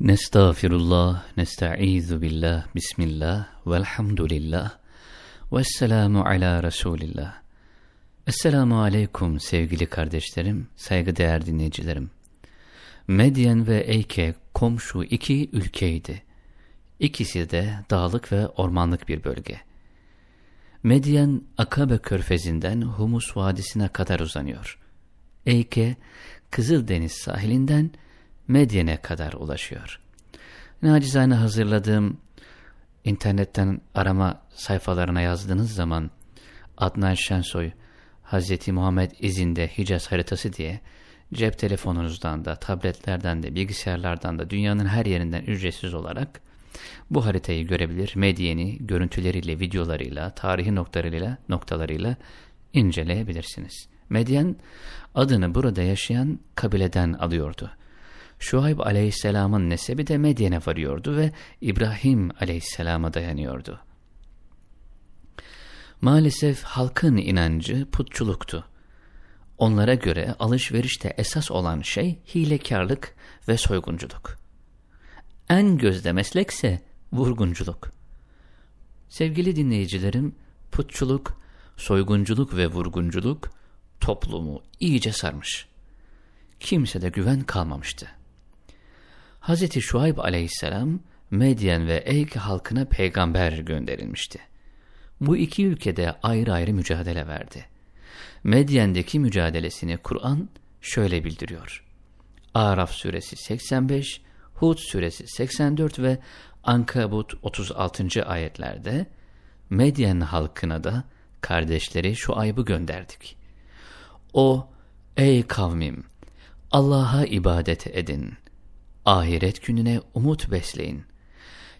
Nestağfirullah, nesta'izu billah, bismillah, velhamdülillah, vesselamu ala Resulillah. Esselamu aleyküm sevgili kardeşlerim, saygıdeğer dinleyicilerim. Medyen ve Eyke komşu iki ülkeydi. İkisi de dağlık ve ormanlık bir bölge. Medyen, Akabe körfezinden Humus Vadisi'ne kadar uzanıyor. Eyke, Kızıldeniz sahilinden Medyen'e kadar ulaşıyor. Nacizane hazırladığım internetten arama sayfalarına yazdığınız zaman Adnan Şensoy, Hz. Muhammed izinde Hicaz haritası diye cep telefonunuzdan da, tabletlerden de, bilgisayarlardan da dünyanın her yerinden ücretsiz olarak bu haritayı görebilir, Medyen'i görüntüleriyle, videolarıyla, tarihi noktalarıyla, noktalarıyla inceleyebilirsiniz. Medyen adını burada yaşayan kabileden alıyordu. Şuayb aleyhisselamın nesebi de Medyen'e varıyordu ve İbrahim aleyhisselama dayanıyordu. Maalesef halkın inancı putçuluktu. Onlara göre alışverişte esas olan şey hilekarlık ve soygunculuk. En gözde meslekse vurgunculuk. Sevgili dinleyicilerim, putçuluk, soygunculuk ve vurgunculuk toplumu iyice sarmış. Kimse de güven kalmamıştı. Hz. Şuayb aleyhisselam Medyen ve Eyk halkına peygamber gönderilmişti. Bu iki ülkede ayrı ayrı mücadele verdi. Medyen'deki mücadelesini Kur'an şöyle bildiriyor. Araf suresi 85, Hud suresi 84 ve Ankabut 36. ayetlerde Medyen halkına da kardeşleri şu aybı gönderdik. O, ey kavmim, Allah'a ibadet edin, ahiret gününe umut besleyin,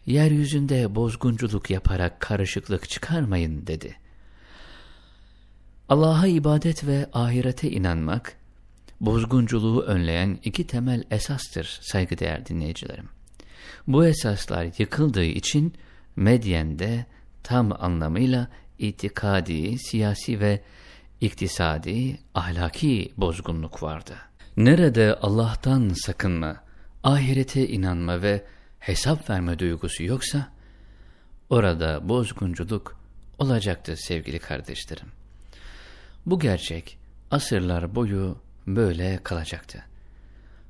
yeryüzünde bozgunculuk yaparak karışıklık çıkarmayın dedi. Allah'a ibadet ve ahirete inanmak, bozgunculuğu önleyen iki temel esastır saygıdeğer dinleyicilerim. Bu esaslar yıkıldığı için Medyen'de tam anlamıyla itikadi, siyasi ve iktisadi, ahlaki bozgunluk vardı. Nerede Allah'tan sakınma, ahirete inanma ve hesap verme duygusu yoksa, orada bozgunculuk olacaktır sevgili kardeşlerim. Bu gerçek asırlar boyu böyle kalacaktı.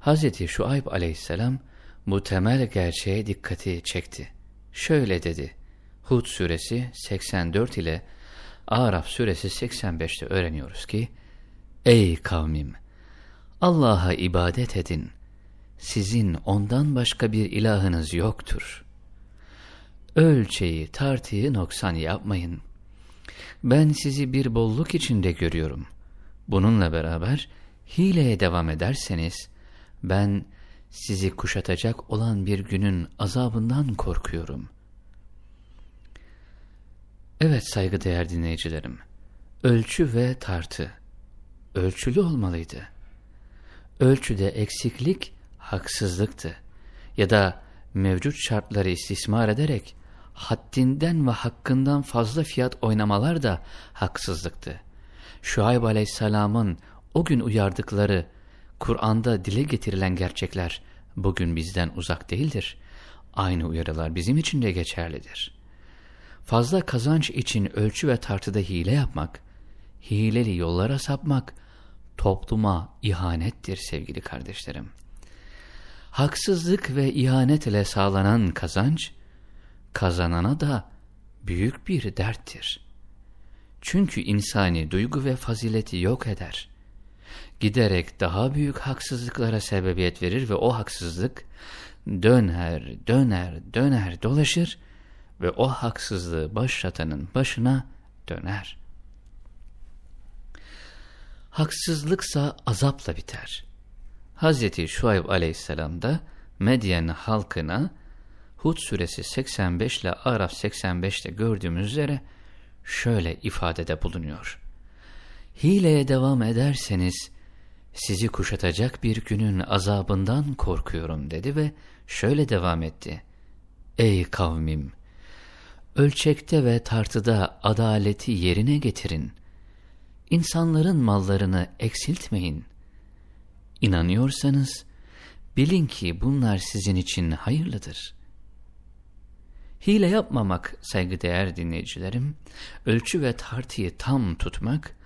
Hz. Şuayb aleyhisselam bu temel gerçeğe dikkati çekti. Şöyle dedi, Hud suresi 84 ile Araf suresi 85'te öğreniyoruz ki, Ey kavmim! Allah'a ibadet edin. Sizin ondan başka bir ilahınız yoktur. Ölçeyi, tartıyı noksan yapmayın. Ben sizi bir bolluk içinde görüyorum. Bununla beraber hileye devam ederseniz, ben sizi kuşatacak olan bir günün azabından korkuyorum. Evet saygıdeğer dinleyicilerim, ölçü ve tartı ölçülü olmalıydı. Ölçüde eksiklik haksızlıktı ya da mevcut şartları istismar ederek haddinden ve hakkından fazla fiyat oynamalar da haksızlıktı. Şuayb aleyhisselamın o gün uyardıkları Kur'an'da dile getirilen gerçekler bugün bizden uzak değildir. Aynı uyarılar bizim için de geçerlidir. Fazla kazanç için ölçü ve tartıda hile yapmak, hileli yollara sapmak, topluma ihanettir sevgili kardeşlerim. Haksızlık ve ihanet ile sağlanan kazanç, kazanana da büyük bir derttir. Çünkü insani duygu ve fazileti yok eder. Giderek daha büyük haksızlıklara sebebiyet verir ve o haksızlık döner, döner, döner dolaşır ve o haksızlığı başlatanın başına döner. Haksızlıksa azapla biter. Hz. Şuayb aleyhisselam da Medyen halkına Hud suresi 85 ile Araf 85'te gördüğümüz üzere şöyle ifadede bulunuyor. Hileye devam ederseniz sizi kuşatacak bir günün azabından korkuyorum dedi ve şöyle devam etti. Ey kavmim! Ölçekte ve tartıda adaleti yerine getirin. İnsanların mallarını eksiltmeyin. İnanıyorsanız bilin ki bunlar sizin için hayırlıdır. Hile yapmamak saygıdeğer dinleyicilerim, ölçü ve tartıyı tam tutmak,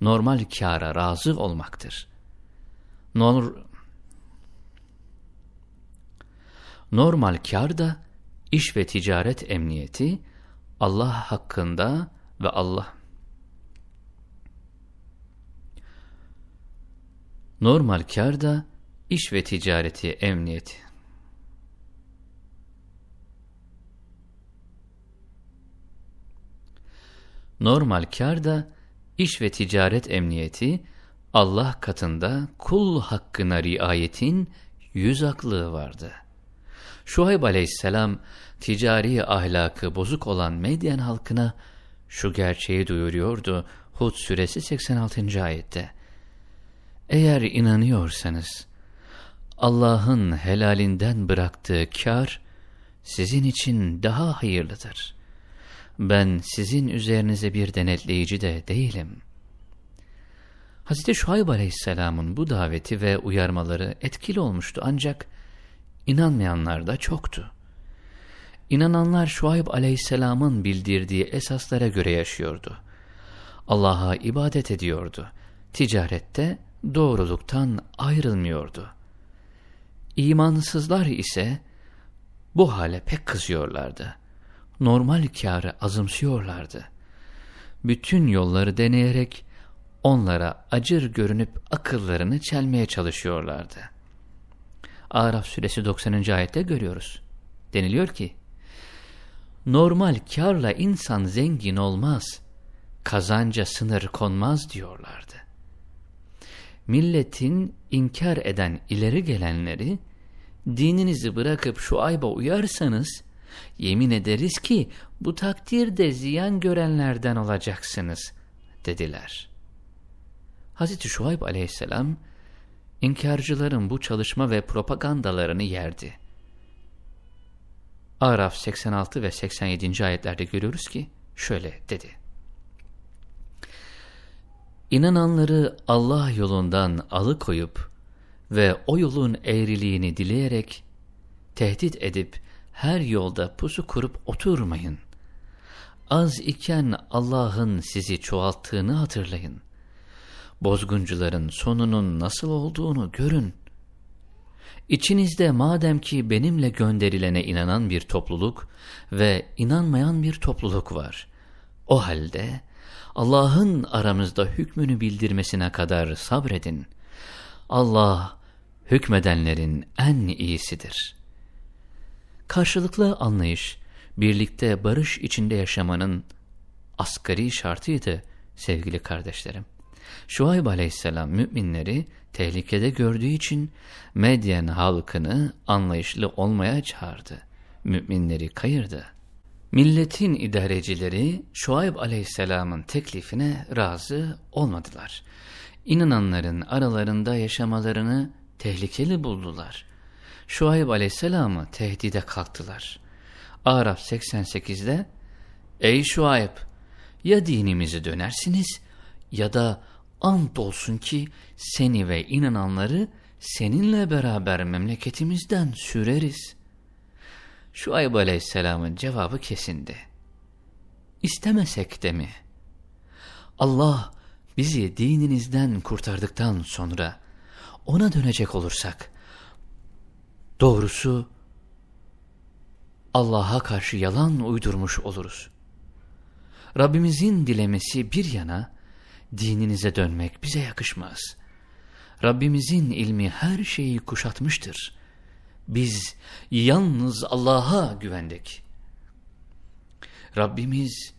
normal kâra razı olmaktır. Nor normal kâr da iş ve ticaret emniyeti Allah hakkında ve Allah normal kâr da iş ve ticareti emniyeti normal kâr da iş ve ticaret emniyeti Allah katında kul hakkına riayetin yüz aklığı vardı. Şuayb aleyhisselam ticari ahlakı bozuk olan Medyen halkına şu gerçeği duyuruyordu Hud suresi 86. ayette. Eğer inanıyorsanız Allah'ın helalinden bıraktığı kar sizin için daha hayırlıdır. Ben sizin üzerinize bir denetleyici de değilim. Hz. Şuayb aleyhisselamın bu daveti ve uyarmaları etkili olmuştu ancak inanmayanlar da çoktu. İnananlar Şuayb aleyhisselamın bildirdiği esaslara göre yaşıyordu. Allah'a ibadet ediyordu. Ticarette doğruluktan ayrılmıyordu. İmansızlar ise bu hale pek kızıyorlardı. Normal kârı azımsıyorlardı. Bütün yolları deneyerek onlara acır görünüp akıllarını çelmeye çalışıyorlardı. Araf suresi 90. ayette görüyoruz. Deniliyor ki, normal karla insan zengin olmaz, kazanca sınır konmaz diyorlardı. Milletin inkar eden ileri gelenleri, dininizi bırakıp şu ayba uyarsanız, yemin ederiz ki bu takdirde ziyan görenlerden olacaksınız, dediler. Hazreti Şuayb aleyhisselam, inkarcıların bu çalışma ve propagandalarını yerdi. Araf 86 ve 87. ayetlerde görüyoruz ki şöyle dedi. İnananları Allah yolundan alıkoyup ve o yolun eğriliğini dileyerek tehdit edip her yolda pusu kurup oturmayın. Az iken Allah'ın sizi çoğalttığını hatırlayın. Bozguncuların sonunun nasıl olduğunu görün. İçinizde madem ki benimle gönderilene inanan bir topluluk ve inanmayan bir topluluk var. O halde Allah'ın aramızda hükmünü bildirmesine kadar sabredin. Allah hükmedenlerin en iyisidir. Karşılıklı anlayış, birlikte barış içinde yaşamanın asgari şartıydı sevgili kardeşlerim. Şuayb aleyhisselam müminleri tehlikede gördüğü için Medyen halkını anlayışlı olmaya çağırdı. Müminleri kayırdı. Milletin idarecileri Şuayb aleyhisselamın teklifine razı olmadılar. İnananların aralarında yaşamalarını tehlikeli buldular. Şuayb aleyhisselamı tehdide kalktılar. Araf 88'de Ey Şuayb! Ya dinimizi dönersiniz ya da ant olsun ki seni ve inananları seninle beraber memleketimizden süreriz. Şuayb aleyhisselamın cevabı kesindi. İstemesek de mi? Allah bizi dininizden kurtardıktan sonra ona dönecek olursak, doğrusu Allah'a karşı yalan uydurmuş oluruz. Rabbimizin dilemesi bir yana, dininize dönmek bize yakışmaz. Rabbimizin ilmi her şeyi kuşatmıştır. Biz yalnız Allah'a güvendik. Rabbimiz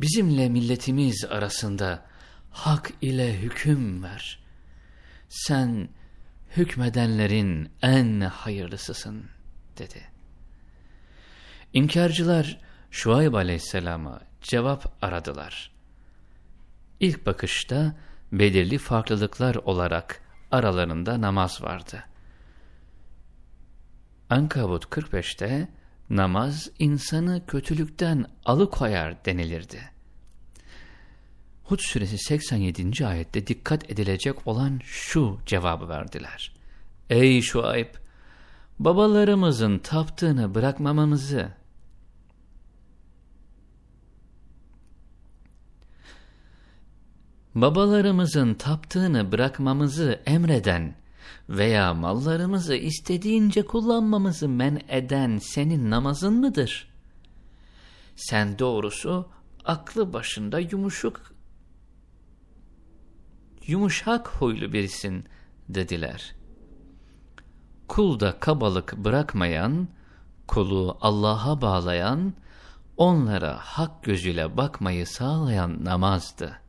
bizimle milletimiz arasında hak ile hüküm ver. Sen hükmedenlerin en hayırlısısın dedi. İnkarcılar Şuayb aleyhisselama cevap aradılar. İlk bakışta belirli farklılıklar olarak aralarında namaz vardı. Ankabut 45'te namaz insanı kötülükten alıkoyar denilirdi. Hud suresi 87. ayette dikkat edilecek olan şu cevabı verdiler. Ey Şuayb! babalarımızın taptığını bırakmamamızı, babalarımızın taptığını bırakmamızı emreden veya mallarımızı istediğince kullanmamızı men eden senin namazın mıdır? Sen doğrusu aklı başında yumuşuk, yumuşak huylu birisin dediler. Kulda kabalık bırakmayan, kulu Allah'a bağlayan, onlara hak gözüyle bakmayı sağlayan namazdı.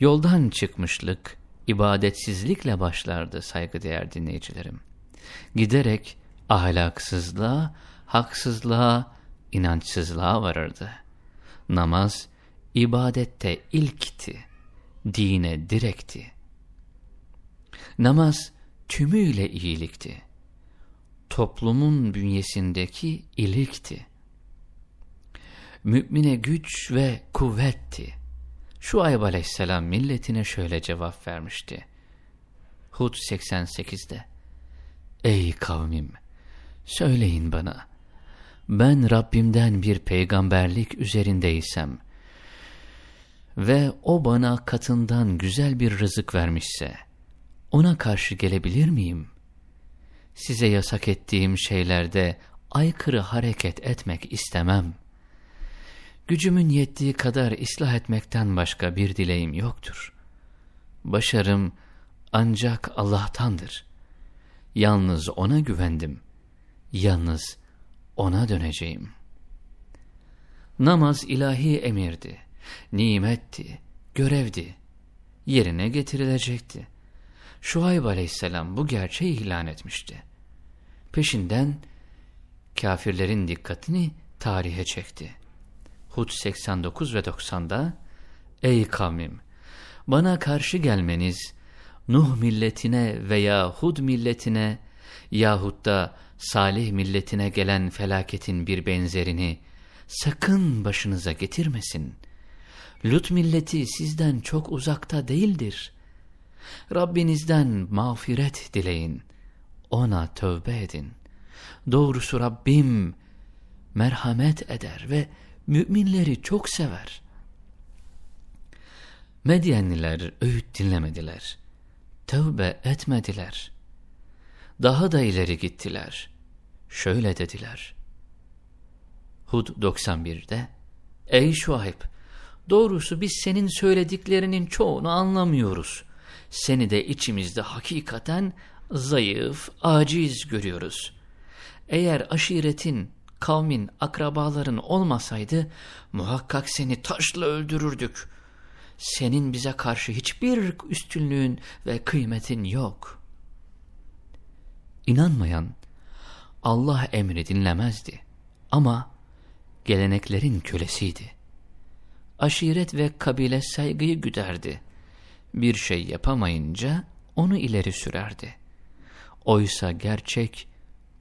Yoldan çıkmışlık, ibadetsizlikle başlardı saygıdeğer dinleyicilerim. Giderek ahlaksızlığa, haksızlığa, inançsızlığa varırdı. Namaz, ibadette ilkti, dine direkti. Namaz tümüyle iyilikti. Toplumun bünyesindeki ilikti. Mümine güç ve kuvvetti. Şuayb aleyhisselam milletine şöyle cevap vermişti. Hud 88'de Ey kavmim! Söyleyin bana, ben Rabbimden bir peygamberlik üzerindeysem ve o bana katından güzel bir rızık vermişse, ona karşı gelebilir miyim? Size yasak ettiğim şeylerde aykırı hareket etmek istemem. Gücümün yettiği kadar ıslah etmekten başka bir dileğim yoktur. Başarım ancak Allah'tandır. Yalnız O'na güvendim. Yalnız O'na döneceğim. Namaz ilahi emirdi, nimetti, görevdi, yerine getirilecekti. Şuayb aleyhisselam bu gerçeği ilan etmişti. Peşinden kafirlerin dikkatini tarihe çekti. Hud 89 ve 90'da Ey kavmim! Bana karşı gelmeniz Nuh milletine veya Hud milletine yahut da Salih milletine gelen felaketin bir benzerini sakın başınıza getirmesin. Lut milleti sizden çok uzakta değildir. Rabbinizden mağfiret dileyin. Ona tövbe edin. Doğrusu Rabbim merhamet eder ve müminleri çok sever. Medyenliler öğüt dinlemediler. Tövbe etmediler. Daha da ileri gittiler. Şöyle dediler. Hud 91'de Ey Şuayb! Doğrusu biz senin söylediklerinin çoğunu anlamıyoruz. Seni de içimizde hakikaten zayıf, aciz görüyoruz. Eğer aşiretin, kavmin, akrabaların olmasaydı muhakkak seni taşla öldürürdük. Senin bize karşı hiçbir üstünlüğün ve kıymetin yok. İnanmayan Allah emri dinlemezdi ama geleneklerin kölesiydi. Aşiret ve kabile saygıyı güderdi. Bir şey yapamayınca onu ileri sürerdi. Oysa gerçek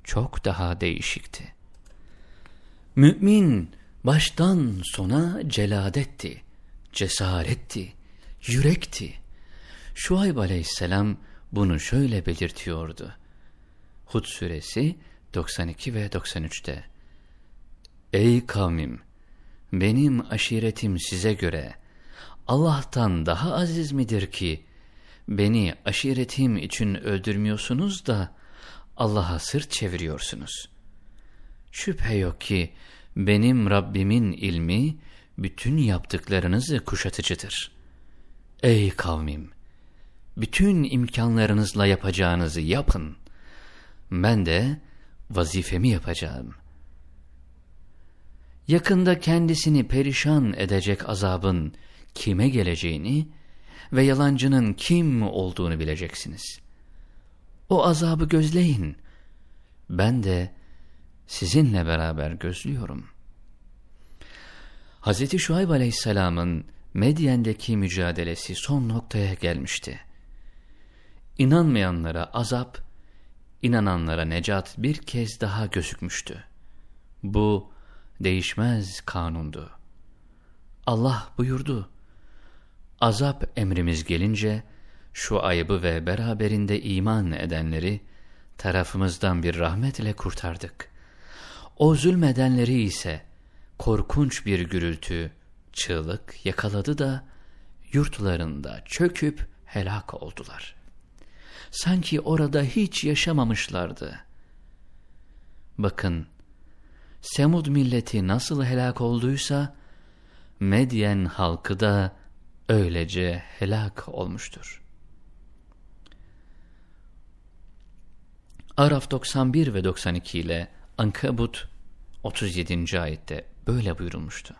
çok daha değişikti. Mümin baştan sona celadetti, cesaretti, yürekti. Şuayb aleyhisselam bunu şöyle belirtiyordu. Hud suresi 92 ve 93'te. Ey kavmim! Benim aşiretim size göre Allah'tan daha aziz midir ki beni aşiretim için öldürmüyorsunuz da Allah'a sırt çeviriyorsunuz. Şüphe yok ki benim Rabbimin ilmi bütün yaptıklarınızı kuşatıcıdır. Ey kavmim! Bütün imkanlarınızla yapacağınızı yapın. Ben de vazifemi yapacağım. Yakında kendisini perişan edecek azabın kime geleceğini ve yalancının kim olduğunu bileceksiniz. O azabı gözleyin. Ben de sizinle beraber gözlüyorum. Hz. Şuayb aleyhisselamın Medyen'deki mücadelesi son noktaya gelmişti. İnanmayanlara azap, inananlara necat bir kez daha gözükmüştü. Bu değişmez kanundu. Allah buyurdu, azap emrimiz gelince, şu ayıbı ve beraberinde iman edenleri tarafımızdan bir rahmet ile kurtardık. O zulmedenleri ise korkunç bir gürültü, çığlık yakaladı da yurtlarında çöküp helak oldular. Sanki orada hiç yaşamamışlardı. Bakın, Semud milleti nasıl helak olduysa, Medyen halkı da öylece helak olmuştur. Araf 91 ve 92 ile Ankabut 37. ayette böyle buyurulmuştu.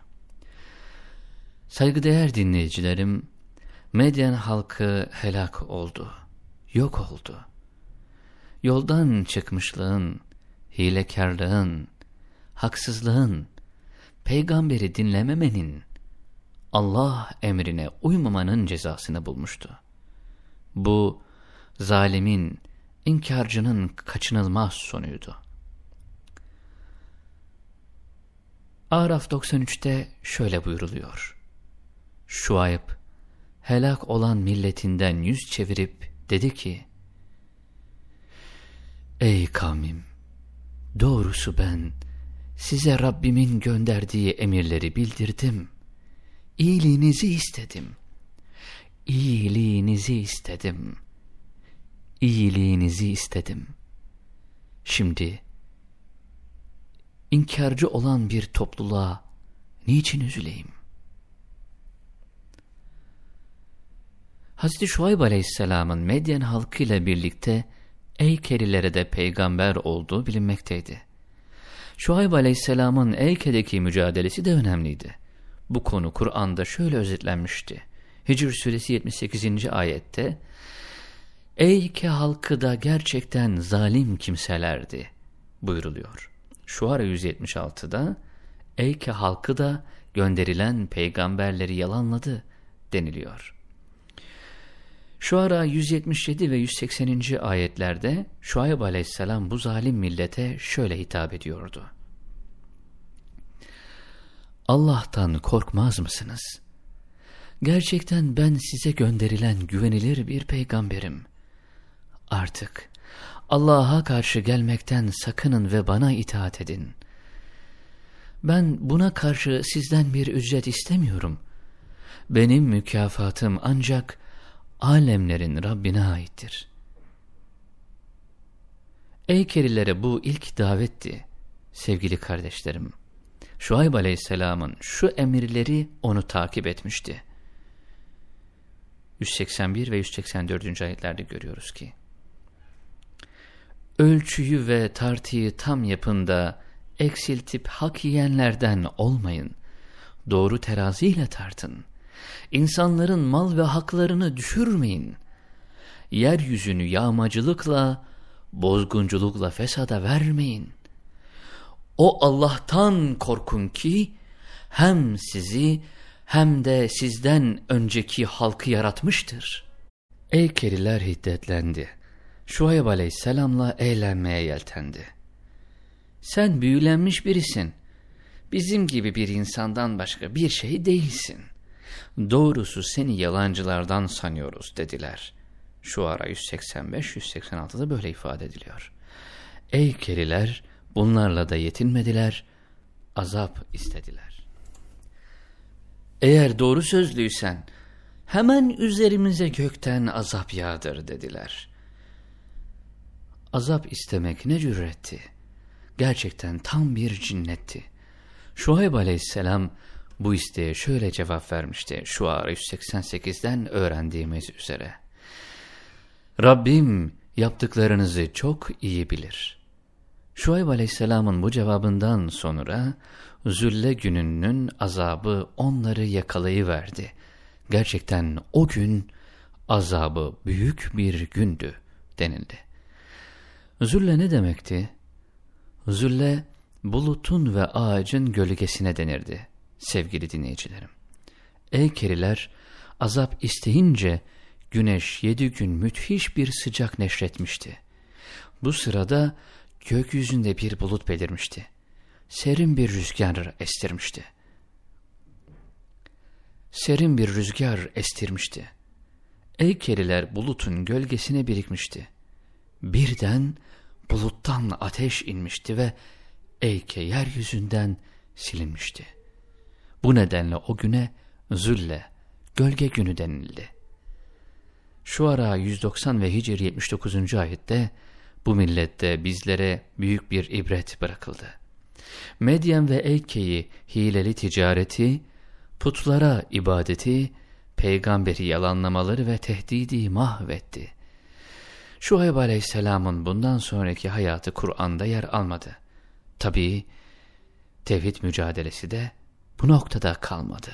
Saygıdeğer dinleyicilerim, Medyen halkı helak oldu, yok oldu. Yoldan çıkmışlığın, hilekarlığın, haksızlığın, peygamberi dinlememenin, Allah emrine uymamanın cezasını bulmuştu. Bu, zalimin, inkarcının kaçınılmaz sonuydu. Araf 93'te şöyle buyruluyor. Şuayb, helak olan milletinden yüz çevirip dedi ki, Ey kavmim! Doğrusu ben size Rabbimin gönderdiği emirleri bildirdim. İyiliğinizi istedim. İyiliğinizi istedim. İyiliğinizi istedim. Şimdi inkarcı olan bir topluluğa niçin üzüleyim? Hazreti Şuayb Aleyhisselam'ın Medyen halkıyla birlikte Eykelilere de peygamber olduğu bilinmekteydi. Şuayb Aleyhisselam'ın Eyke'deki mücadelesi de önemliydi. Bu konu Kur'an'da şöyle özetlenmişti. Hicr suresi 78. ayette Eyke halkı da gerçekten zalim kimselerdi buyruluyor. Şuara 176'da Eyke halkı da gönderilen peygamberleri yalanladı deniliyor. Şu ara 177 ve 180. ayetlerde Şuayb aleyhisselam bu zalim millete şöyle hitap ediyordu. Allah'tan korkmaz mısınız? Gerçekten ben size gönderilen güvenilir bir peygamberim. Artık Allah'a karşı gelmekten sakının ve bana itaat edin. Ben buna karşı sizden bir ücret istemiyorum. Benim mükafatım ancak alemlerin Rabbine aittir. Ey kerilere bu ilk davetti sevgili kardeşlerim. Şuayb aleyhisselamın şu emirleri onu takip etmişti. 181 ve 184. ayetlerde görüyoruz ki Ölçüyü ve tartıyı tam yapında eksiltip hak yiyenlerden olmayın. Doğru teraziyle tartın. İnsanların mal ve haklarını düşürmeyin. Yeryüzünü yağmacılıkla, bozgunculukla fesada vermeyin. O Allah'tan korkun ki hem sizi hem de sizden önceki halkı yaratmıştır. Ey keriler hiddetlendi. Şuayb aleyhisselamla eğlenmeye yeltendi. Sen büyülenmiş birisin. Bizim gibi bir insandan başka bir şey değilsin. Doğrusu seni yalancılardan sanıyoruz dediler. Şu ara 185-186'da böyle ifade ediliyor. Ey keriler bunlarla da yetinmediler, azap istediler. Eğer doğru sözlüysen hemen üzerimize gökten azap yağdır dediler. Azap istemek ne cüretti. Gerçekten tam bir cinnetti. Şuayb aleyhisselam bu isteğe şöyle cevap vermişti şu ara 188'den öğrendiğimiz üzere. Rabbim yaptıklarınızı çok iyi bilir. Şuayb aleyhisselamın bu cevabından sonra zülle gününün azabı onları yakalayıverdi. Gerçekten o gün azabı büyük bir gündü denildi. Zülle ne demekti? Zülle bulutun ve ağacın gölgesine denirdi sevgili dinleyicilerim. Ey keriler, azap isteyince güneş yedi gün müthiş bir sıcak neşretmişti. Bu sırada gökyüzünde bir bulut belirmişti. Serin bir rüzgar estirmişti. Serin bir rüzgar estirmişti. Ey keriler bulutun gölgesine birikmişti. Birden buluttan ateş inmişti ve Eyke yeryüzünden silinmişti. Bu nedenle o güne Zülle, gölge günü denildi. Şu ara 190 ve Hicr 79. ayette bu millette bizlere büyük bir ibret bırakıldı. Medyen ve Eyke'yi hileli ticareti, putlara ibadeti, peygamberi yalanlamaları ve tehdidi mahvetti. Şuayb aleyhisselamın bundan sonraki hayatı Kur'an'da yer almadı. Tabii tevhid mücadelesi de bu noktada kalmadı.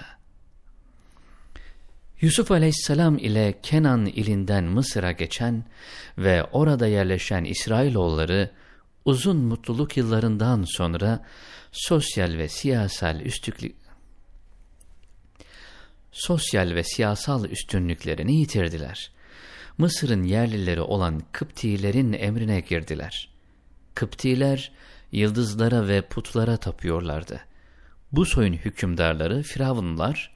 Yusuf aleyhisselam ile Kenan ilinden Mısır'a geçen ve orada yerleşen İsrailoğulları uzun mutluluk yıllarından sonra sosyal ve siyasal üstlük sosyal ve siyasal üstünlüklerini yitirdiler. Mısır'ın yerlileri olan Kıptilerin emrine girdiler. Kıptiler yıldızlara ve putlara tapıyorlardı. Bu soyun hükümdarları Firavunlar,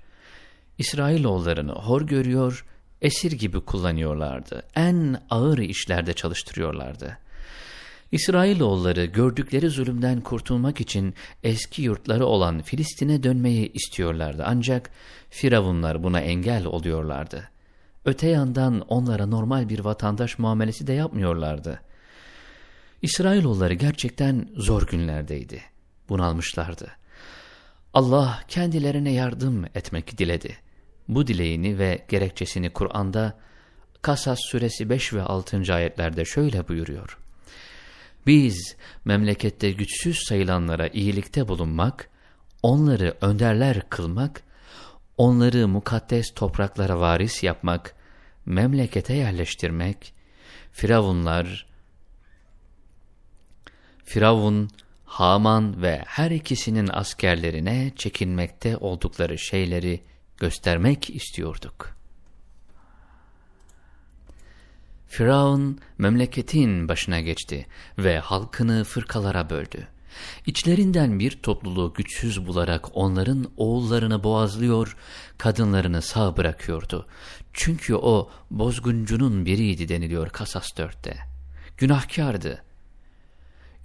İsrailoğullarını hor görüyor, esir gibi kullanıyorlardı. En ağır işlerde çalıştırıyorlardı. İsrailoğulları gördükleri zulümden kurtulmak için eski yurtları olan Filistin'e dönmeyi istiyorlardı. Ancak Firavunlar buna engel oluyorlardı. Öte yandan onlara normal bir vatandaş muamelesi de yapmıyorlardı. İsrailoğulları gerçekten zor günlerdeydi. Bunalmışlardı. Allah kendilerine yardım etmek diledi. Bu dileğini ve gerekçesini Kur'an'da Kasas suresi 5 ve 6. ayetlerde şöyle buyuruyor. Biz memlekette güçsüz sayılanlara iyilikte bulunmak, onları önderler kılmak, onları mukaddes topraklara varis yapmak, memlekete yerleştirmek, Firavunlar, Firavun, Haman ve her ikisinin askerlerine çekinmekte oldukları şeyleri göstermek istiyorduk. Firavun memleketin başına geçti ve halkını fırkalara böldü. İçlerinden bir topluluğu güçsüz bularak onların oğullarını boğazlıyor, kadınlarını sağ bırakıyordu. Çünkü o bozguncunun biriydi deniliyor Kasas 4'te. Günahkardı.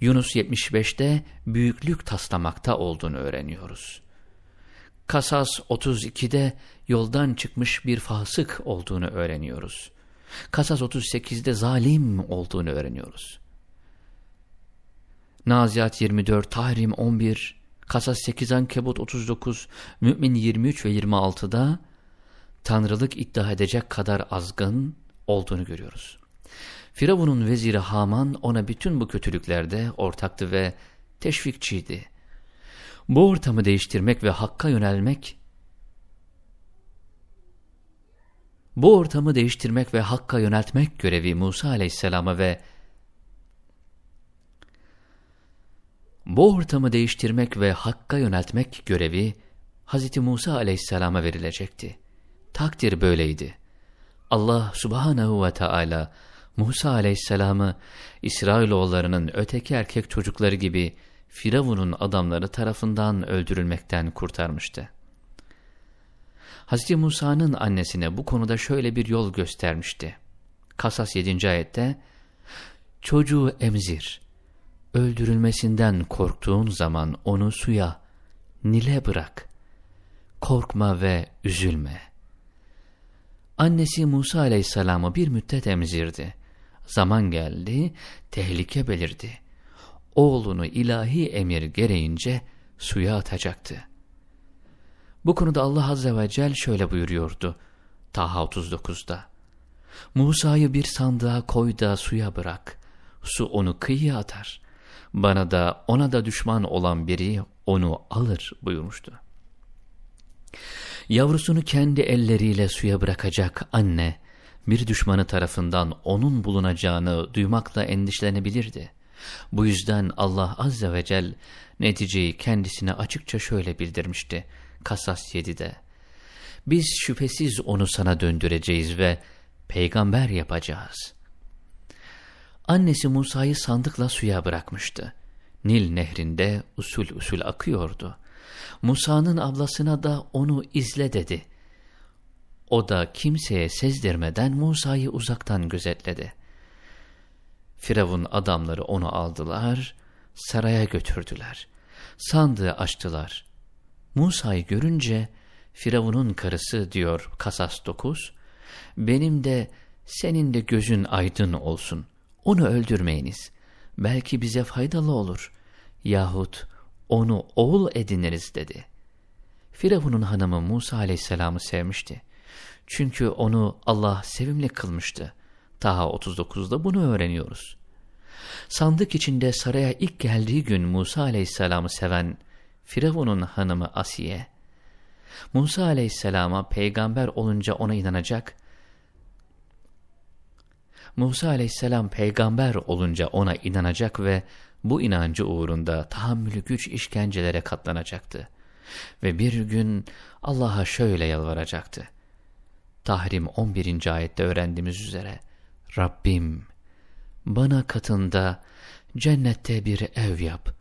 Yunus 75'te büyüklük taslamakta olduğunu öğreniyoruz. Kasas 32'de yoldan çıkmış bir fasık olduğunu öğreniyoruz. Kasas 38'de zalim olduğunu öğreniyoruz. Naziat 24, Tahrim 11, Kasas 8, Ankebut 39, Mü'min 23 ve 26'da tanrılık iddia edecek kadar azgın olduğunu görüyoruz. Firavun'un veziri Haman ona bütün bu kötülüklerde ortaktı ve teşvikçiydi. Bu ortamı değiştirmek ve hakka yönelmek, bu ortamı değiştirmek ve hakka yöneltmek görevi Musa aleyhisselama ve bu ortamı değiştirmek ve hakka yöneltmek görevi Hz. Musa aleyhisselama verilecekti. Takdir böyleydi. Allah subhanehu ve Teala Musa aleyhisselamı İsrailoğullarının öteki erkek çocukları gibi Firavun'un adamları tarafından öldürülmekten kurtarmıştı. Hz. Musa'nın annesine bu konuda şöyle bir yol göstermişti. Kasas 7. ayette, Çocuğu emzir, öldürülmesinden korktuğun zaman onu suya, Nil'e bırak, korkma ve üzülme. Annesi Musa aleyhisselamı bir müddet emzirdi. Zaman geldi, tehlike belirdi. Oğlunu ilahi emir gereğince suya atacaktı. Bu konuda Allah Azze ve Celle şöyle buyuruyordu. Taha 39'da. Musa'yı bir sandığa koy da suya bırak. Su onu kıyıya atar. Bana da ona da düşman olan biri onu alır buyurmuştu. Yavrusunu kendi elleriyle suya bırakacak anne, bir düşmanı tarafından onun bulunacağını duymakla endişelenebilirdi. Bu yüzden Allah Azze ve Celle neticeyi kendisine açıkça şöyle bildirmişti. Kasas 7'de. Biz şüphesiz onu sana döndüreceğiz ve peygamber yapacağız. Annesi Musa'yı sandıkla suya bırakmıştı. Nil nehrinde usul usul akıyordu. Musa'nın ablasına da onu izle dedi. O da kimseye sezdirmeden Musa'yı uzaktan gözetledi. Firavun adamları onu aldılar, saraya götürdüler. Sandığı açtılar. Musa'yı görünce Firavun'un karısı diyor Kasas 9, benim de senin de gözün aydın olsun. Onu öldürmeyiniz. Belki bize faydalı olur. Yahut onu oğul ediniriz dedi. Firavun'un hanımı Musa aleyhisselamı sevmişti. Çünkü onu Allah sevimli kılmıştı. Taha 39'da bunu öğreniyoruz. Sandık içinde saraya ilk geldiği gün Musa aleyhisselamı seven Firavun'un hanımı Asiye, Musa aleyhisselama peygamber olunca ona inanacak, Musa aleyhisselam peygamber olunca ona inanacak ve bu inancı uğrunda tahammülü güç işkencelere katlanacaktı. Ve bir gün Allah'a şöyle yalvaracaktı. Tahrim 11. ayette öğrendiğimiz üzere, Rabbim bana katında cennette bir ev yap.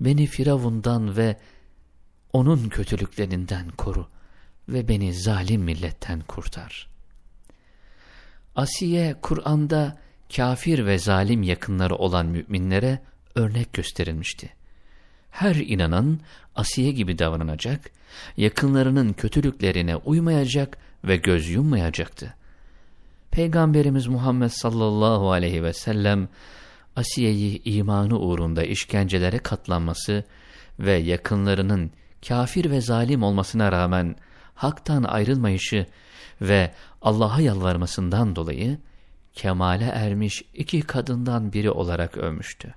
Beni Firavundan ve onun kötülüklerinden koru ve beni zalim milletten kurtar. Asiye, Kur'an'da kafir ve zalim yakınları olan müminlere örnek gösterilmişti. Her inanan Asiye gibi davranacak, yakınlarının kötülüklerine uymayacak ve göz yummayacaktı. Peygamberimiz Muhammed sallallahu aleyhi ve sellem Asiye'yi imanı uğrunda işkencelere katlanması ve yakınlarının kafir ve zalim olmasına rağmen haktan ayrılmayışı ve Allah'a yalvarmasından dolayı kemale ermiş iki kadından biri olarak övmüştü.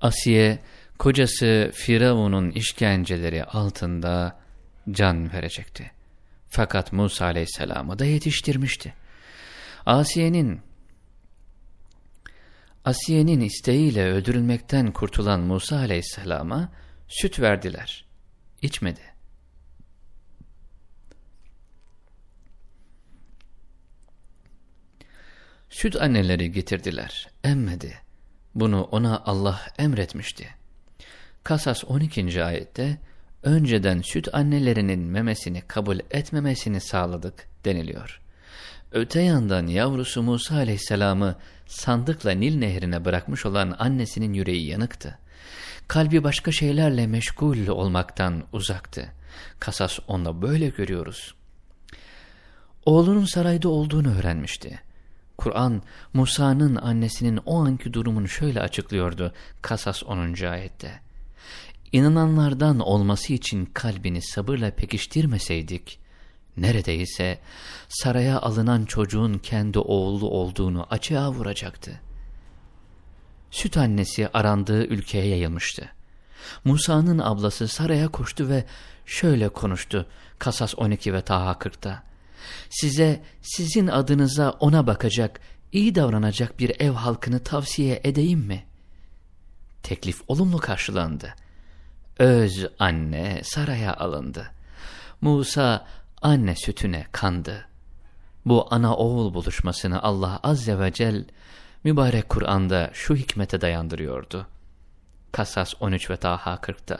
Asiye, kocası Firavun'un işkenceleri altında can verecekti. Fakat Musa aleyhisselamı da yetiştirmişti. Asiye'nin Asiye'nin isteğiyle öldürülmekten kurtulan Musa aleyhisselama süt verdiler. İçmedi. Süt anneleri getirdiler. Emmedi. Bunu ona Allah emretmişti. Kasas 12. ayette önceden süt annelerinin memesini kabul etmemesini sağladık deniliyor. Öte yandan yavrusu Musa aleyhisselamı sandıkla Nil nehrine bırakmış olan annesinin yüreği yanıktı. Kalbi başka şeylerle meşgul olmaktan uzaktı. Kasas onda böyle görüyoruz. Oğlunun sarayda olduğunu öğrenmişti. Kur'an, Musa'nın annesinin o anki durumunu şöyle açıklıyordu Kasas 10. ayette. İnananlardan olması için kalbini sabırla pekiştirmeseydik, neredeyse saraya alınan çocuğun kendi oğlu olduğunu açığa vuracaktı. Süt annesi arandığı ülkeye yayılmıştı. Musa'nın ablası saraya koştu ve şöyle konuştu Kasas 12 ve Taha 40'ta. Size sizin adınıza ona bakacak, iyi davranacak bir ev halkını tavsiye edeyim mi? Teklif olumlu karşılandı. Öz anne saraya alındı. Musa anne sütüne kandı. Bu ana oğul buluşmasını Allah Azze ve Celle mübarek Kur'an'da şu hikmete dayandırıyordu. Kasas 13 ve Taha 40'ta.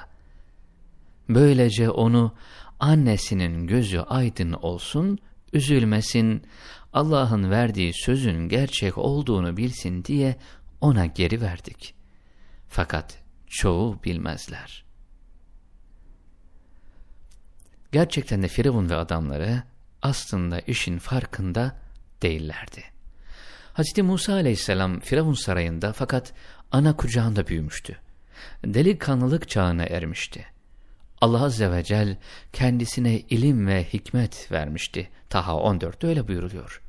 Böylece onu annesinin gözü aydın olsun, üzülmesin, Allah'ın verdiği sözün gerçek olduğunu bilsin diye ona geri verdik. Fakat çoğu bilmezler. Gerçekten de Firavun ve adamları aslında işin farkında değillerdi. Hz. Musa aleyhisselam Firavun sarayında fakat ana kucağında büyümüştü. Delikanlılık çağına ermişti. Allah Azze ve Celle kendisine ilim ve hikmet vermişti. Taha 14'te öyle buyuruluyor.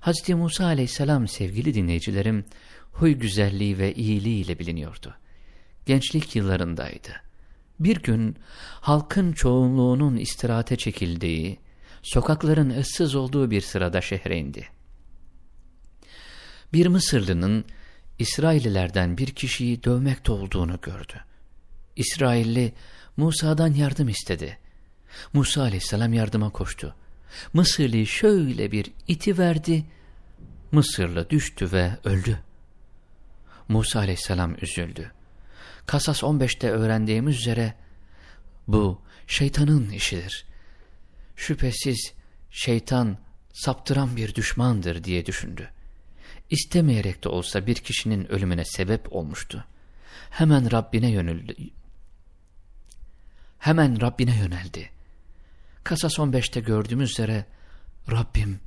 Hz. Musa aleyhisselam sevgili dinleyicilerim, huy güzelliği ve iyiliği ile biliniyordu. Gençlik yıllarındaydı. Bir gün halkın çoğunluğunun istirahate çekildiği, sokakların ıssız olduğu bir sırada şehre indi. Bir Mısırlı'nın İsraillilerden bir kişiyi dövmekte olduğunu gördü. İsrailli Musa'dan yardım istedi. Musa aleyhisselam yardıma koştu. Mısırlı şöyle bir iti verdi. Mısırlı düştü ve öldü. Musa aleyhisselam üzüldü. Kasas 15'te öğrendiğimiz üzere bu şeytanın işidir. Şüphesiz şeytan saptıran bir düşmandır diye düşündü. İstemeyerek de olsa bir kişinin ölümüne sebep olmuştu. Hemen Rabbine yöneldi. Hemen Rabbine yöneldi. Kasas 15'te gördüğümüz üzere Rabbim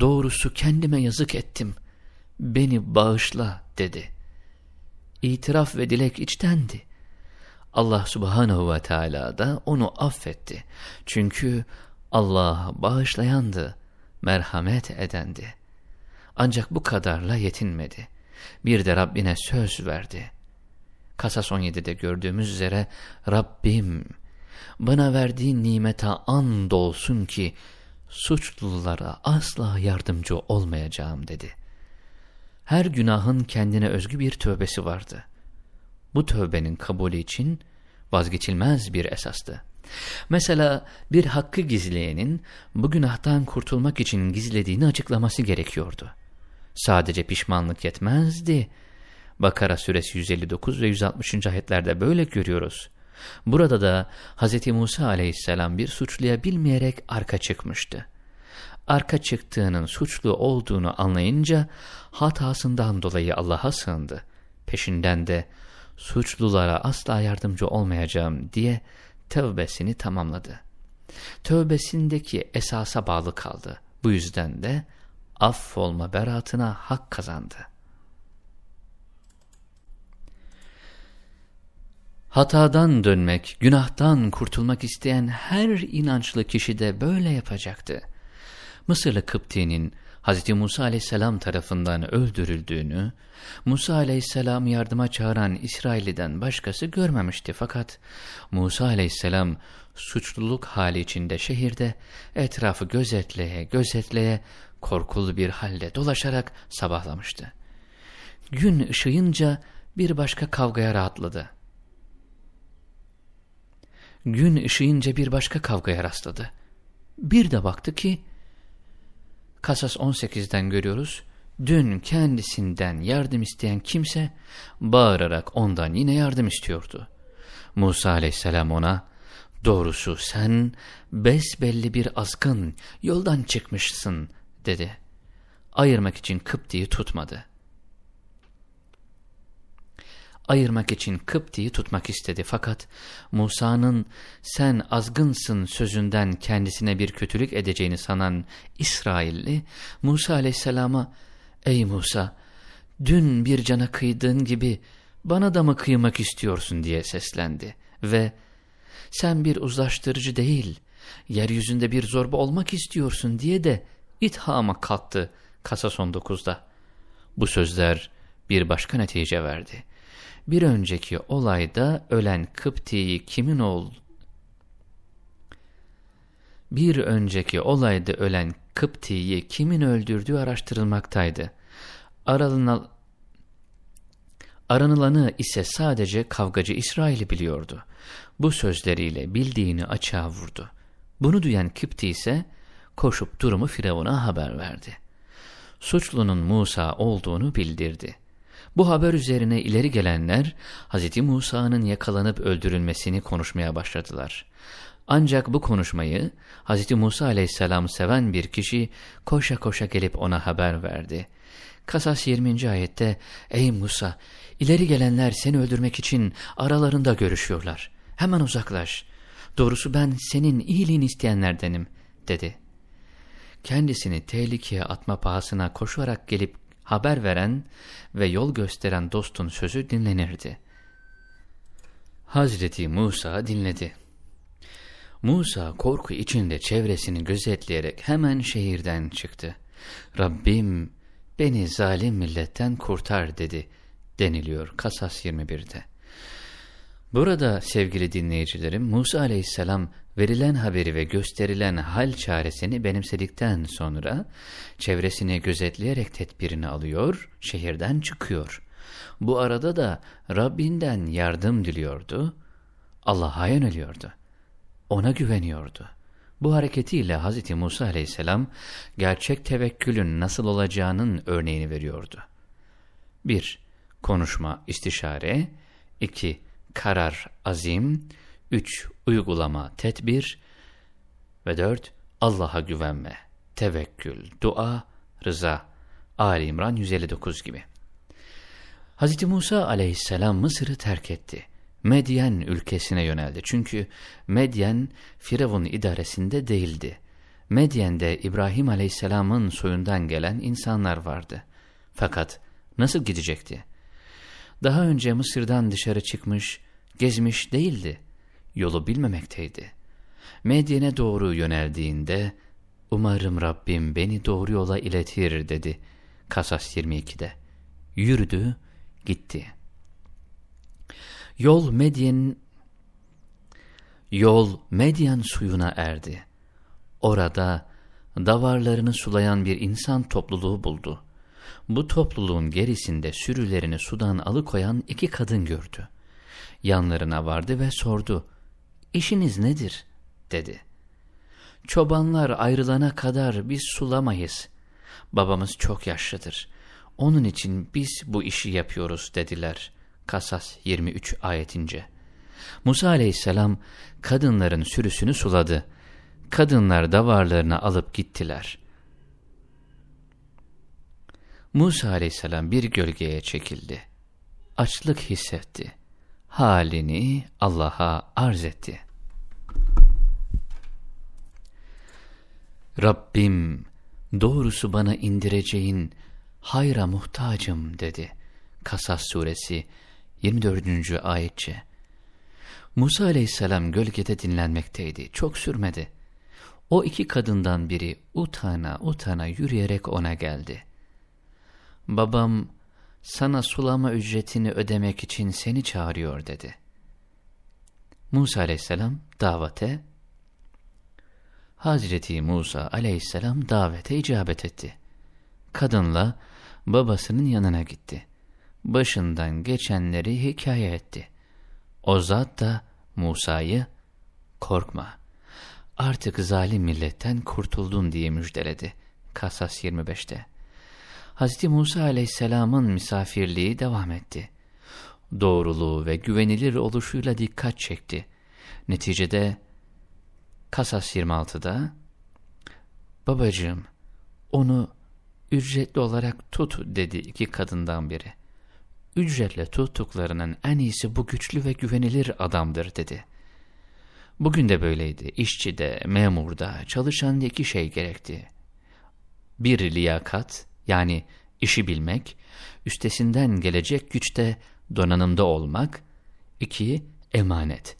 doğrusu kendime yazık ettim. Beni bağışla dedi. İtiraf ve dilek içtendi. Allah subhanahu ve teala da onu affetti. Çünkü Allah bağışlayandı, merhamet edendi. Ancak bu kadarla yetinmedi. Bir de Rabbine söz verdi. Kasas 17'de gördüğümüz üzere Rabbim bana verdiğin nimete and olsun ki suçlulara asla yardımcı olmayacağım dedi. Her günahın kendine özgü bir tövbesi vardı. Bu tövbenin kabulü için vazgeçilmez bir esastı. Mesela bir hakkı gizleyenin bu günahtan kurtulmak için gizlediğini açıklaması gerekiyordu. Sadece pişmanlık yetmezdi. Bakara suresi 159 ve 160. ayetlerde böyle görüyoruz. Burada da Hz. Musa aleyhisselam bir suçluya bilmeyerek arka çıkmıştı. Arka çıktığının suçlu olduğunu anlayınca hatasından dolayı Allah'a sığındı. Peşinden de suçlulara asla yardımcı olmayacağım diye tövbesini tamamladı. Tövbesindeki esasa bağlı kaldı. Bu yüzden de affolma beratına hak kazandı. Hatadan dönmek, günahtan kurtulmak isteyen her inançlı kişi de böyle yapacaktı. Mısırlı Kıpti'nin Hz. Musa aleyhisselam tarafından öldürüldüğünü, Musa aleyhisselamı yardıma çağıran İsrail'den başkası görmemişti. Fakat Musa aleyhisselam suçluluk hali içinde şehirde etrafı gözetleye gözetleye korkulu bir halde dolaşarak sabahlamıştı. Gün ışıyınca bir başka kavgaya rahatladı. Gün ışıyınca bir başka kavgaya rastladı. Bir de baktı ki, Kasas 18'den görüyoruz, dün kendisinden yardım isteyen kimse bağırarak ondan yine yardım istiyordu. Musa aleyhisselam ona, doğrusu sen besbelli bir azgın yoldan çıkmışsın dedi. Ayırmak için Kıpti'yi tutmadı. Ayırmak için Kıpti'yi tutmak istedi fakat Musa'nın sen azgınsın sözünden kendisine bir kötülük edeceğini sanan İsrailli Musa aleyhisselama ey Musa dün bir cana kıydığın gibi bana da mı kıymak istiyorsun diye seslendi ve sen bir uzlaştırıcı değil yeryüzünde bir zorba olmak istiyorsun diye de ithama kalktı Kasas 19'da. Bu sözler bir başka netice verdi. Bir önceki olayda ölen Kıpti'yi kimin ol Bir önceki olayda ölen Kıpti'yi kimin öldürdüğü araştırılmaktaydı. Aranılan, aranılanı ise sadece kavgacı İsrail'i biliyordu. Bu sözleriyle bildiğini açığa vurdu. Bunu duyan Kıpti ise koşup durumu Firavun'a haber verdi. Suçlunun Musa olduğunu bildirdi. Bu haber üzerine ileri gelenler Hz. Musa'nın yakalanıp öldürülmesini konuşmaya başladılar. Ancak bu konuşmayı Hz. Musa aleyhisselam seven bir kişi koşa koşa gelip ona haber verdi. Kasas 20. ayette Ey Musa ileri gelenler seni öldürmek için aralarında görüşüyorlar. Hemen uzaklaş. Doğrusu ben senin iyiliğini isteyenlerdenim dedi kendisini tehlikeye atma pahasına koşarak gelip haber veren ve yol gösteren dostun sözü dinlenirdi. Hazreti Musa dinledi. Musa korku içinde çevresini gözetleyerek hemen şehirden çıktı. Rabbim beni zalim milletten kurtar dedi deniliyor Kasas 21'de. Burada sevgili dinleyicilerim Musa aleyhisselam verilen haberi ve gösterilen hal çaresini benimsedikten sonra çevresini gözetleyerek tedbirini alıyor, şehirden çıkıyor. Bu arada da Rabbinden yardım diliyordu, Allah'a yöneliyordu, ona güveniyordu. Bu hareketiyle Hz. Musa aleyhisselam gerçek tevekkülün nasıl olacağının örneğini veriyordu. 1. Konuşma, istişare 2 karar, azim, 3. Uygulama, tedbir ve 4. Allah'a güvenme, tevekkül, dua, rıza. Ali İmran 159 gibi. Hz. Musa aleyhisselam Mısır'ı terk etti. Medyen ülkesine yöneldi. Çünkü Medyen Firavun idaresinde değildi. Medyen'de İbrahim aleyhisselamın soyundan gelen insanlar vardı. Fakat nasıl gidecekti? Daha önce Mısır'dan dışarı çıkmış, gezmiş değildi. Yolu bilmemekteydi. Medyen'e doğru yöneldiğinde, umarım Rabbim beni doğru yola iletir dedi Kasas 22'de. Yürüdü, gitti. Yol Medyen Yol Medyen suyuna erdi. Orada davarlarını sulayan bir insan topluluğu buldu. Bu topluluğun gerisinde sürülerini sudan alıkoyan iki kadın gördü. Yanlarına vardı ve sordu. İşiniz nedir? dedi. Çobanlar ayrılana kadar biz sulamayız. Babamız çok yaşlıdır. Onun için biz bu işi yapıyoruz dediler. Kasas 23 ayetince. Musa aleyhisselam kadınların sürüsünü suladı. Kadınlar davarlarını alıp gittiler. Musa aleyhisselam bir gölgeye çekildi. Açlık hissetti. Halini Allah'a arz etti. Rabbim doğrusu bana indireceğin hayra muhtacım dedi. Kasas suresi 24. ayetçe. Musa aleyhisselam gölgede dinlenmekteydi. Çok sürmedi. O iki kadından biri utana utana yürüyerek ona geldi. Babam sana sulama ücretini ödemek için seni çağırıyor dedi. Musa aleyhisselam davete, Hazreti Musa aleyhisselam davete icabet etti. Kadınla babasının yanına gitti. Başından geçenleri hikaye etti. O zat da Musa'yı korkma artık zalim milletten kurtuldun diye müjdeledi. Kasas 25'te. Hz. Musa aleyhisselamın misafirliği devam etti. Doğruluğu ve güvenilir oluşuyla dikkat çekti. Neticede Kasas 26'da babacığım onu ücretli olarak tut dedi iki kadından biri. Ücretle tuttuklarının en iyisi bu güçlü ve güvenilir adamdır dedi. Bugün de böyleydi. İşçide, memurda, çalışan iki şey gerekti. Bir liyakat, yani işi bilmek, üstesinden gelecek güçte donanımda olmak. iki emanet,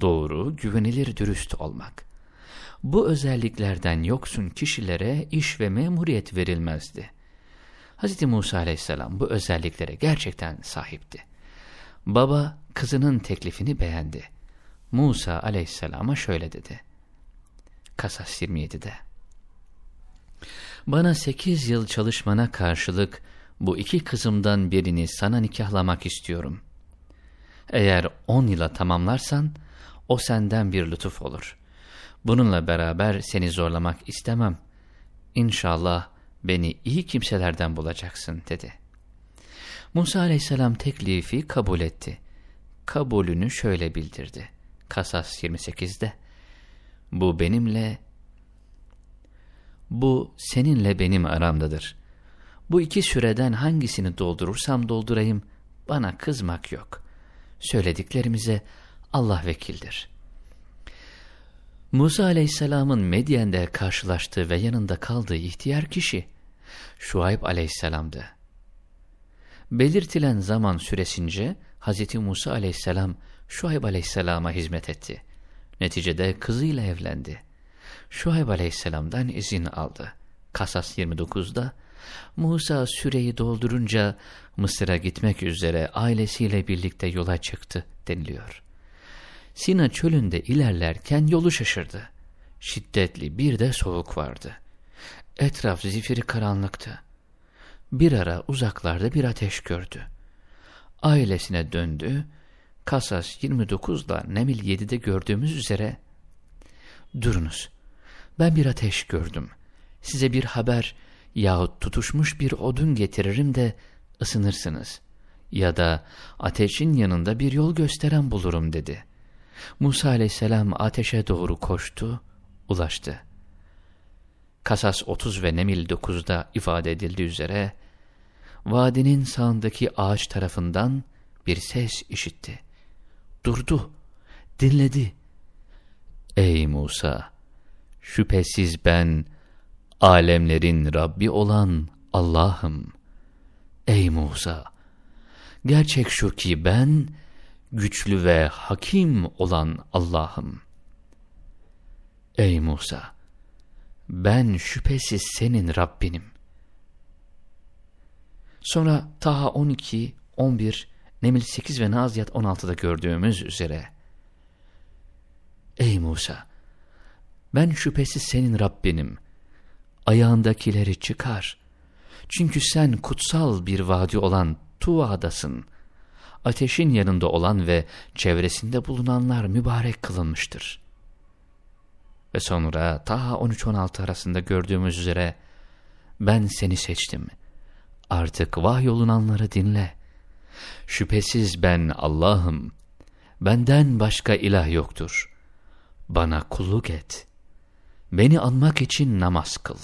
doğru, güvenilir, dürüst olmak. Bu özelliklerden yoksun kişilere iş ve memuriyet verilmezdi. Hz. Musa aleyhisselam bu özelliklere gerçekten sahipti. Baba kızının teklifini beğendi. Musa aleyhisselama şöyle dedi. Kasas 27'de. Bana sekiz yıl çalışmana karşılık bu iki kızımdan birini sana nikahlamak istiyorum. Eğer on yıla tamamlarsan o senden bir lütuf olur. Bununla beraber seni zorlamak istemem. İnşallah beni iyi kimselerden bulacaksın dedi. Musa aleyhisselam teklifi kabul etti. Kabulünü şöyle bildirdi. Kasas 28'de bu benimle bu seninle benim aramdadır. Bu iki süreden hangisini doldurursam doldurayım bana kızmak yok. Söylediklerimize Allah vekildir. Musa aleyhisselamın Medyen'de karşılaştığı ve yanında kaldığı ihtiyar kişi Şuayb aleyhisselamdı. Belirtilen zaman süresince Hz. Musa aleyhisselam Şuayb aleyhisselama hizmet etti. Neticede kızıyla evlendi. Şuayb aleyhisselamdan izin aldı. Kasas 29'da Musa süreyi doldurunca Mısır'a gitmek üzere ailesiyle birlikte yola çıktı deniliyor. Sina çölünde ilerlerken yolu şaşırdı. Şiddetli bir de soğuk vardı. Etraf zifiri karanlıktı. Bir ara uzaklarda bir ateş gördü. Ailesine döndü Kasas 29'da Nemil 7'de gördüğümüz üzere Durunuz, ben bir ateş gördüm. Size bir haber yahut tutuşmuş bir odun getiririm de ısınırsınız. Ya da ateşin yanında bir yol gösteren bulurum dedi. Musa aleyhisselam ateşe doğru koştu, ulaştı. Kasas 30 ve Nemil 9'da ifade edildiği üzere, vadinin sağındaki ağaç tarafından bir ses işitti. Durdu, dinledi. Ey Musa! Şüphesiz ben, alemlerin Rabbi olan Allah'ım. Ey Musa! Gerçek şu ki ben, güçlü ve hakim olan Allah'ım. Ey Musa! Ben şüphesiz senin Rabbinim. Sonra Taha 12, 11, Nemil 8 ve Naziyat 16'da gördüğümüz üzere Ey Musa! Ben şüphesiz senin Rabbinim. Ayağındakileri çıkar. Çünkü sen kutsal bir vadi olan Tuva'dasın. Ateşin yanında olan ve çevresinde bulunanlar mübarek kılınmıştır. Ve sonra Taha 13-16 arasında gördüğümüz üzere ben seni seçtim. Artık vahyolunanları dinle. Şüphesiz ben Allah'ım. Benden başka ilah yoktur. Bana kulluk et. Beni anmak için namaz kıl.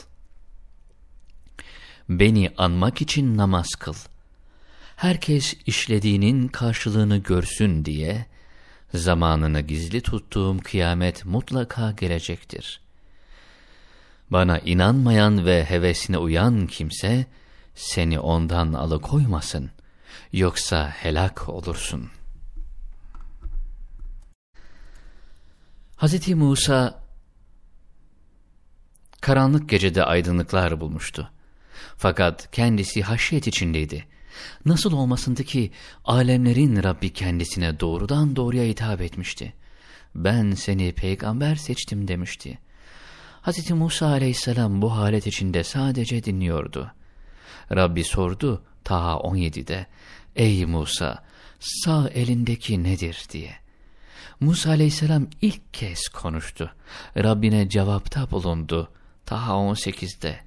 Beni anmak için namaz kıl. Herkes işlediğinin karşılığını görsün diye, zamanını gizli tuttuğum kıyamet mutlaka gelecektir. Bana inanmayan ve hevesine uyan kimse, seni ondan alıkoymasın, yoksa helak olursun. Hz. Musa, karanlık gecede aydınlıklar bulmuştu. Fakat kendisi haşyet içindeydi. Nasıl olmasındı ki alemlerin Rabbi kendisine doğrudan doğruya hitap etmişti. Ben seni peygamber seçtim demişti. Hz. Musa aleyhisselam bu halet içinde sadece dinliyordu. Rabbi sordu Taha 17'de, Ey Musa, sağ elindeki nedir diye. Musa aleyhisselam ilk kez konuştu. Rabbine cevapta bulundu. Taha 18'de.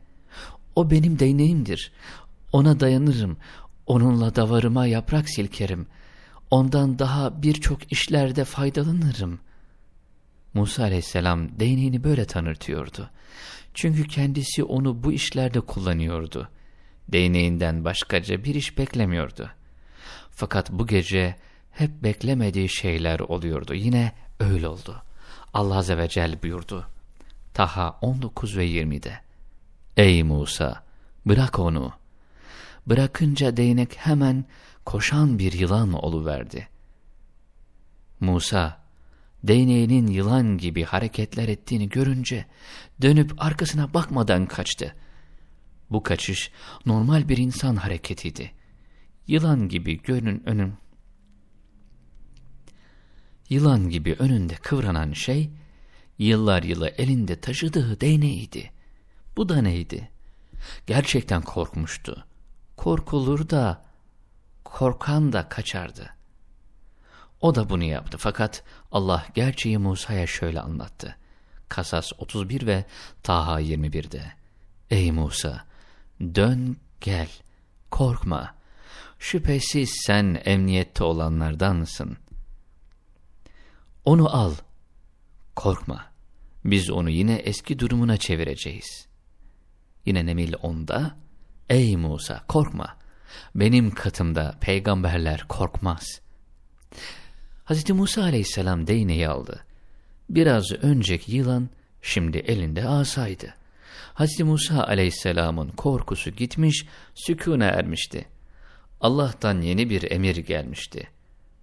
O benim değneğimdir. Ona dayanırım. Onunla davarıma yaprak silkerim. Ondan daha birçok işlerde faydalanırım. Musa aleyhisselam değneğini böyle tanırtıyordu. Çünkü kendisi onu bu işlerde kullanıyordu. Değneğinden başkaca bir iş beklemiyordu. Fakat bu gece hep beklemediği şeyler oluyordu. Yine öyle oldu. Allah Azze ve Celle buyurdu. Taha 19 ve 20'de. Ey Musa! Bırak onu. Bırakınca değnek hemen koşan bir yılan oluverdi. Musa, değneğinin yılan gibi hareketler ettiğini görünce dönüp arkasına bakmadan kaçtı. Bu kaçış normal bir insan hareketiydi. Yılan gibi gönün önün Yılan gibi önünde kıvranan şey, yıllar yılı elinde taşıdığı değneğiydi. Bu da neydi? Gerçekten korkmuştu. Korkulur da, korkan da kaçardı. O da bunu yaptı fakat Allah gerçeği Musa'ya şöyle anlattı. Kasas 31 ve Taha 21'de. Ey Musa! Dön gel, korkma. Şüphesiz sen emniyette olanlardansın. Onu al. Korkma. Biz onu yine eski durumuna çevireceğiz. Yine Nemil 10'da, Ey Musa korkma. Benim katımda peygamberler korkmaz. Hz. Musa aleyhisselam değneği aldı. Biraz önceki yılan şimdi elinde asaydı. Hz. Musa aleyhisselamın korkusu gitmiş, sükûne ermişti. Allah'tan yeni bir emir gelmişti.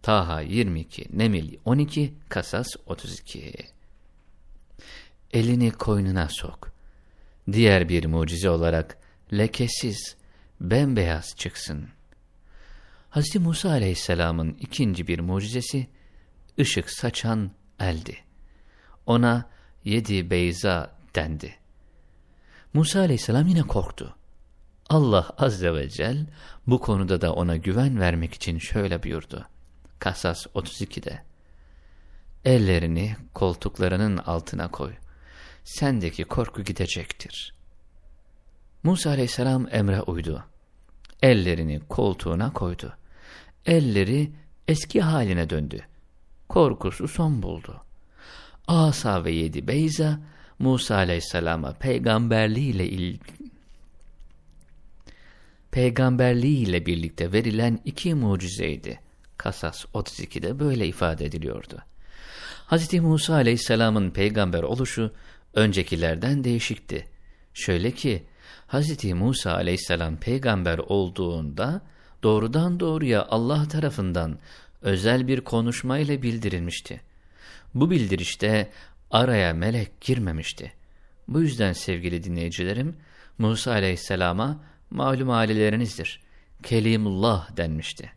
Taha 22, Nemil 12, Kasas 32. Elini koynuna sok. Diğer bir mucize olarak lekesiz, bembeyaz çıksın. Hz. Musa aleyhisselamın ikinci bir mucizesi, ışık saçan eldi. Ona yedi beyza dendi. Musa aleyhisselam yine korktu. Allah azze ve cel bu konuda da ona güven vermek için şöyle buyurdu. Kasas 32'de. Ellerini koltuklarının altına koy. Sendeki korku gidecektir. Musa aleyhisselam emre uydu. Ellerini koltuğuna koydu. Elleri eski haline döndü. Korkusu son buldu. Asa ve yedi Beyza Musa aleyhisselama peygamberliğiyle il peygamberliğiyle birlikte verilen iki mucizeydi. Kasas 32'de böyle ifade ediliyordu. Hz. Musa aleyhisselamın peygamber oluşu öncekilerden değişikti. Şöyle ki, Hz. Musa aleyhisselam peygamber olduğunda doğrudan doğruya Allah tarafından özel bir konuşmayla bildirilmişti. Bu bildirişte araya melek girmemişti. Bu yüzden sevgili dinleyicilerim, Musa aleyhisselama malum ailelerinizdir. Kelimullah denmişti.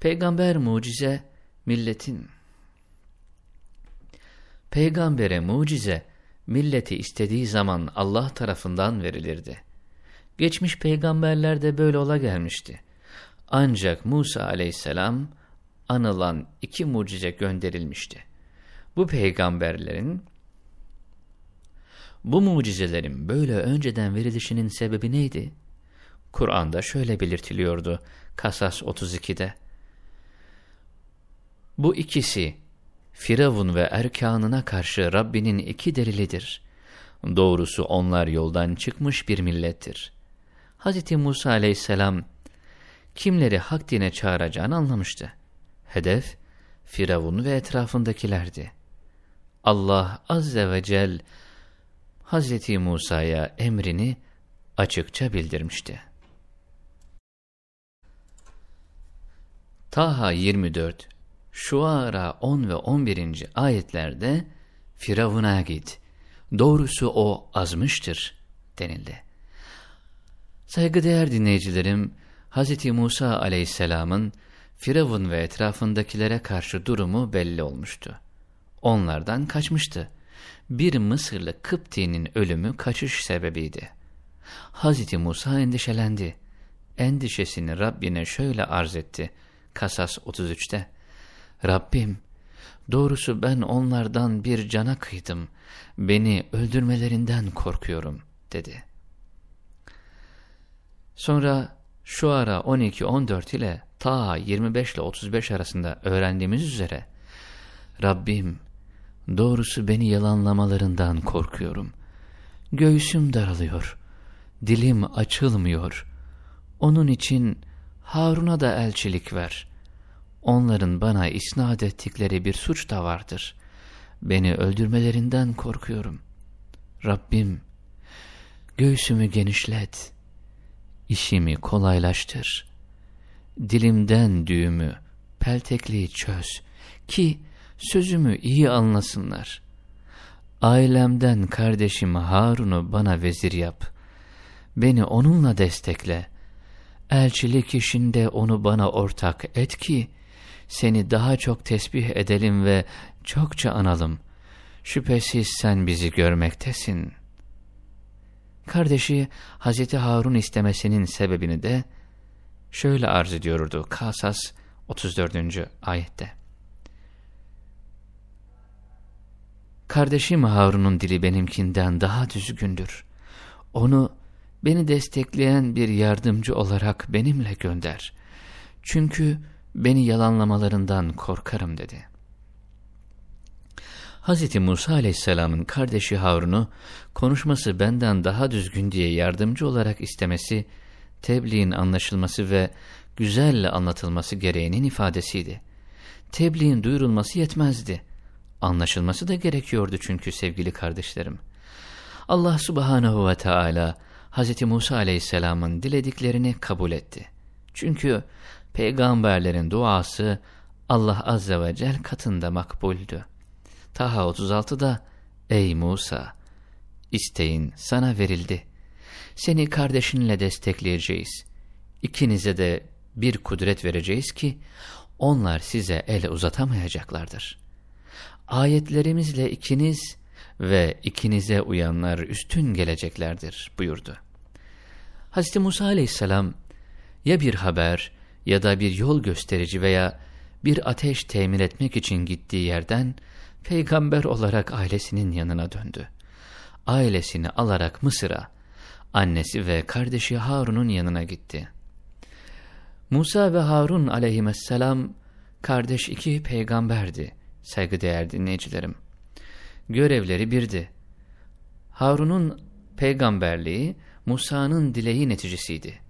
Peygamber mucize, milletin. Peygambere mucize, milleti istediği zaman Allah tarafından verilirdi. Geçmiş peygamberler de böyle ola gelmişti. Ancak Musa aleyhisselam anılan iki mucize gönderilmişti. Bu peygamberlerin, bu mucizelerin böyle önceden verilişinin sebebi neydi? Kur'an'da şöyle belirtiliyordu Kasas 32'de. Bu ikisi Firavun ve erkanına karşı Rabbinin iki delilidir. Doğrusu onlar yoldan çıkmış bir millettir. Hz. Musa aleyhisselam kimleri hak dine çağıracağını anlamıştı. Hedef Firavun ve etrafındakilerdi. Allah azze ve cel Hz. Musa'ya emrini açıkça bildirmişti. Taha 24, Şuara 10 ve 11. ayetlerde Firavun'a git, doğrusu o azmıştır denildi. Saygıdeğer dinleyicilerim, Hz. Musa aleyhisselamın Firavun ve etrafındakilere karşı durumu belli olmuştu. Onlardan kaçmıştı. Bir Mısırlı Kıpti'nin ölümü kaçış sebebiydi. Hz. Musa endişelendi. Endişesini Rabbine şöyle arz etti. Kasas 33'te. Rabbim, doğrusu ben onlardan bir cana kıydım. Beni öldürmelerinden korkuyorum, dedi. Sonra şu ara 12-14 ile ta 25 ile 35 arasında öğrendiğimiz üzere Rabbim doğrusu beni yalanlamalarından korkuyorum. Göğsüm daralıyor, dilim açılmıyor. Onun için Harun'a da elçilik ver. Onların bana isnat ettikleri bir suç da vardır. Beni öldürmelerinden korkuyorum. Rabbim, göğsümü genişlet, işimi kolaylaştır. Dilimden düğümü, peltekliği çöz ki sözümü iyi anlasınlar. Ailemden kardeşim Harun'u bana vezir yap. Beni onunla destekle. Elçilik işinde onu bana ortak et ki, seni daha çok tesbih edelim ve çokça analım. Şüphesiz sen bizi görmektesin. Kardeşi Hazreti Harun istemesinin sebebini de şöyle arz ediyordu Kasas 34. ayette. Kardeşim Harun'un dili benimkinden daha düzgündür. Onu beni destekleyen bir yardımcı olarak benimle gönder. Çünkü beni yalanlamalarından korkarım dedi. Hz. Musa aleyhisselamın kardeşi Harun'u konuşması benden daha düzgün diye yardımcı olarak istemesi, tebliğin anlaşılması ve güzelle anlatılması gereğinin ifadesiydi. Tebliğin duyurulması yetmezdi. Anlaşılması da gerekiyordu çünkü sevgili kardeşlerim. Allah subhanehu ve Teala Hz. Musa aleyhisselamın dilediklerini kabul etti. Çünkü peygamberlerin duası Allah azze ve cel katında makbuldü. Taha 36'da Ey Musa! isteğin sana verildi. Seni kardeşinle destekleyeceğiz. İkinize de bir kudret vereceğiz ki onlar size el uzatamayacaklardır. Ayetlerimizle ikiniz ve ikinize uyanlar üstün geleceklerdir buyurdu. Hz. Musa aleyhisselam ya bir haber ya da bir yol gösterici veya bir ateş temin etmek için gittiği yerden peygamber olarak ailesinin yanına döndü. Ailesini alarak Mısır'a, annesi ve kardeşi Harun'un yanına gitti. Musa ve Harun aleyhisselam kardeş iki peygamberdi, saygıdeğer dinleyicilerim. Görevleri birdi. Harun'un peygamberliği Musa'nın dileği neticesiydi.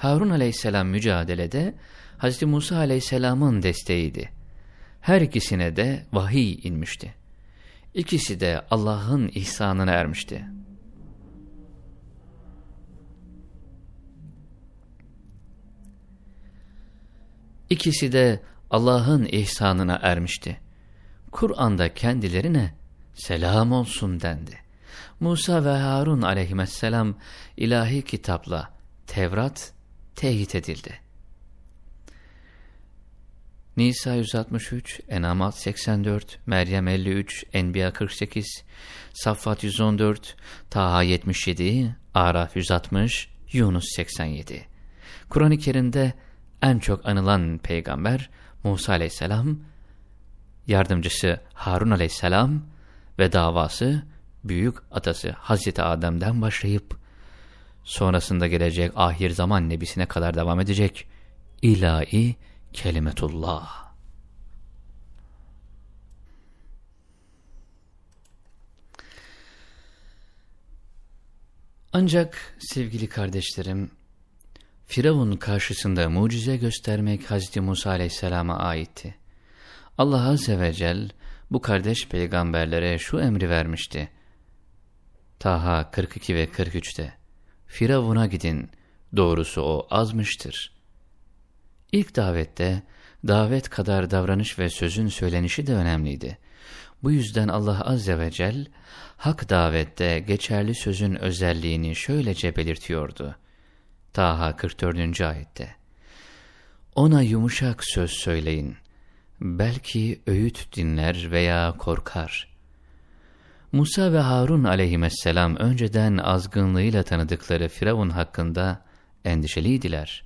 Harun aleyhisselam mücadelede Hz. Musa aleyhisselamın desteğiydi. Her ikisine de vahiy inmişti. İkisi de Allah'ın ihsanına ermişti. İkisi de Allah'ın ihsanına ermişti. Kur'an'da kendilerine selam olsun dendi. Musa ve Harun aleyhisselam ilahi kitapla Tevrat teyit edildi. Nisa 163, Enam 84, Meryem 53, Enbiya 48, Saffat 114, Taha 77, Araf 160, Yunus 87. Kur'an-ı Kerim'de en çok anılan peygamber Musa aleyhisselam, yardımcısı Harun aleyhisselam ve davası büyük atası Hazreti Adem'den başlayıp sonrasında gelecek ahir zaman nebisine kadar devam edecek ilahi kelimetullah. Ancak sevgili kardeşlerim, Firavun karşısında mucize göstermek Hazreti Musa aleyhisselama aitti. Allah azze ve cel bu kardeş peygamberlere şu emri vermişti. Taha 42 ve 43'te Firavun'a gidin, doğrusu o azmıştır. İlk davette, davet kadar davranış ve sözün söylenişi de önemliydi. Bu yüzden Allah Azze ve Celle, hak davette geçerli sözün özelliğini şöylece belirtiyordu. Taha 44. ayette. Ona yumuşak söz söyleyin. Belki öğüt dinler veya korkar. Musa ve Harun aleyhisselam önceden azgınlığıyla tanıdıkları Firavun hakkında endişeliydiler.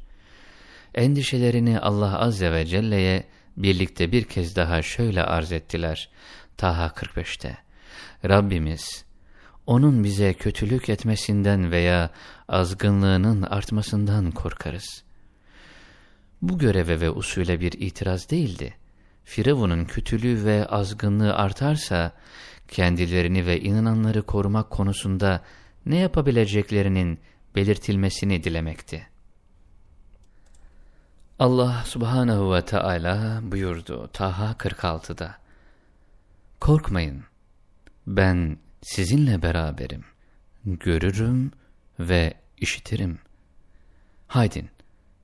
Endişelerini Allah Azze ve Celle'ye birlikte bir kez daha şöyle arz ettiler. Taha 45'te. Rabbimiz, onun bize kötülük etmesinden veya azgınlığının artmasından korkarız. Bu göreve ve usule bir itiraz değildi. Firavun'un kötülüğü ve azgınlığı artarsa, kendilerini ve inananları korumak konusunda ne yapabileceklerinin belirtilmesini dilemekti. Allah subhanehu ve Teala buyurdu Taha 46'da. Korkmayın, ben sizinle beraberim, görürüm ve işitirim. Haydin,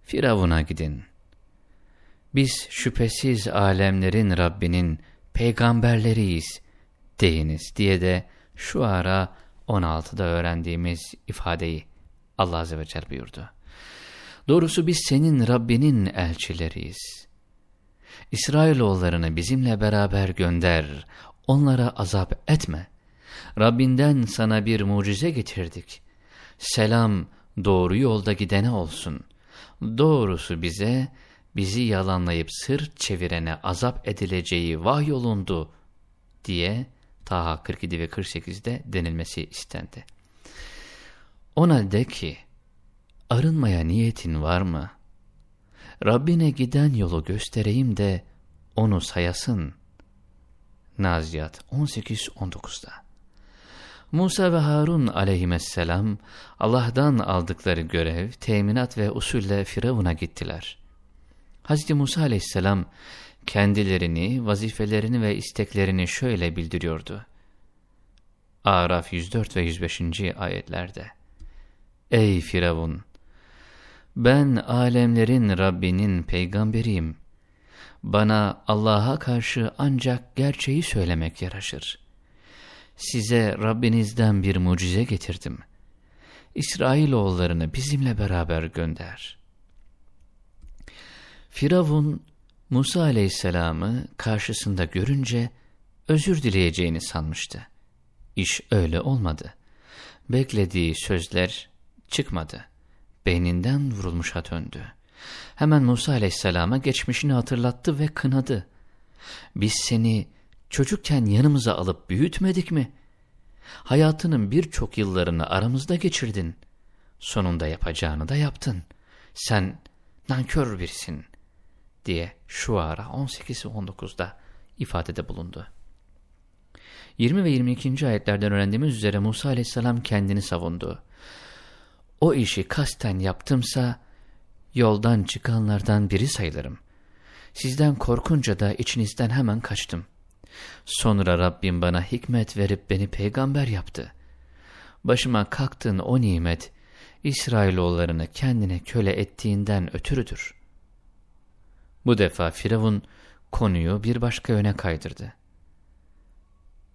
Firavun'a gidin. Biz şüphesiz alemlerin Rabbinin peygamberleriyiz deyiniz diye de şu ara 16'da öğrendiğimiz ifadeyi Allah Azze ve Celle buyurdu. Doğrusu biz senin Rabbinin elçileriyiz. İsrailoğullarını bizimle beraber gönder, onlara azap etme. Rabbinden sana bir mucize getirdik. Selam doğru yolda gidene olsun. Doğrusu bize, bizi yalanlayıp sırt çevirene azap edileceği vahyolundu diye Taha 47 ve 48'de denilmesi istendi. Ona de ki, arınmaya niyetin var mı? Rabbine giden yolu göstereyim de onu sayasın. Naziyat 18-19'da Musa ve Harun aleyhisselam Allah'tan aldıkları görev, teminat ve usulle Firavun'a gittiler. Hz. Musa aleyhisselam kendilerini, vazifelerini ve isteklerini şöyle bildiriyordu. Araf 104 ve 105. ayetlerde Ey Firavun! Ben alemlerin Rabbinin peygamberiyim. Bana Allah'a karşı ancak gerçeği söylemek yaraşır. Size Rabbinizden bir mucize getirdim. İsrailoğullarını bizimle beraber gönder. Firavun, Musa aleyhisselamı karşısında görünce özür dileyeceğini sanmıştı. İş öyle olmadı. Beklediği sözler çıkmadı. Beyninden vurulmuşa döndü. Hemen Musa aleyhisselama geçmişini hatırlattı ve kınadı. Biz seni çocukken yanımıza alıp büyütmedik mi? Hayatının birçok yıllarını aramızda geçirdin. Sonunda yapacağını da yaptın. Sen nankör birisin diye şu ara 18-19'da ifadede bulundu. 20 ve 22. ayetlerden öğrendiğimiz üzere Musa aleyhisselam kendini savundu. O işi kasten yaptımsa yoldan çıkanlardan biri sayılırım. Sizden korkunca da içinizden hemen kaçtım. Sonra Rabbim bana hikmet verip beni peygamber yaptı. Başıma kalktığın o nimet, İsrailoğullarını kendine köle ettiğinden ötürüdür. Bu defa Firavun konuyu bir başka yöne kaydırdı.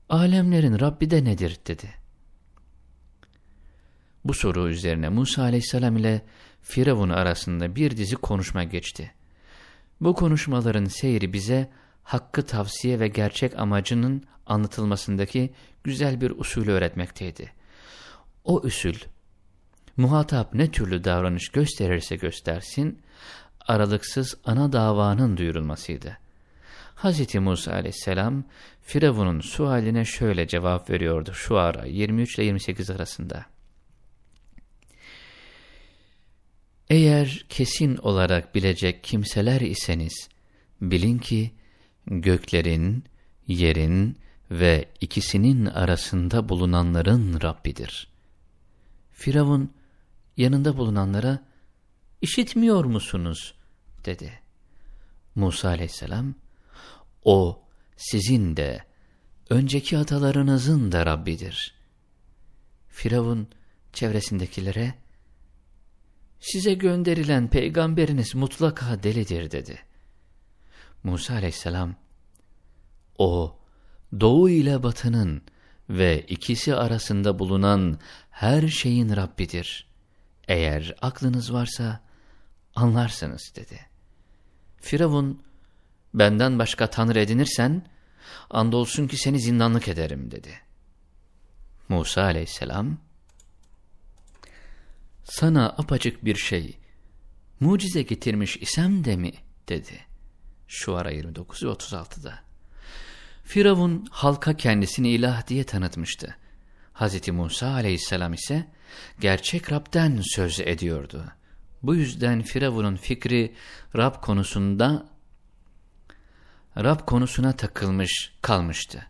Alemlerin Rabbi de nedir dedi. Bu soru üzerine Musa aleyhisselam ile Firavun arasında bir dizi konuşma geçti. Bu konuşmaların seyri bize hakkı tavsiye ve gerçek amacının anlatılmasındaki güzel bir usulü öğretmekteydi. O usul, muhatap ne türlü davranış gösterirse göstersin, aralıksız ana davanın duyurulmasıydı. Hz. Musa aleyhisselam, Firavun'un sualine şöyle cevap veriyordu şu ara 23 ile 28 arasında. Eğer kesin olarak bilecek kimseler iseniz, bilin ki göklerin, yerin ve ikisinin arasında bulunanların Rabbidir. Firavun yanında bulunanlara, işitmiyor musunuz? Dedi. Musa aleyhisselam, o sizin de, önceki atalarınızın da Rabbidir. Firavun çevresindekilere, size gönderilen peygamberiniz mutlaka delidir dedi. Musa aleyhisselam, o doğu ile batının ve ikisi arasında bulunan her şeyin Rabbidir. Eğer aklınız varsa anlarsınız dedi. Firavun, benden başka tanrı edinirsen, andolsun ki seni zindanlık ederim dedi. Musa aleyhisselam, sana apacık bir şey, mucize getirmiş isem de mi? dedi. Şu ara 29 ve 36'da. Firavun halka kendisini ilah diye tanıtmıştı. Hz. Musa aleyhisselam ise gerçek Rab'den söz ediyordu. Bu yüzden Firavun'un fikri Rab konusunda Rab konusuna takılmış kalmıştı.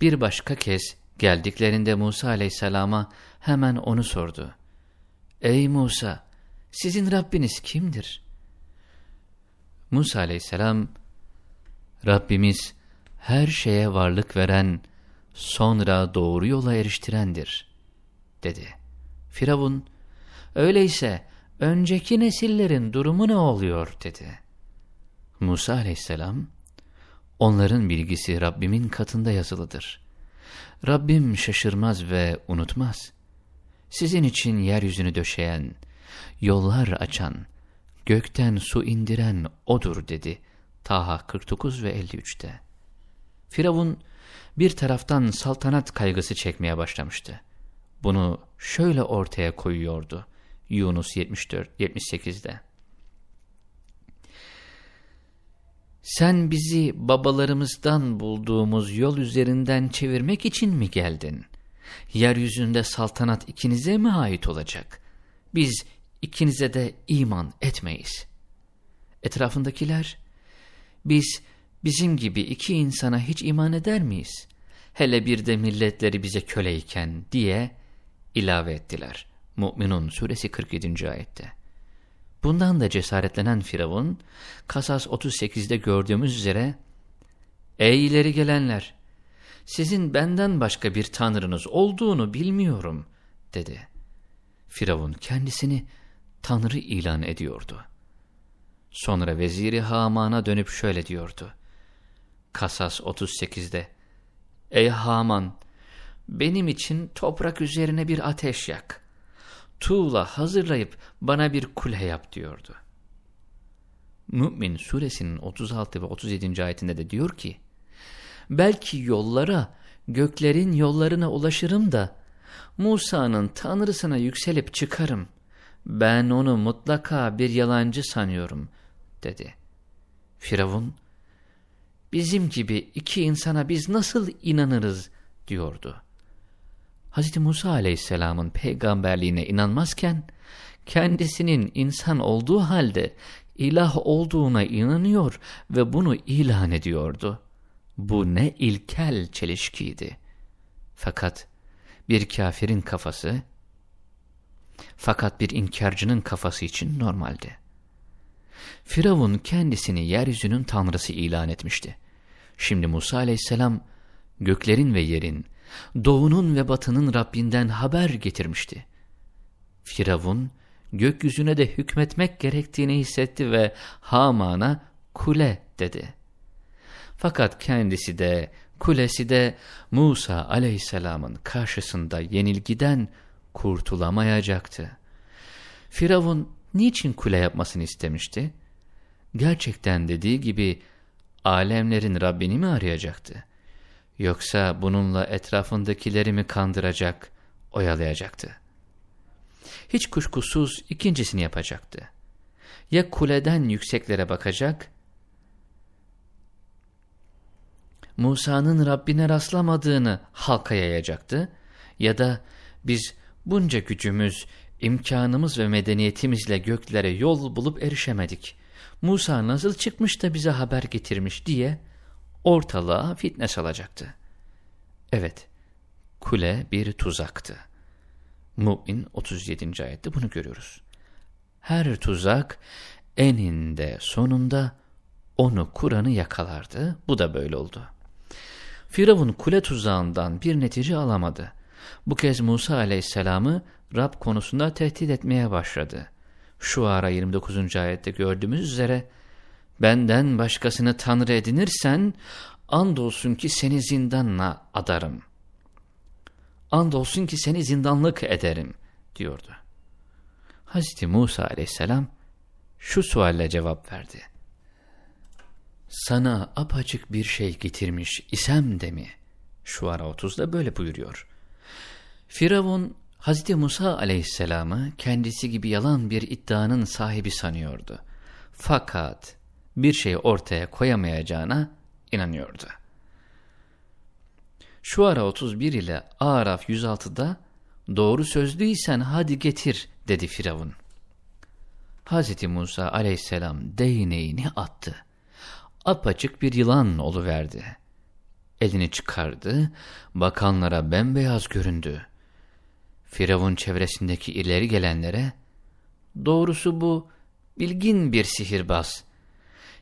Bir başka kez geldiklerinde Musa aleyhisselama hemen onu sordu. Ey Musa! Sizin Rabbiniz kimdir? Musa aleyhisselam, Rabbimiz her şeye varlık veren, sonra doğru yola eriştirendir, dedi. Firavun, öyleyse önceki nesillerin durumu ne oluyor, dedi. Musa aleyhisselam, onların bilgisi Rabbimin katında yazılıdır. Rabbim şaşırmaz ve unutmaz. Sizin için yeryüzünü döşeyen, yollar açan, gökten su indiren O'dur dedi Taha 49 ve 53'te. Firavun bir taraftan saltanat kaygısı çekmeye başlamıştı. Bunu şöyle ortaya koyuyordu Yunus 74 78'de. Sen bizi babalarımızdan bulduğumuz yol üzerinden çevirmek için mi geldin? Yeryüzünde saltanat ikinize mi ait olacak? Biz ikinize de iman etmeyiz. Etrafındakiler, biz bizim gibi iki insana hiç iman eder miyiz? Hele bir de milletleri bize köleyken diye ilave ettiler. Mü'minun suresi 47. ayette. Bundan da cesaretlenen Firavun, Kasas 38'de gördüğümüz üzere, Ey ileri gelenler! Sizin benden başka bir tanrınız olduğunu bilmiyorum, dedi. Firavun kendisini tanrı ilan ediyordu. Sonra veziri Haman'a dönüp şöyle diyordu. Kasas 38'de, Ey Haman! Benim için toprak üzerine bir ateş yak tuğla hazırlayıp bana bir kule yap diyordu. Mü'min suresinin 36 ve 37. ayetinde de diyor ki, Belki yollara, göklerin yollarına ulaşırım da, Musa'nın tanrısına yükselip çıkarım. Ben onu mutlaka bir yalancı sanıyorum, dedi. Firavun, bizim gibi iki insana biz nasıl inanırız, diyordu. Hz. Musa aleyhisselamın peygamberliğine inanmazken, kendisinin insan olduğu halde ilah olduğuna inanıyor ve bunu ilan ediyordu. Bu ne ilkel çelişkiydi. Fakat bir kafirin kafası, fakat bir inkarcının kafası için normaldi. Firavun kendisini yeryüzünün tanrısı ilan etmişti. Şimdi Musa aleyhisselam göklerin ve yerin, doğunun ve batının Rabbinden haber getirmişti. Firavun gökyüzüne de hükmetmek gerektiğini hissetti ve Haman'a kule dedi. Fakat kendisi de kulesi de Musa aleyhisselamın karşısında yenilgiden kurtulamayacaktı. Firavun niçin kule yapmasını istemişti? Gerçekten dediği gibi alemlerin Rabbini mi arayacaktı? Yoksa bununla etrafındakileri mi kandıracak, oyalayacaktı? Hiç kuşkusuz ikincisini yapacaktı. Ya kuleden yükseklere bakacak, Musa'nın Rabbine rastlamadığını halka yayacaktı ya da biz bunca gücümüz, imkanımız ve medeniyetimizle göklere yol bulup erişemedik. Musa nasıl çıkmış da bize haber getirmiş diye ortalığa fitne salacaktı. Evet, kule bir tuzaktı. Mu'min 37. ayette bunu görüyoruz. Her tuzak eninde sonunda onu Kur'an'ı yakalardı. Bu da böyle oldu. Firavun kule tuzağından bir netice alamadı. Bu kez Musa aleyhisselamı Rab konusunda tehdit etmeye başladı. Şu ara 29. ayette gördüğümüz üzere benden başkasını tanrı edinirsen andolsun ki seni zindanla adarım. Andolsun ki seni zindanlık ederim diyordu. Hazreti Musa aleyhisselam şu sualle cevap verdi. Sana apacık bir şey getirmiş isem de mi? Şu ara 30'da böyle buyuruyor. Firavun Hazreti Musa aleyhisselamı kendisi gibi yalan bir iddianın sahibi sanıyordu. Fakat bir şey ortaya koyamayacağına inanıyordu. Şu ara 31 ile Araf 106'da doğru sözlüysen hadi getir dedi Firavun. Hazreti Musa aleyhisselam değneğini attı. Apaçık bir yılan oluverdi. Elini çıkardı, bakanlara bembeyaz göründü. Firavun çevresindeki ileri gelenlere, doğrusu bu bilgin bir sihirbaz.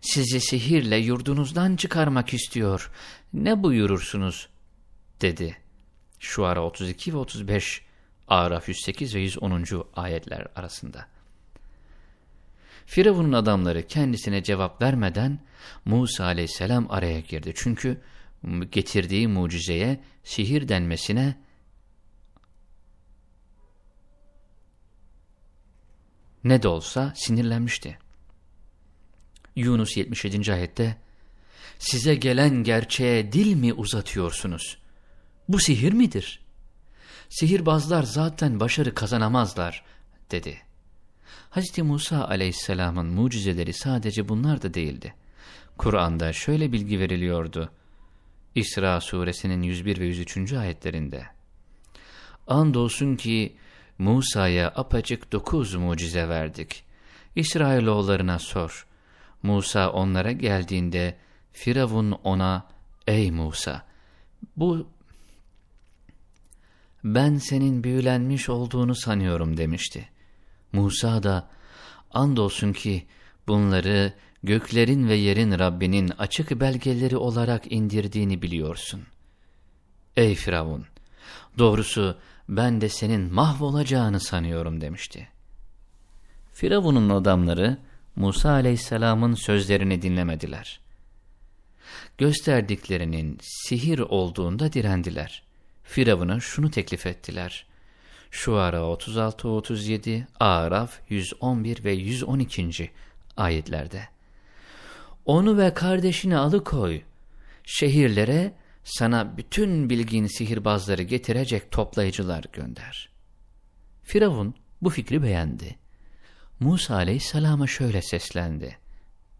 Sizi sihirle yurdunuzdan çıkarmak istiyor. Ne buyurursunuz? dedi. Şu ara 32 ve 35, Araf 108 ve 110. ayetler arasında. Firavun'un adamları kendisine cevap vermeden Musa aleyhisselam araya girdi. Çünkü getirdiği mucizeye sihir denmesine ne de olsa sinirlenmişti. Yunus 77. ayette Size gelen gerçeğe dil mi uzatıyorsunuz? Bu sihir midir? Sihirbazlar zaten başarı kazanamazlar dedi. Hz. Musa aleyhisselamın mucizeleri sadece bunlar da değildi. Kur'an'da şöyle bilgi veriliyordu. İsra suresinin 101 ve 103. ayetlerinde. Andolsun ki Musa'ya apacık dokuz mucize verdik. İsrailoğullarına sor. Musa onlara geldiğinde Firavun ona, ey Musa, bu ben senin büyülenmiş olduğunu sanıyorum demişti. Musa da, andolsun ki bunları göklerin ve yerin Rabbinin açık belgeleri olarak indirdiğini biliyorsun. Ey Firavun! Doğrusu ben de senin mahvolacağını sanıyorum demişti. Firavun'un adamları Musa aleyhisselamın sözlerini dinlemediler. Gösterdiklerinin sihir olduğunda direndiler. Firavun'a şunu teklif ettiler. Şuara 36-37, Araf 111 ve 112. ayetlerde. Onu ve kardeşini alıkoy. Şehirlere sana bütün bilgin sihirbazları getirecek toplayıcılar gönder. Firavun bu fikri beğendi. Musa aleyhisselama şöyle seslendi.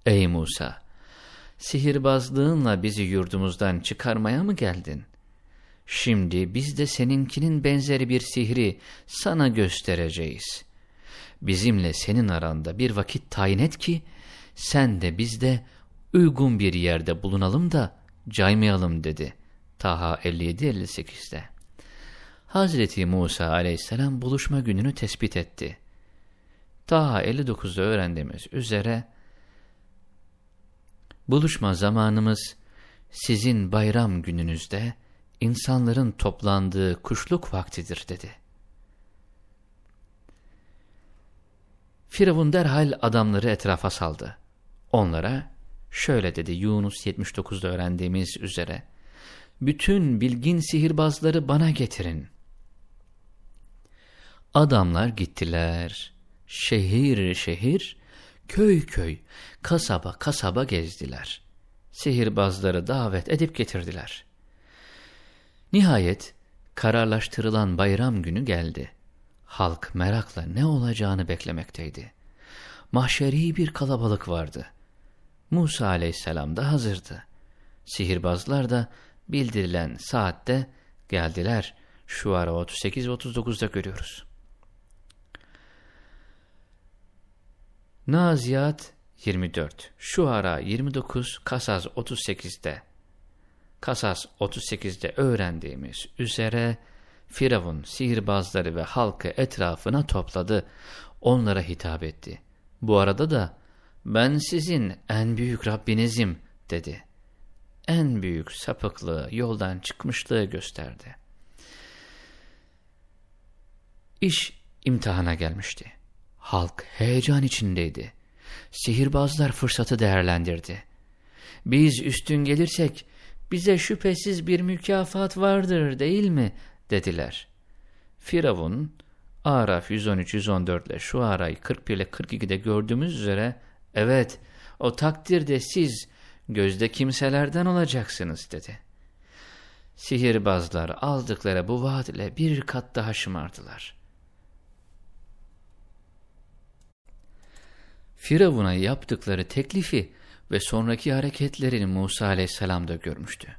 Ey Musa! Sihirbazlığınla bizi yurdumuzdan çıkarmaya mı geldin? Şimdi biz de seninkinin benzeri bir sihri sana göstereceğiz. Bizimle senin aranda bir vakit tayin et ki, sen de biz de uygun bir yerde bulunalım da caymayalım dedi. Taha 57-58'de. Hazreti Musa aleyhisselam buluşma gününü tespit etti. Taha 59'da öğrendiğimiz üzere buluşma zamanımız sizin bayram gününüzde insanların toplandığı kuşluk vaktidir dedi. Firavun derhal adamları etrafa saldı. Onlara şöyle dedi Yunus 79'da öğrendiğimiz üzere. Bütün bilgin sihirbazları bana getirin. Adamlar gittiler. Şehir şehir, köy köy, kasaba kasaba gezdiler. Sihirbazları davet edip getirdiler. Nihayet kararlaştırılan bayram günü geldi. Halk merakla ne olacağını beklemekteydi. Mahşeri bir kalabalık vardı. Musa aleyhisselam da hazırdı. Sihirbazlar da bildirilen saatte geldiler. Şu ara 38 ve 39'da görüyoruz. Naziyat 24, Şu ara 29, Kasaz 38'de. Kasas 38'de öğrendiğimiz üzere Firavun sihirbazları ve halkı etrafına topladı, onlara hitap etti. Bu arada da ben sizin en büyük Rabbinizim dedi. En büyük sapıklığı, yoldan çıkmışlığı gösterdi. İş imtihana gelmişti. Halk heyecan içindeydi. Sihirbazlar fırsatı değerlendirdi. Biz üstün gelirsek bize şüphesiz bir mükafat vardır değil mi? dediler. Firavun, Araf 113-114 ile şu arayı 41 ile 42'de gördüğümüz üzere, evet o takdirde siz gözde kimselerden olacaksınız dedi. Sihirbazlar aldıkları bu vaat ile bir kat daha şımardılar. Firavun'a yaptıkları teklifi ve sonraki hareketlerini Musa aleyhisselam da görmüştü.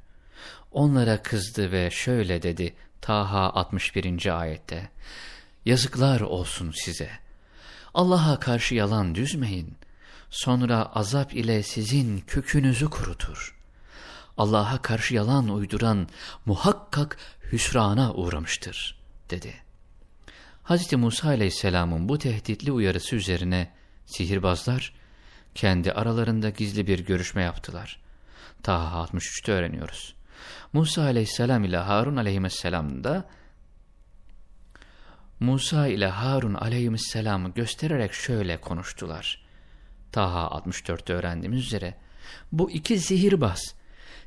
Onlara kızdı ve şöyle dedi Taha 61. ayette. Yazıklar olsun size. Allah'a karşı yalan düzmeyin. Sonra azap ile sizin kökünüzü kurutur. Allah'a karşı yalan uyduran muhakkak hüsrana uğramıştır, dedi. Hz. Musa aleyhisselamın bu tehditli uyarısı üzerine sihirbazlar kendi aralarında gizli bir görüşme yaptılar. Taha 63'te öğreniyoruz. Musa aleyhisselam ile Harun aleyhisselam da Musa ile Harun aleyhisselamı göstererek şöyle konuştular. Taha 64'te öğrendiğimiz üzere bu iki sihirbaz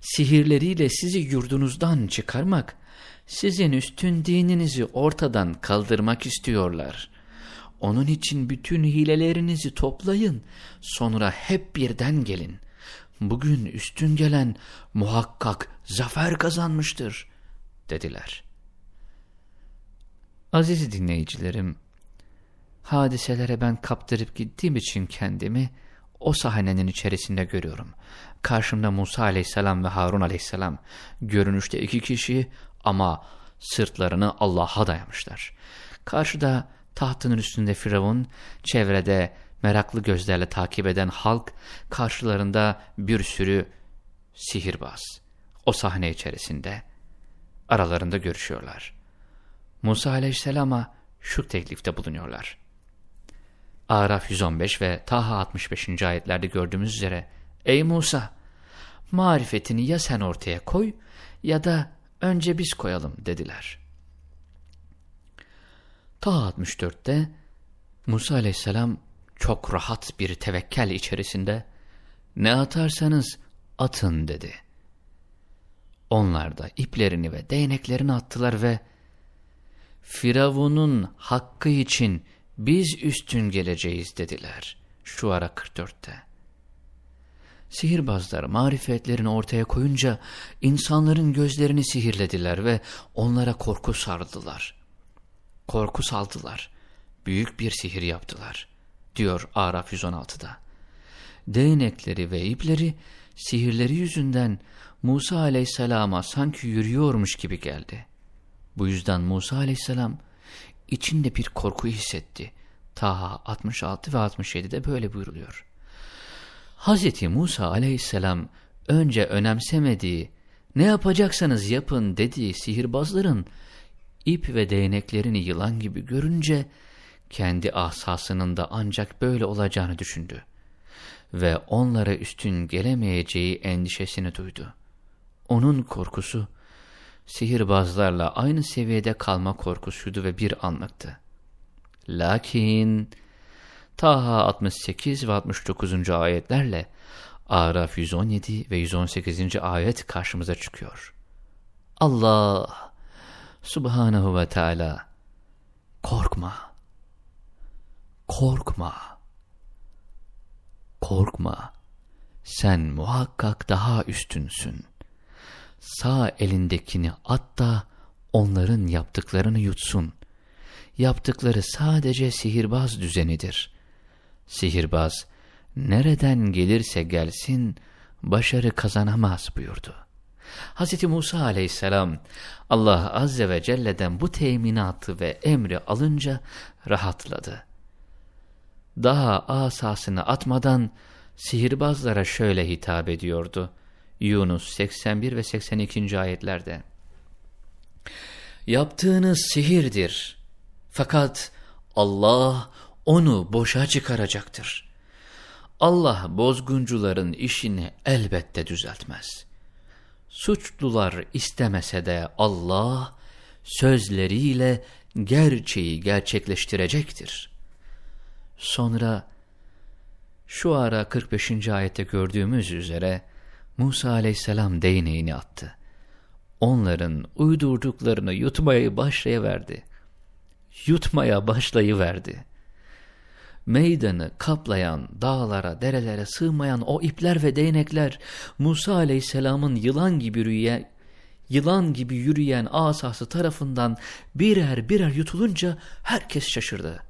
sihirleriyle sizi yurdunuzdan çıkarmak, sizin üstün dininizi ortadan kaldırmak istiyorlar. Onun için bütün hilelerinizi toplayın, sonra hep birden gelin. Bugün üstün gelen muhakkak zafer kazanmıştır, dediler. Aziz dinleyicilerim, hadiselere ben kaptırıp gittiğim için kendimi o sahnenin içerisinde görüyorum. Karşımda Musa aleyhisselam ve Harun aleyhisselam, görünüşte iki kişi ama sırtlarını Allah'a dayamışlar. Karşıda Tahtının üstünde Firavun, çevrede meraklı gözlerle takip eden halk, karşılarında bir sürü sihirbaz. O sahne içerisinde aralarında görüşüyorlar. Musa aleyhisselama şu teklifte bulunuyorlar. Araf 115 ve Taha 65. ayetlerde gördüğümüz üzere Ey Musa! Marifetini ya sen ortaya koy ya da önce biz koyalım dediler. Ta 64'te Musa aleyhisselam çok rahat bir tevekkel içerisinde ne atarsanız atın dedi. Onlar da iplerini ve değneklerini attılar ve Firavun'un hakkı için biz üstün geleceğiz dediler. Şu ara 44'te. Sihirbazlar marifetlerini ortaya koyunca insanların gözlerini sihirlediler ve onlara korku sardılar korku saldılar. Büyük bir sihir yaptılar, diyor Araf 116'da. Değnekleri ve ipleri sihirleri yüzünden Musa aleyhisselama sanki yürüyormuş gibi geldi. Bu yüzden Musa aleyhisselam içinde bir korku hissetti. Taha 66 ve 67'de böyle buyruluyor. Hz. Musa aleyhisselam önce önemsemediği, ne yapacaksanız yapın dediği sihirbazların ip ve değneklerini yılan gibi görünce kendi asasının da ancak böyle olacağını düşündü ve onlara üstün gelemeyeceği endişesini duydu. Onun korkusu sihirbazlarla aynı seviyede kalma korkusuydu ve bir anlıktı. Lakin Taha 68 ve 69. ayetlerle Araf 117 ve 118. ayet karşımıza çıkıyor. Allah subhanahu ve teala korkma, korkma, korkma, sen muhakkak daha üstünsün. Sağ elindekini at da onların yaptıklarını yutsun. Yaptıkları sadece sihirbaz düzenidir. Sihirbaz, nereden gelirse gelsin başarı kazanamaz buyurdu. Hz. Musa aleyhisselam Allah azze ve celle'den bu teminatı ve emri alınca rahatladı. Daha asasını atmadan sihirbazlara şöyle hitap ediyordu. Yunus 81 ve 82. ayetlerde. Yaptığınız sihirdir. Fakat Allah onu boşa çıkaracaktır. Allah bozguncuların işini elbette düzeltmez. Suçlular istemese de Allah sözleriyle gerçeği gerçekleştirecektir. Sonra şu ara 45. ayette gördüğümüz üzere Musa aleyhisselam değneğini attı. Onların uydurduklarını yutmaya başlayıverdi. Yutmaya başlayıverdi meydanı kaplayan dağlara, derelere sığmayan o ipler ve değnekler Musa aleyhisselamın yılan gibi yürüyen, yılan gibi yürüyen asası tarafından birer birer yutulunca herkes şaşırdı.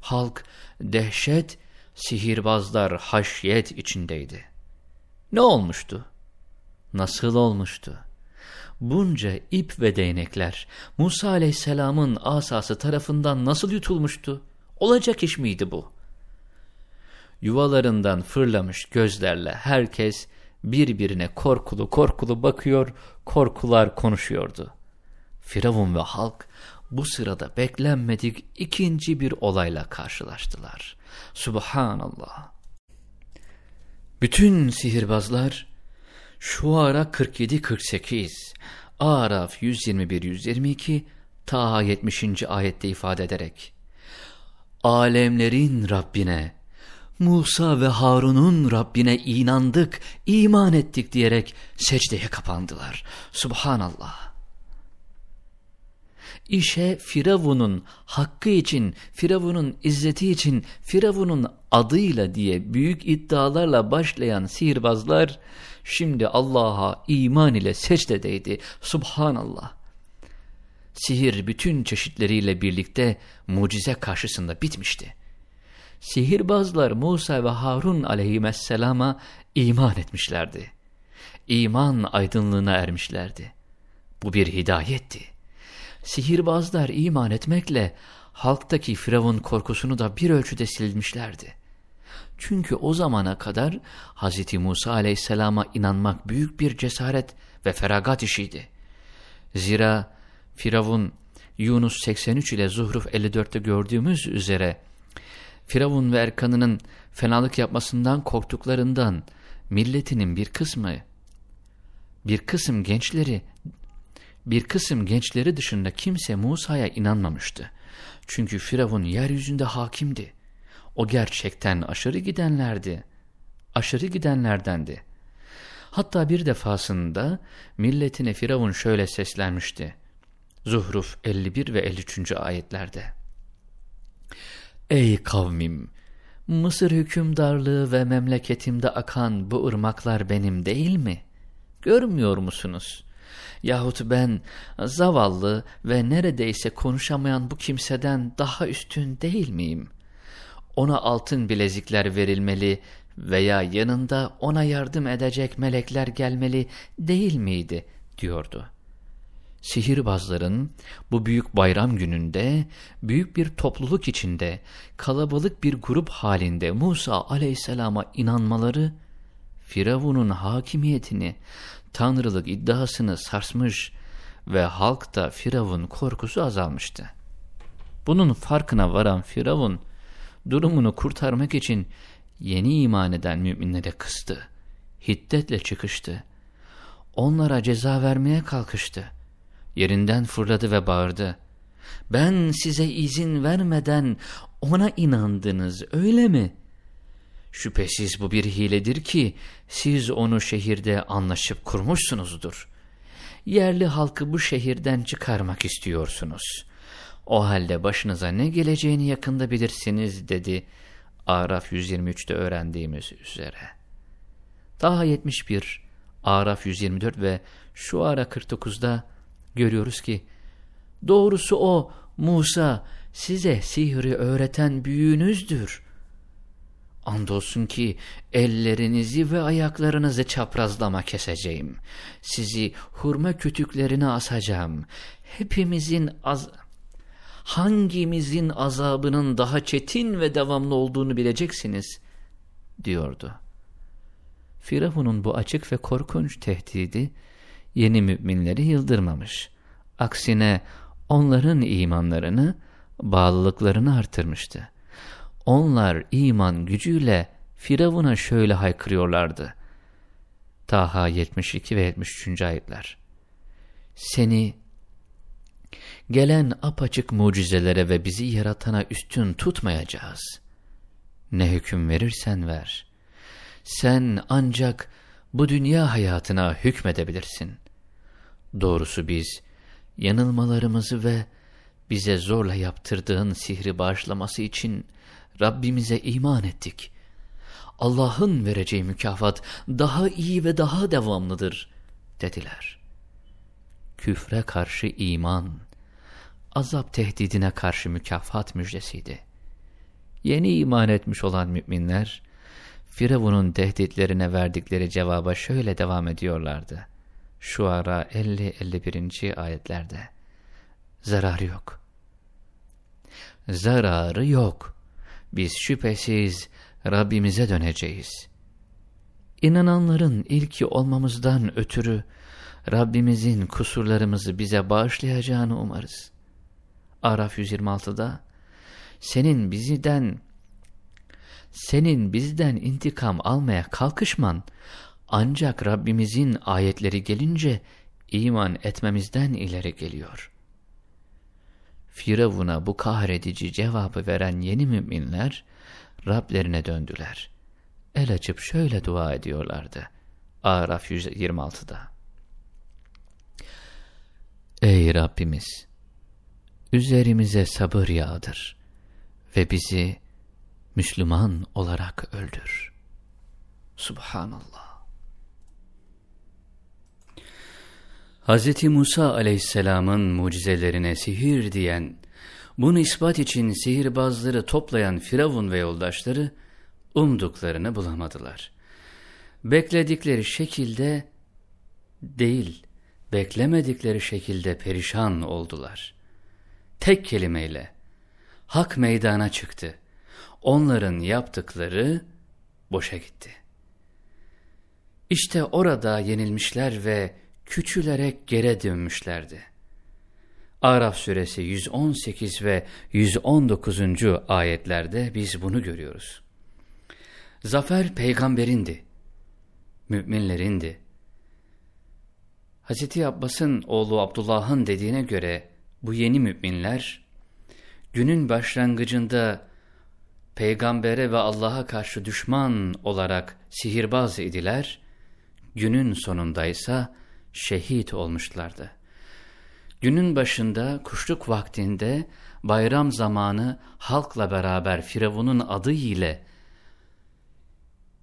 Halk dehşet, sihirbazlar haşyet içindeydi. Ne olmuştu? Nasıl olmuştu? Bunca ip ve değnekler Musa aleyhisselamın asası tarafından nasıl yutulmuştu? Olacak iş miydi bu? Yuvalarından fırlamış gözlerle herkes birbirine korkulu korkulu bakıyor, korkular konuşuyordu. Firavun ve halk bu sırada beklenmedik ikinci bir olayla karşılaştılar. Subhanallah. Bütün sihirbazlar şu ara 47-48, Araf 121-122, Taha 70. ayette ifade ederek alemlerin Rabbine, Musa ve Harun'un Rabbine inandık, iman ettik diyerek secdeye kapandılar. Subhanallah. İşe Firavun'un hakkı için, Firavun'un izzeti için, Firavun'un adıyla diye büyük iddialarla başlayan sihirbazlar, şimdi Allah'a iman ile secdedeydi. Subhanallah. Sihir bütün çeşitleriyle birlikte mucize karşısında bitmişti. Sihirbazlar Musa ve Harun aleyhisselama iman etmişlerdi. İman aydınlığına ermişlerdi. Bu bir hidayetti. Sihirbazlar iman etmekle halktaki Firavun korkusunu da bir ölçüde silmişlerdi. Çünkü o zamana kadar Hz. Musa aleyhisselama inanmak büyük bir cesaret ve feragat işiydi. Zira Firavun Yunus 83 ile Zuhruf 54'te gördüğümüz üzere Firavun ve Erkan'ının fenalık yapmasından korktuklarından milletinin bir kısmı bir kısım gençleri bir kısım gençleri dışında kimse Musa'ya inanmamıştı. Çünkü Firavun yeryüzünde hakimdi. O gerçekten aşırı gidenlerdi. Aşırı gidenlerdendi. Hatta bir defasında milletine Firavun şöyle seslenmişti. Zuhruf 51 ve 53. ayetlerde. Ey kavmim! Mısır hükümdarlığı ve memleketimde akan bu ırmaklar benim değil mi? Görmüyor musunuz? Yahut ben zavallı ve neredeyse konuşamayan bu kimseden daha üstün değil miyim? Ona altın bilezikler verilmeli veya yanında ona yardım edecek melekler gelmeli değil miydi? diyordu sihirbazların bu büyük bayram gününde büyük bir topluluk içinde kalabalık bir grup halinde Musa aleyhisselama inanmaları Firavun'un hakimiyetini, tanrılık iddiasını sarsmış ve halkta Firavun korkusu azalmıştı. Bunun farkına varan Firavun, durumunu kurtarmak için yeni iman eden müminlere kıstı. Hiddetle çıkıştı. Onlara ceza vermeye kalkıştı. Yerinden fırladı ve bağırdı. Ben size izin vermeden ona inandınız öyle mi? Şüphesiz bu bir hiledir ki siz onu şehirde anlaşıp kurmuşsunuzdur. Yerli halkı bu şehirden çıkarmak istiyorsunuz. O halde başınıza ne geleceğini yakında bilirsiniz dedi Araf 123'te öğrendiğimiz üzere. Daha 71, Araf 124 ve şu ara 49'da görüyoruz ki doğrusu o Musa size sihri öğreten büyüğünüzdür. Andolsun ki ellerinizi ve ayaklarınızı çaprazlama keseceğim. Sizi hurma kütüklerine asacağım. Hepimizin az hangimizin azabının daha çetin ve devamlı olduğunu bileceksiniz, diyordu. Firavun'un bu açık ve korkunç tehdidi yeni müminleri yıldırmamış. Aksine onların imanlarını, bağlılıklarını artırmıştı. Onlar iman gücüyle Firavun'a şöyle haykırıyorlardı. Taha 72 ve 73. ayetler. Seni gelen apaçık mucizelere ve bizi yaratana üstün tutmayacağız. Ne hüküm verirsen ver. Sen ancak bu dünya hayatına hükmedebilirsin. Doğrusu biz yanılmalarımızı ve bize zorla yaptırdığın sihri bağışlaması için Rabbimize iman ettik. Allah'ın vereceği mükafat daha iyi ve daha devamlıdır dediler. Küfre karşı iman, azap tehdidine karşı mükafat müjdesiydi. Yeni iman etmiş olan müminler, Firavun'un tehditlerine verdikleri cevaba şöyle devam ediyorlardı. Şu ara 50-51. ayetlerde. Zararı yok. Zararı yok. Biz şüphesiz Rabbimize döneceğiz. İnananların ilki olmamızdan ötürü Rabbimizin kusurlarımızı bize bağışlayacağını umarız. Araf 126'da senin bizden senin bizden intikam almaya kalkışman ancak Rabbimizin ayetleri gelince iman etmemizden ileri geliyor. Firavun'a bu kahredici cevabı veren yeni müminler Rablerine döndüler. El açıp şöyle dua ediyorlardı. Araf 126'da. Ey Rabbimiz! Üzerimize sabır yağdır ve bizi Müslüman olarak öldür. Subhanallah. Hz. Musa aleyhisselamın mucizelerine sihir diyen, bunu ispat için sihirbazları toplayan Firavun ve yoldaşları umduklarını bulamadılar. Bekledikleri şekilde değil, beklemedikleri şekilde perişan oldular. Tek kelimeyle, hak meydana çıktı. Onların yaptıkları boşa gitti. İşte orada yenilmişler ve küçülerek geri dönmüşlerdi. Araf suresi 118 ve 119. ayetlerde biz bunu görüyoruz. Zafer peygamberindi, müminlerindi. Hz. Abbas'ın oğlu Abdullah'ın dediğine göre bu yeni müminler, günün başlangıcında peygambere ve Allah'a karşı düşman olarak sihirbaz idiler, günün sonundaysa şehit olmuşlardı. Günün başında kuşluk vaktinde bayram zamanı halkla beraber Firavun'un adı ile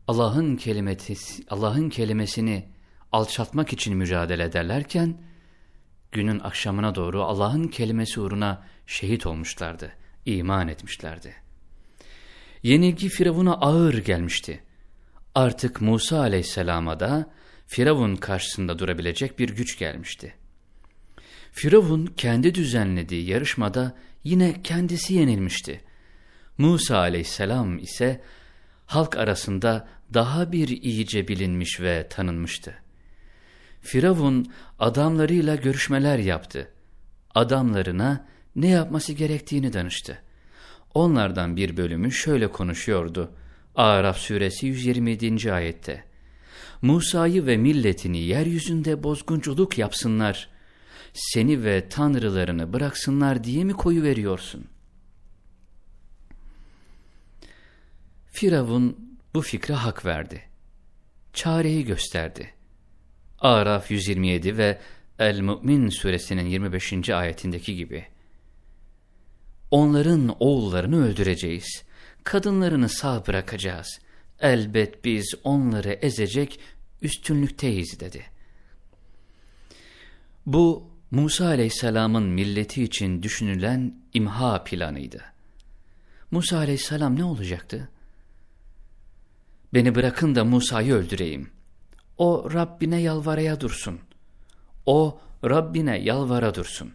Allah'ın Allah'ın kelimesini alçaltmak için mücadele ederlerken günün akşamına doğru Allah'ın kelimesi uğruna şehit olmuşlardı, iman etmişlerdi. Yenilgi Firavun'a ağır gelmişti. Artık Musa aleyhisselama da Firavun karşısında durabilecek bir güç gelmişti. Firavun kendi düzenlediği yarışmada yine kendisi yenilmişti. Musa aleyhisselam ise halk arasında daha bir iyice bilinmiş ve tanınmıştı. Firavun adamlarıyla görüşmeler yaptı. Adamlarına ne yapması gerektiğini danıştı. Onlardan bir bölümü şöyle konuşuyordu. Araf suresi 127. ayette. Musa'yı ve milletini yeryüzünde bozgunculuk yapsınlar. Seni ve tanrılarını bıraksınlar diye mi koyu veriyorsun? Firavun bu fikre hak verdi. Çareyi gösterdi. Araf 127 ve El-Mü'min suresinin 25. ayetindeki gibi. Onların oğullarını öldüreceğiz. Kadınlarını sağ bırakacağız. Elbet biz onları ezecek üstünlükteyiz dedi. Bu Musa aleyhisselamın milleti için düşünülen imha planıydı. Musa aleyhisselam ne olacaktı? Beni bırakın da Musa'yı öldüreyim. O Rabbine yalvaraya dursun. O Rabbine yalvara dursun.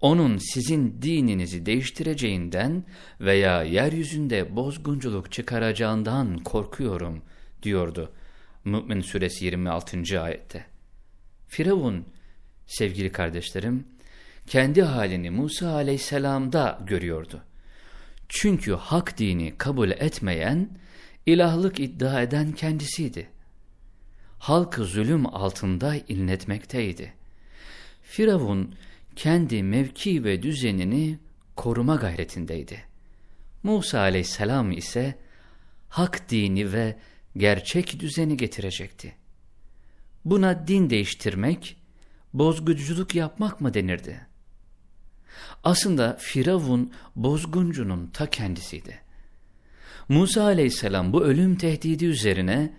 Onun sizin dininizi değiştireceğinden veya yeryüzünde bozgunculuk çıkaracağından korkuyorum diyordu Mü'min suresi 26. ayette. Firavun sevgili kardeşlerim kendi halini Musa aleyhisselamda görüyordu. Çünkü hak dini kabul etmeyen, ilahlık iddia eden kendisiydi. Halkı zulüm altında inletmekteydi. Firavun kendi mevki ve düzenini koruma gayretindeydi. Musa aleyhisselam ise hak dini ve gerçek düzeni getirecekti. Buna din değiştirmek, bozgunculuk yapmak mı denirdi? Aslında Firavun bozguncunun ta kendisiydi. Musa aleyhisselam bu ölüm tehdidi üzerine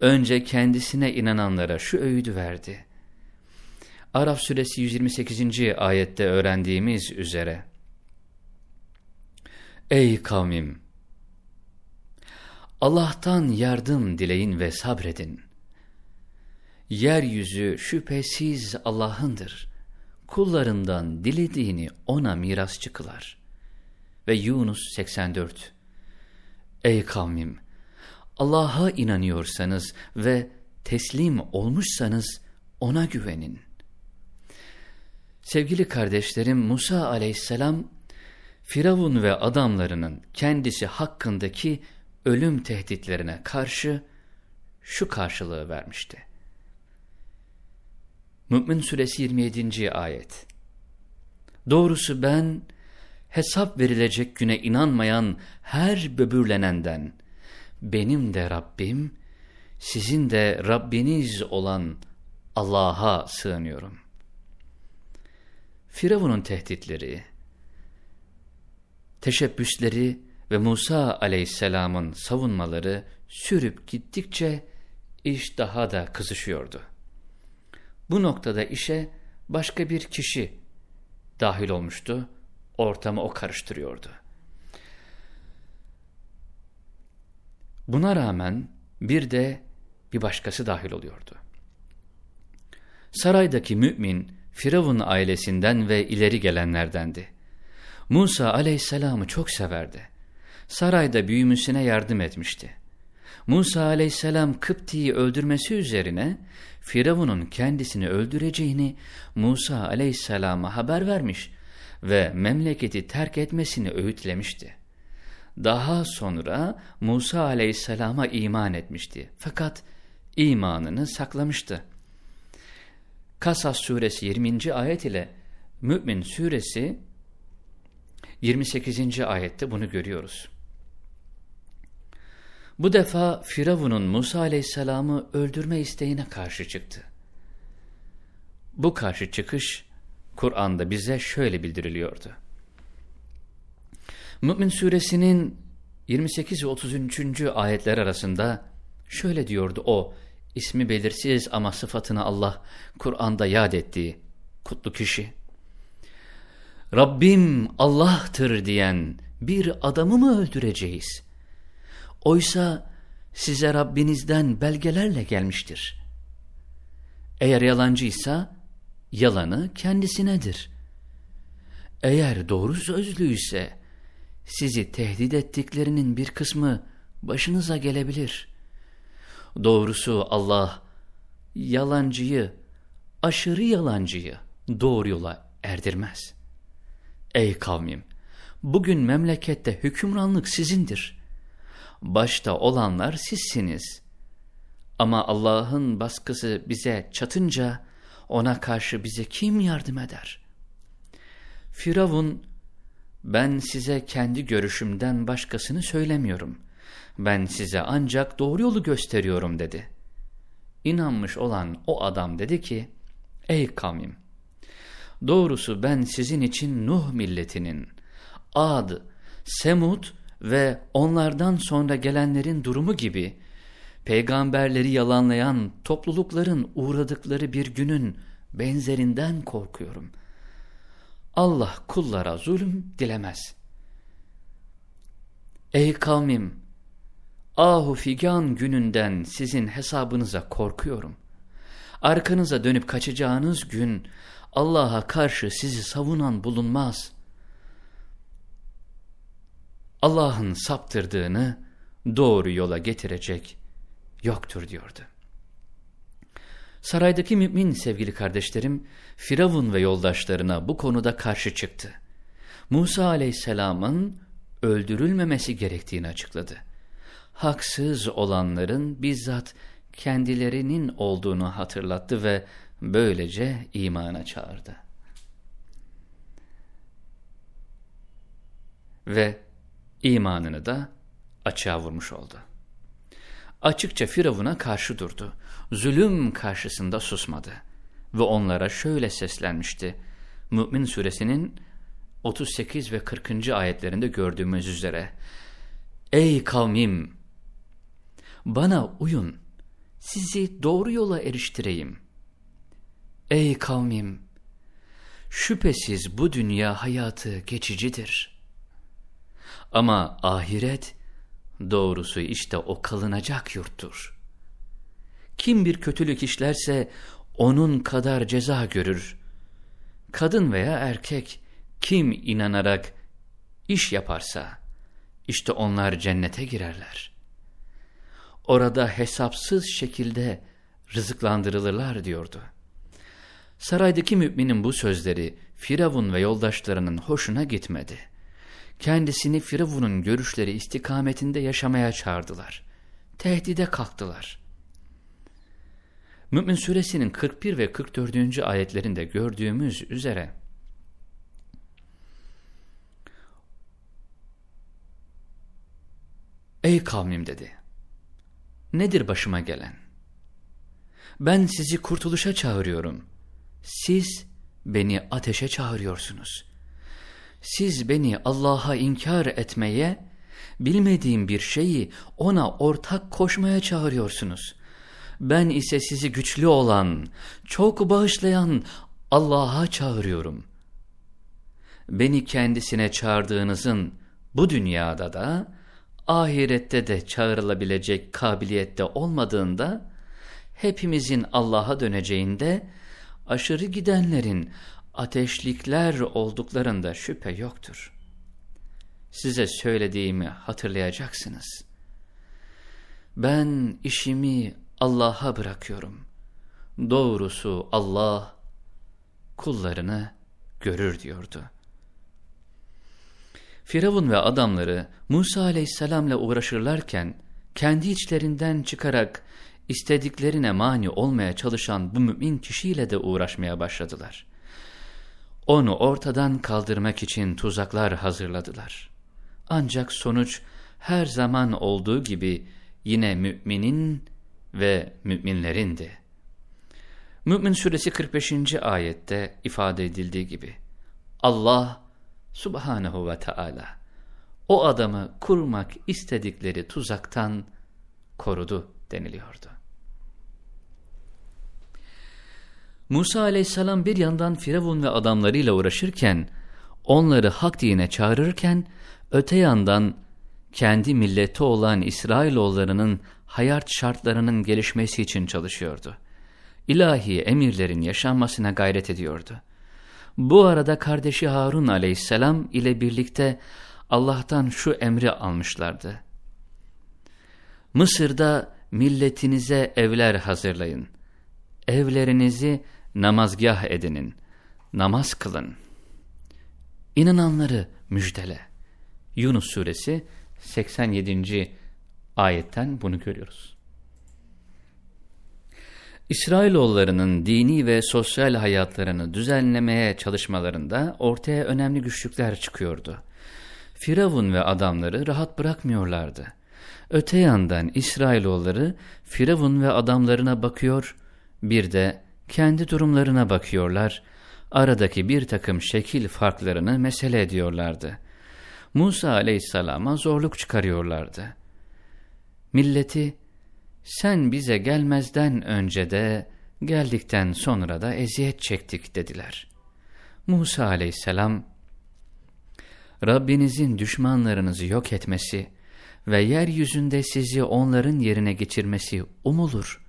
önce kendisine inananlara şu öğüdü verdi. Araf suresi 128. ayette öğrendiğimiz üzere Ey kavmim! Allah'tan yardım dileyin ve sabredin. Yeryüzü şüphesiz Allah'ındır. Kullarından dilediğini ona mirasçı kılar. Ve Yunus 84 Ey kavmim! Allah'a inanıyorsanız ve teslim olmuşsanız ona güvenin. Sevgili kardeşlerim Musa aleyhisselam Firavun ve adamlarının kendisi hakkındaki ölüm tehditlerine karşı şu karşılığı vermişti. Mü'min suresi 27. ayet Doğrusu ben hesap verilecek güne inanmayan her böbürlenenden benim de Rabbim sizin de Rabbiniz olan Allah'a sığınıyorum. Firavun'un tehditleri, teşebbüsleri ve Musa aleyhisselamın savunmaları sürüp gittikçe iş daha da kızışıyordu. Bu noktada işe başka bir kişi dahil olmuştu, ortamı o karıştırıyordu. Buna rağmen bir de bir başkası dahil oluyordu. Saraydaki mümin, Firavun ailesinden ve ileri gelenlerdendi. Musa aleyhisselamı çok severdi. Sarayda büyümesine yardım etmişti. Musa aleyhisselam Kıpti'yi öldürmesi üzerine Firavun'un kendisini öldüreceğini Musa aleyhisselama haber vermiş ve memleketi terk etmesini öğütlemişti. Daha sonra Musa aleyhisselama iman etmişti. Fakat imanını saklamıştı. Kasas suresi 20. ayet ile Mü'min suresi 28. ayette bunu görüyoruz. Bu defa Firavun'un Musa aleyhisselamı öldürme isteğine karşı çıktı. Bu karşı çıkış Kur'an'da bize şöyle bildiriliyordu. Mü'min suresinin 28 ve 33. ayetler arasında şöyle diyordu o, ismi belirsiz ama sıfatını Allah Kur'an'da yad ettiği kutlu kişi. Rabbim Allah'tır diyen bir adamı mı öldüreceğiz? Oysa size Rabbinizden belgelerle gelmiştir. Eğer yalancıysa yalanı kendisinedir. Eğer doğru sözlüyse sizi tehdit ettiklerinin bir kısmı başınıza gelebilir. Doğrusu Allah yalancıyı, aşırı yalancıyı doğru yola erdirmez. Ey kavmim! Bugün memlekette hükümranlık sizindir. Başta olanlar sizsiniz. Ama Allah'ın baskısı bize çatınca ona karşı bize kim yardım eder? Firavun, ben size kendi görüşümden başkasını söylemiyorum. Ben size ancak doğru yolu gösteriyorum dedi. İnanmış olan o adam dedi ki, Ey kavmim! Doğrusu ben sizin için Nuh milletinin, Ad, Semud ve onlardan sonra gelenlerin durumu gibi peygamberleri yalanlayan toplulukların uğradıkları bir günün benzerinden korkuyorum. Allah kullara zulüm dilemez. Ey kavmim! Ahu figan gününden sizin hesabınıza korkuyorum. Arkanıza dönüp kaçacağınız gün Allah'a karşı sizi savunan bulunmaz. Allah'ın saptırdığını doğru yola getirecek yoktur diyordu. Saraydaki mümin sevgili kardeşlerim, Firavun ve yoldaşlarına bu konuda karşı çıktı. Musa aleyhisselamın öldürülmemesi gerektiğini açıkladı. Haksız olanların bizzat kendilerinin olduğunu hatırlattı ve böylece imana çağırdı. Ve imanını da açığa vurmuş oldu. Açıkça Firavun'a karşı durdu. Zulüm karşısında susmadı. Ve onlara şöyle seslenmişti. Mü'min suresinin 38 ve 40. ayetlerinde gördüğümüz üzere. Ey kavmim! Bana uyun, sizi doğru yola eriştireyim. Ey kavmim! Şüphesiz bu dünya hayatı geçicidir. Ama ahiret doğrusu işte o kalınacak yurttur. Kim bir kötülük işlerse onun kadar ceza görür. Kadın veya erkek kim inanarak iş yaparsa işte onlar cennete girerler. Orada hesapsız şekilde rızıklandırılırlar diyordu. Saraydaki müminin bu sözleri Firavun ve yoldaşlarının hoşuna gitmedi. Kendisini Firavun'un görüşleri istikametinde yaşamaya çağırdılar. Tehdide kalktılar. Mü'min suresinin 41 ve 44. ayetlerinde gördüğümüz üzere Ey kavmim dedi. Nedir başıma gelen? Ben sizi kurtuluşa çağırıyorum. Siz beni ateşe çağırıyorsunuz. Siz beni Allah'a inkar etmeye, bilmediğim bir şeyi ona ortak koşmaya çağırıyorsunuz. Ben ise sizi güçlü olan, çok bağışlayan Allah'a çağırıyorum. Beni kendisine çağırdığınızın bu dünyada da, ahirette de çağrılabilecek kabiliyette olmadığında, hepimizin Allah'a döneceğinde, aşırı gidenlerin ateşlikler olduklarında şüphe yoktur. Size söylediğimi hatırlayacaksınız. Ben işimi Allah'a bırakıyorum. Doğrusu Allah kullarını görür diyordu. Firavun ve adamları Musa aleyhisselamla uğraşırlarken kendi içlerinden çıkarak istediklerine mani olmaya çalışan bu mümin kişiyle de uğraşmaya başladılar. Onu ortadan kaldırmak için tuzaklar hazırladılar. Ancak sonuç her zaman olduğu gibi yine müminin ve müminlerindi. Mümin suresi 45. ayette ifade edildiği gibi Allah subhanehu ve Teala o adamı kurmak istedikleri tuzaktan korudu deniliyordu. Musa aleyhisselam bir yandan Firavun ve adamlarıyla uğraşırken, onları hak dine çağırırken, öte yandan kendi milleti olan İsrailoğullarının hayat şartlarının gelişmesi için çalışıyordu. İlahi emirlerin yaşanmasına gayret ediyordu. Bu arada kardeşi Harun aleyhisselam ile birlikte Allah'tan şu emri almışlardı. Mısır'da milletinize evler hazırlayın. evlerinizi namazgah edinin, namaz kılın. İnananları müjdele. Yunus suresi 87. ayetten bunu görüyoruz. İsrailoğullarının dini ve sosyal hayatlarını düzenlemeye çalışmalarında ortaya önemli güçlükler çıkıyordu. Firavun ve adamları rahat bırakmıyorlardı. Öte yandan İsrailoğulları Firavun ve adamlarına bakıyor, bir de kendi durumlarına bakıyorlar, aradaki bir takım şekil farklarını mesele ediyorlardı. Musa aleyhisselama zorluk çıkarıyorlardı. Milleti, sen bize gelmezden önce de, geldikten sonra da eziyet çektik dediler. Musa aleyhisselam, Rabbinizin düşmanlarınızı yok etmesi ve yeryüzünde sizi onların yerine geçirmesi umulur.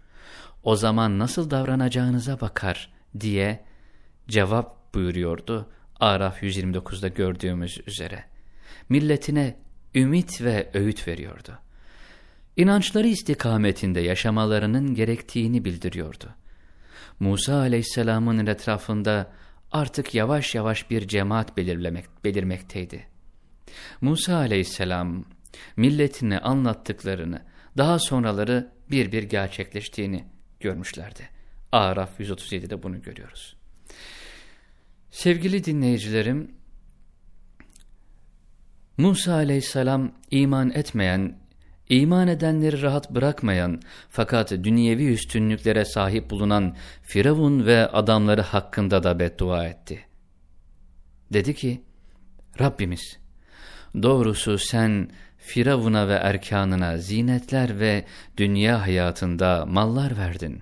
O zaman nasıl davranacağınıza bakar diye cevap buyuruyordu Araf 129'da gördüğümüz üzere. Milletine ümit ve öğüt veriyordu. İnançları istikametinde yaşamalarının gerektiğini bildiriyordu. Musa aleyhisselamın etrafında artık yavaş yavaş bir cemaat belirlemek, belirmekteydi. Musa aleyhisselam milletine anlattıklarını, daha sonraları bir bir gerçekleştiğini görmüşlerdi. Araf 137'de bunu görüyoruz. Sevgili dinleyicilerim, Musa aleyhisselam iman etmeyen, iman edenleri rahat bırakmayan fakat dünyevi üstünlüklere sahip bulunan Firavun ve adamları hakkında da beddua etti. Dedi ki, Rabbimiz, doğrusu sen Firavun'a ve erkanına zinetler ve dünya hayatında mallar verdin.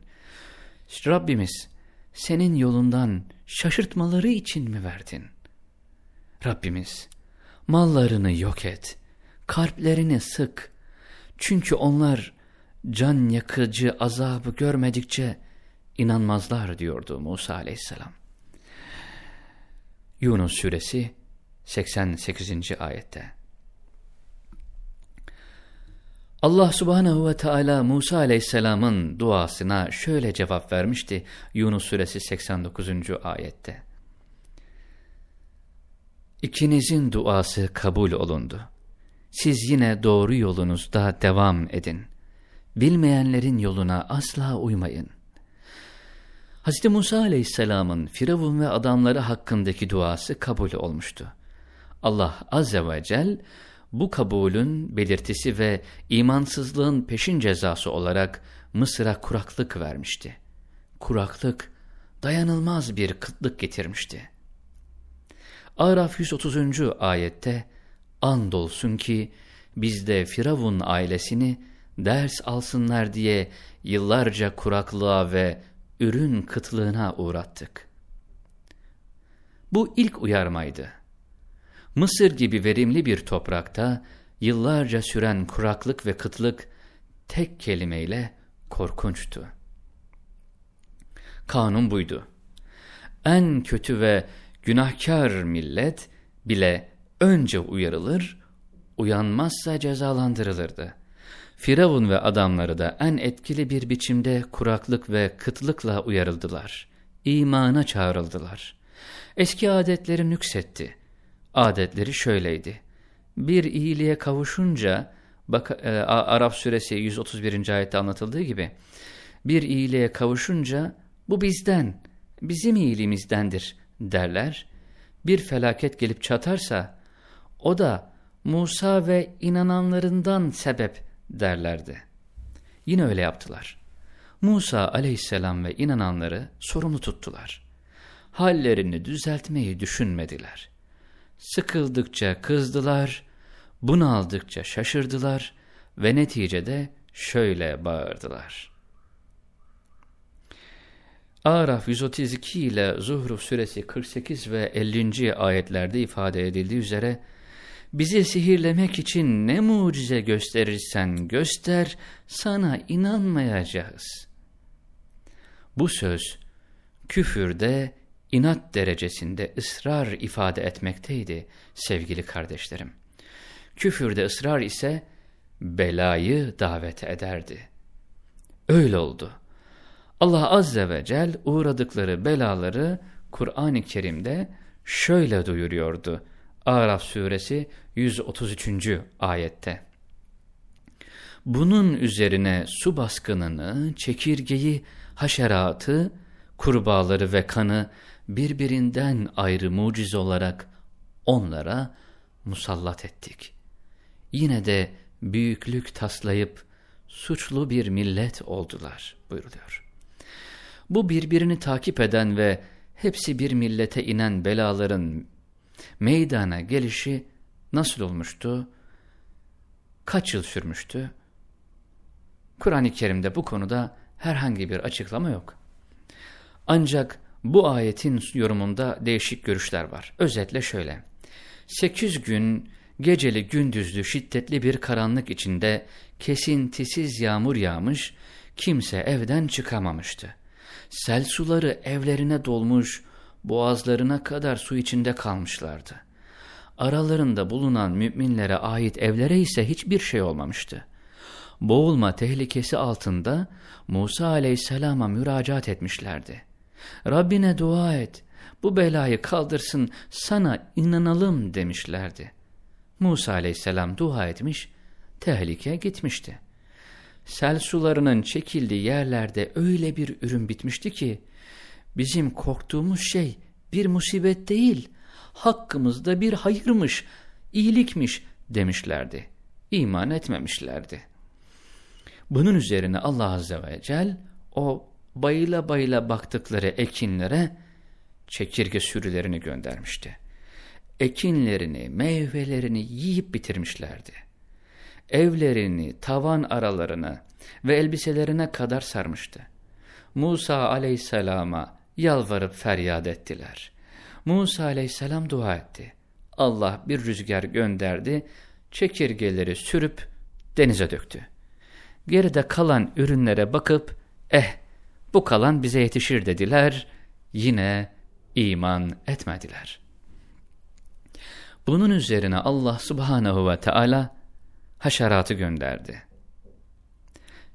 Rabbimiz, senin yolundan şaşırtmaları için mi verdin? Rabbimiz, mallarını yok et, kalplerini sık. Çünkü onlar can yakıcı azabı görmedikçe inanmazlar diyordu Musa aleyhisselam. Yunus suresi 88. ayette. Allah subhanehu ve Teala Musa aleyhisselamın duasına şöyle cevap vermişti Yunus suresi 89. ayette. İkinizin duası kabul olundu. Siz yine doğru yolunuzda devam edin. Bilmeyenlerin yoluna asla uymayın. Hz. Musa aleyhisselamın Firavun ve adamları hakkındaki duası kabul olmuştu. Allah azze ve celle bu kabulün belirtisi ve imansızlığın peşin cezası olarak Mısır'a kuraklık vermişti. Kuraklık dayanılmaz bir kıtlık getirmişti. Araf 130. ayette andolsun ki biz de Firavun ailesini ders alsınlar diye yıllarca kuraklığa ve ürün kıtlığına uğrattık. Bu ilk uyarmaydı. Mısır gibi verimli bir toprakta yıllarca süren kuraklık ve kıtlık tek kelimeyle korkunçtu. Kanun buydu. En kötü ve günahkar millet bile önce uyarılır, uyanmazsa cezalandırılırdı. Firavun ve adamları da en etkili bir biçimde kuraklık ve kıtlıkla uyarıldılar. İmana çağrıldılar. Eski adetleri nüksetti. Adetleri şöyleydi. Bir iyiliğe kavuşunca, bak, e, Arap suresi 131. ayette anlatıldığı gibi, bir iyiliğe kavuşunca bu bizden, bizim iyiliğimizdendir derler. Bir felaket gelip çatarsa, o da Musa ve inananlarından sebep derlerdi. Yine öyle yaptılar. Musa aleyhisselam ve inananları sorumlu tuttular. Hallerini düzeltmeyi düşünmediler. Sıkıldıkça kızdılar, bunaldıkça şaşırdılar ve neticede şöyle bağırdılar. Araf 132 ile Zuhruf suresi 48 ve 50. ayetlerde ifade edildiği üzere bizi sihirlemek için ne mucize gösterirsen göster, sana inanmayacağız. Bu söz küfürde inat derecesinde ısrar ifade etmekteydi sevgili kardeşlerim. Küfürde ısrar ise belayı davet ederdi. Öyle oldu. Allah Azze ve Cel uğradıkları belaları Kur'an-ı Kerim'de şöyle duyuruyordu. Araf suresi 133. ayette. Bunun üzerine su baskınını, çekirgeyi, haşeratı, kurbağaları ve kanı birbirinden ayrı mucize olarak onlara musallat ettik. Yine de büyüklük taslayıp suçlu bir millet oldular buyuruluyor. Bu birbirini takip eden ve hepsi bir millete inen belaların meydana gelişi nasıl olmuştu? Kaç yıl sürmüştü? Kur'an-ı Kerim'de bu konuda herhangi bir açıklama yok. Ancak bu ayetin yorumunda değişik görüşler var. Özetle şöyle. Sekiz gün geceli gündüzlü şiddetli bir karanlık içinde kesintisiz yağmur yağmış, kimse evden çıkamamıştı. Sel suları evlerine dolmuş, boğazlarına kadar su içinde kalmışlardı. Aralarında bulunan müminlere ait evlere ise hiçbir şey olmamıştı. Boğulma tehlikesi altında Musa aleyhisselama müracaat etmişlerdi. Rabbine dua et, bu belayı kaldırsın, sana inanalım demişlerdi. Musa aleyhisselam dua etmiş, tehlike gitmişti. Sel sularının çekildiği yerlerde öyle bir ürün bitmişti ki, bizim korktuğumuz şey bir musibet değil, hakkımızda bir hayırmış, iyilikmiş demişlerdi. İman etmemişlerdi. Bunun üzerine Allah Azze ve Celle o bayıla bayıla baktıkları ekinlere çekirge sürülerini göndermişti. Ekinlerini, meyvelerini yiyip bitirmişlerdi. Evlerini, tavan aralarını ve elbiselerine kadar sarmıştı. Musa aleyhisselama yalvarıp feryat ettiler. Musa aleyhisselam dua etti. Allah bir rüzgar gönderdi, çekirgeleri sürüp denize döktü. Geride kalan ürünlere bakıp, eh bu kalan bize yetişir dediler, yine iman etmediler. Bunun üzerine Allah subhanehu ve Teala haşeratı gönderdi.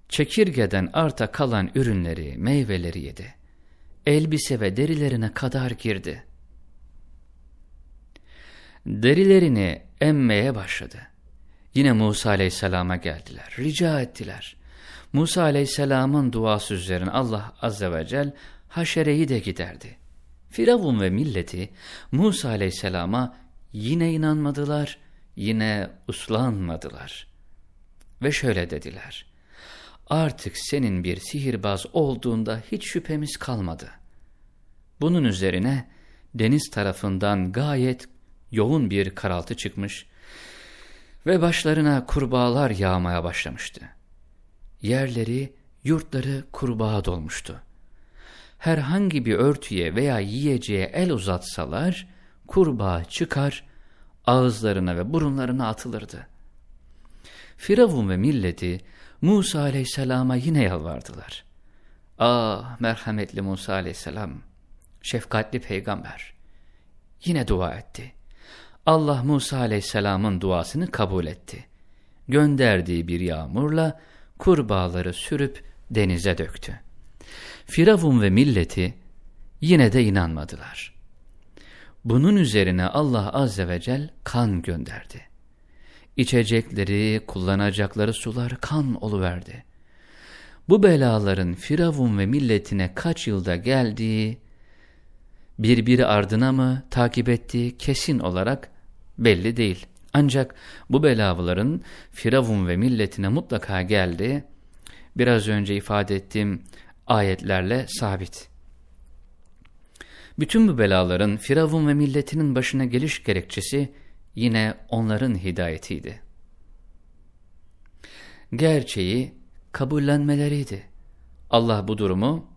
Çekirgeden arta kalan ürünleri, meyveleri yedi. Elbise ve derilerine kadar girdi. Derilerini emmeye başladı. Yine Musa aleyhisselama geldiler, rica ettiler. Musa aleyhisselamın duası üzerine Allah azze ve cel haşereyi de giderdi. Firavun ve milleti Musa aleyhisselama yine inanmadılar, yine uslanmadılar. Ve şöyle dediler, artık senin bir sihirbaz olduğunda hiç şüphemiz kalmadı. Bunun üzerine deniz tarafından gayet yoğun bir karaltı çıkmış ve başlarına kurbağalar yağmaya başlamıştı. Yerleri, yurtları kurbağa dolmuştu. Herhangi bir örtüye veya yiyeceğe el uzatsalar, kurbağa çıkar, ağızlarına ve burunlarına atılırdı. Firavun ve milleti Musa aleyhisselama yine yalvardılar. Ah merhametli Musa aleyhisselam, şefkatli peygamber. Yine dua etti. Allah Musa aleyhisselamın duasını kabul etti. Gönderdiği bir yağmurla kurbağaları sürüp denize döktü. Firavun ve milleti yine de inanmadılar. Bunun üzerine Allah azze ve cel kan gönderdi. İçecekleri, kullanacakları sular kan oluverdi. Bu belaların Firavun ve milletine kaç yılda geldiği, birbiri ardına mı takip ettiği kesin olarak belli değil. Ancak bu belaların Firavun ve milletine mutlaka geldi. Biraz önce ifade ettiğim ayetlerle sabit. Bütün bu belaların Firavun ve milletinin başına geliş gerekçesi yine onların hidayetiydi. Gerçeği kabullenmeleriydi. Allah bu durumu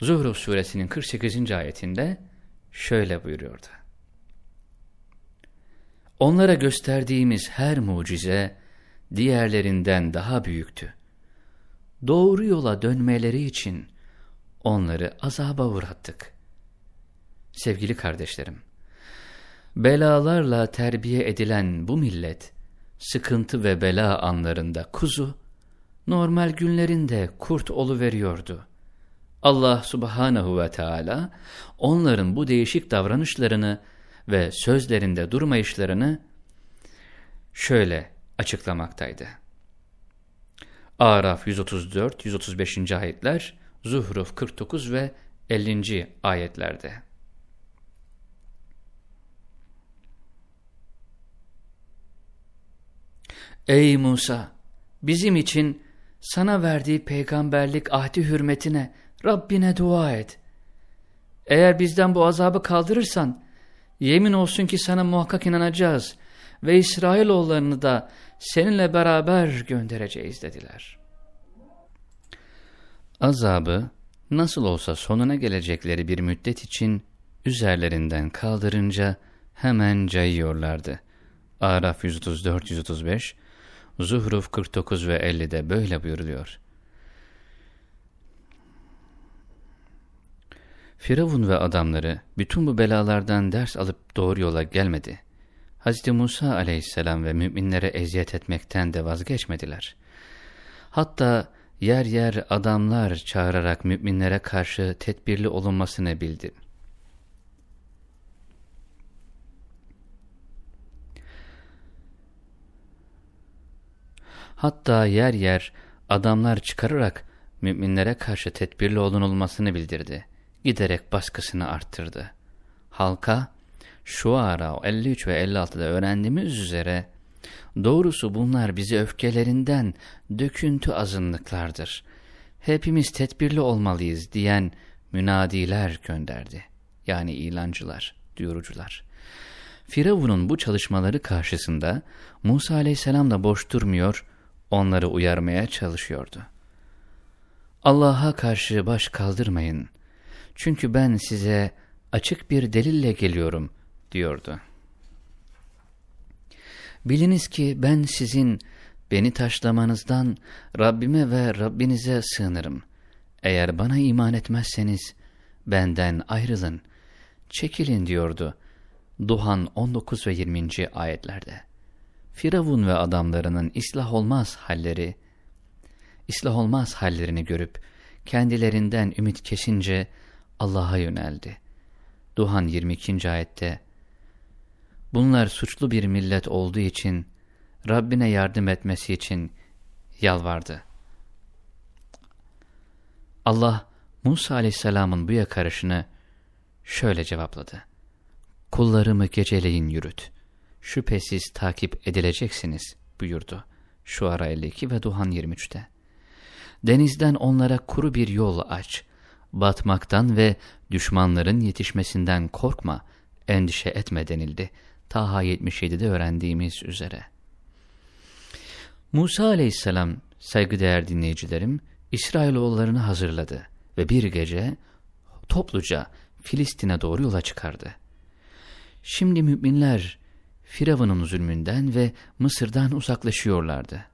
Zuhruf suresinin 48. ayetinde şöyle buyuruyordu. Onlara gösterdiğimiz her mucize diğerlerinden daha büyüktü. Doğru yola dönmeleri için onları azaba uğrattık. Sevgili kardeşlerim, belalarla terbiye edilen bu millet, sıkıntı ve bela anlarında kuzu, normal günlerinde kurt veriyordu. Allah subhanahu ve Teala onların bu değişik davranışlarını ve sözlerinde durmayışlarını şöyle açıklamaktaydı. Araf 134, 135. ayetler, Zuhruf 49 ve 50. ayetlerde. Ey Musa! Bizim için sana verdiği peygamberlik ahdi hürmetine Rabbine dua et. Eğer bizden bu azabı kaldırırsan, yemin olsun ki sana muhakkak inanacağız ve İsrailoğullarını da seninle beraber göndereceğiz dediler. Azabı nasıl olsa sonuna gelecekleri bir müddet için üzerlerinden kaldırınca hemen cayıyorlardı. Araf 134-135, Zuhruf 49 ve 50'de böyle buyuruluyor. Firavun ve adamları bütün bu belalardan ders alıp doğru yola gelmedi. Hz. Musa aleyhisselam ve müminlere eziyet etmekten de vazgeçmediler. Hatta yer yer adamlar çağırarak müminlere karşı tedbirli olunmasını bildi. Hatta yer yer adamlar çıkararak müminlere karşı tedbirli olunulmasını bildirdi. Giderek baskısını arttırdı. Halka, şu ara 53 ve 56'da öğrendiğimiz üzere, doğrusu bunlar bizi öfkelerinden döküntü azınlıklardır. Hepimiz tedbirli olmalıyız diyen münadiler gönderdi. Yani ilancılar, duyurucular. Firavun'un bu çalışmaları karşısında Musa aleyhisselam da boş durmuyor, onları uyarmaya çalışıyordu. Allah'a karşı baş kaldırmayın. Çünkü ben size açık bir delille geliyorum diyordu. Biliniz ki ben sizin beni taşlamanızdan Rabbime ve Rabbinize sığınırım. Eğer bana iman etmezseniz benden ayrılın, çekilin diyordu. Duhan 19 ve 20. ayetlerde. Firavun ve adamlarının islah olmaz halleri, islah olmaz hallerini görüp kendilerinden ümit kesince Allah'a yöneldi. Duhan 22. ayette Bunlar suçlu bir millet olduğu için Rabbine yardım etmesi için yalvardı. Allah Musa aleyhisselamın bu yakarışını şöyle cevapladı. Kullarımı geceleyin yürüt şüphesiz takip edileceksiniz buyurdu. Şu ara 52 ve Duhan 23'te. Denizden onlara kuru bir yol aç. Batmaktan ve düşmanların yetişmesinden korkma, endişe etme denildi. Taha 77'de öğrendiğimiz üzere. Musa aleyhisselam, saygıdeğer dinleyicilerim, İsrailoğullarını hazırladı ve bir gece topluca Filistin'e doğru yola çıkardı. Şimdi müminler Firavun'un zulmünden ve Mısır'dan uzaklaşıyorlardı.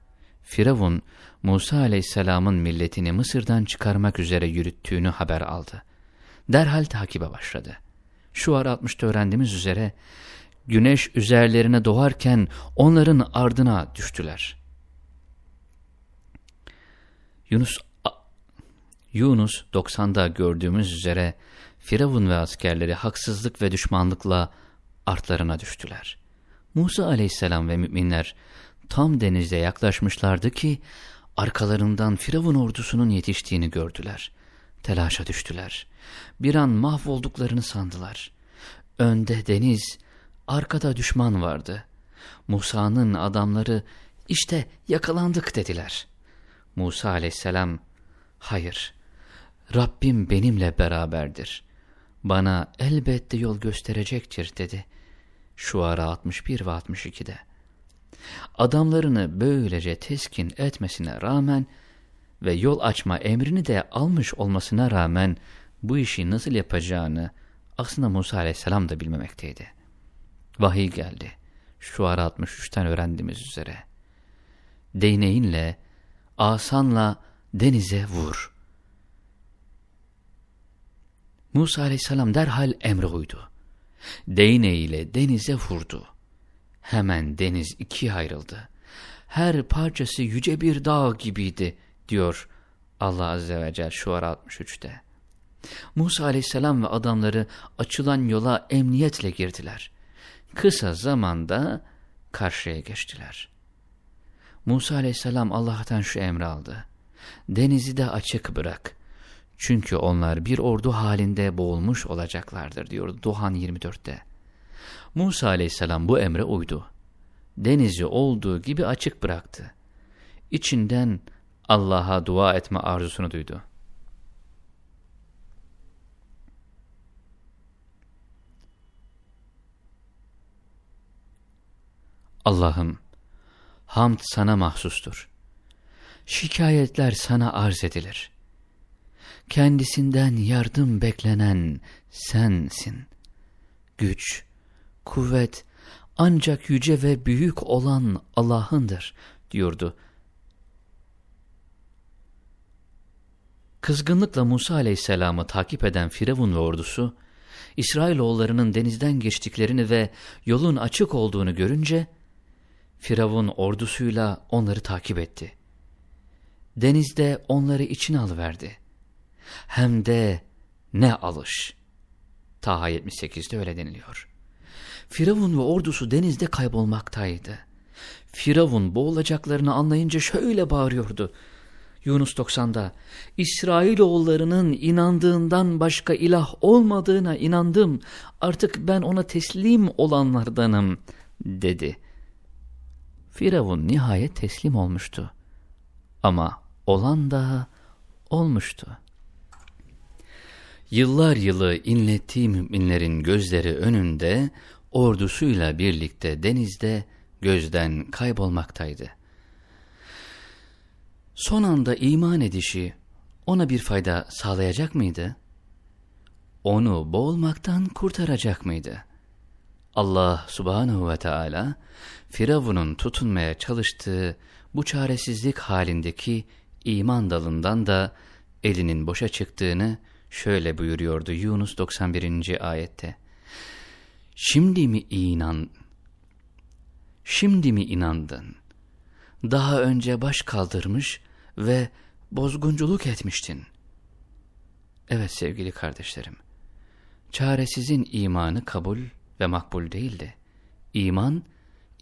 Firavun, Musa aleyhisselamın milletini Mısır'dan çıkarmak üzere yürüttüğünü haber aldı. Derhal takibe başladı. Şu ara 60'ta öğrendiğimiz üzere, güneş üzerlerine doğarken onların ardına düştüler. Yunus Yunus 90'da gördüğümüz üzere Firavun ve askerleri haksızlık ve düşmanlıkla artlarına düştüler. Musa aleyhisselam ve müminler tam denize yaklaşmışlardı ki arkalarından Firavun ordusunun yetiştiğini gördüler. Telaşa düştüler. Bir an mahvolduklarını sandılar. Önde deniz, arkada düşman vardı. Musa'nın adamları işte yakalandık dediler. Musa aleyhisselam, hayır, Rabbim benimle beraberdir. Bana elbette yol gösterecektir dedi. Şu ara 61 ve 62'de. Adamlarını böylece teskin etmesine rağmen ve yol açma emrini de almış olmasına rağmen bu işi nasıl yapacağını aslında Musa aleyhisselam da bilmemekteydi. Vahiy geldi. Şu ara 63'ten öğrendiğimiz üzere. Değneğinle, asanla denize vur. Musa aleyhisselam derhal emre uydu değneğiyle denize vurdu. Hemen deniz ikiye ayrıldı. Her parçası yüce bir dağ gibiydi diyor Allah Azze ve Celle Şuara 63'te. Musa aleyhisselam ve adamları açılan yola emniyetle girdiler. Kısa zamanda karşıya geçtiler. Musa aleyhisselam Allah'tan şu emri aldı. Denizi de açık bırak. Çünkü onlar bir ordu halinde boğulmuş olacaklardır diyor Duhan 24'te. Musa aleyhisselam bu emre uydu. Denizi olduğu gibi açık bıraktı. İçinden Allah'a dua etme arzusunu duydu. Allah'ım, hamd sana mahsustur. Şikayetler sana arz edilir. Kendisinden yardım beklenen sensin. Güç, kuvvet ancak yüce ve büyük olan Allah'ındır diyordu. Kızgınlıkla Musa aleyhisselamı takip eden Firavun ve ordusu, İsrailoğullarının denizden geçtiklerini ve yolun açık olduğunu görünce, Firavun ordusuyla onları takip etti. Denizde onları içine alıverdi. Hem de ne alış. Taha 78'de öyle deniliyor. Firavun ve ordusu denizde kaybolmaktaydı. Firavun boğulacaklarını anlayınca şöyle bağırıyordu. Yunus 90'da İsrailoğullarının inandığından başka ilah olmadığına inandım. Artık ben ona teslim olanlardanım dedi. Firavun nihayet teslim olmuştu. Ama olan da olmuştu. Yıllar yılı inlettiği müminlerin gözleri önünde ordusuyla birlikte denizde gözden kaybolmaktaydı. Son anda iman edişi ona bir fayda sağlayacak mıydı? Onu boğulmaktan kurtaracak mıydı? Allah subhanahu ve Teala Firavun'un tutunmaya çalıştığı bu çaresizlik halindeki iman dalından da elinin boşa çıktığını şöyle buyuruyordu Yunus 91. ayette. Şimdi mi inan? Şimdi mi inandın? Daha önce baş kaldırmış ve bozgunculuk etmiştin. Evet sevgili kardeşlerim, çaresizin imanı kabul ve makbul değildi. İman,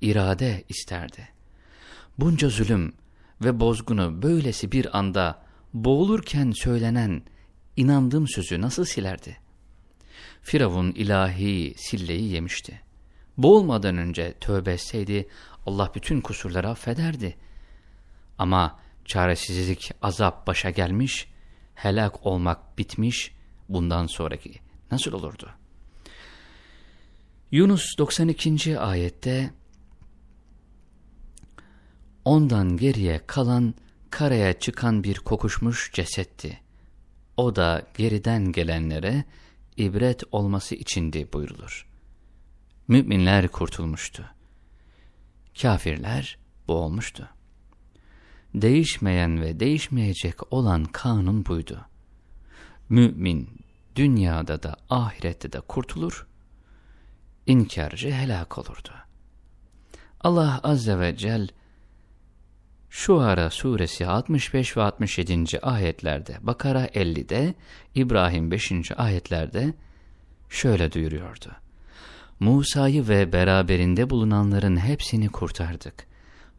irade isterdi. Bunca zulüm ve bozgunu böylesi bir anda boğulurken söylenen inandığım sözü nasıl silerdi? Firavun ilahi silleyi yemişti. Boğulmadan önce tövbe etseydi Allah bütün kusurları affederdi. Ama çaresizlik, azap başa gelmiş, helak olmak bitmiş, bundan sonraki nasıl olurdu? Yunus 92. ayette Ondan geriye kalan karaya çıkan bir kokuşmuş cesetti. O da geriden gelenlere ibret olması içindi buyrulur. Müminler kurtulmuştu. Kafirler boğulmuştu. Değişmeyen ve değişmeyecek olan kanun buydu. Mümin dünyada da ahirette de kurtulur, inkarcı helak olurdu. Allah Azze ve Celle Şuara suresi 65 ve 67. ayetlerde, Bakara 50'de, İbrahim 5. ayetlerde şöyle duyuruyordu. Musa'yı ve beraberinde bulunanların hepsini kurtardık.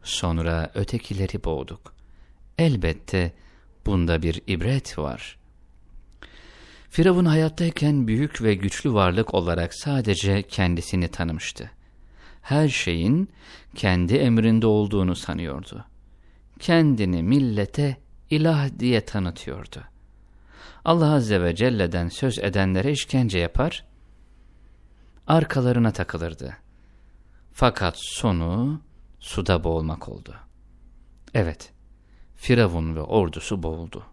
Sonra ötekileri boğduk. Elbette bunda bir ibret var. Firavun hayattayken büyük ve güçlü varlık olarak sadece kendisini tanımıştı. Her şeyin kendi emrinde olduğunu sanıyordu kendini millete ilah diye tanıtıyordu. Allah Azze ve Celle'den söz edenlere işkence yapar, arkalarına takılırdı. Fakat sonu suda boğulmak oldu. Evet, Firavun ve ordusu boğuldu.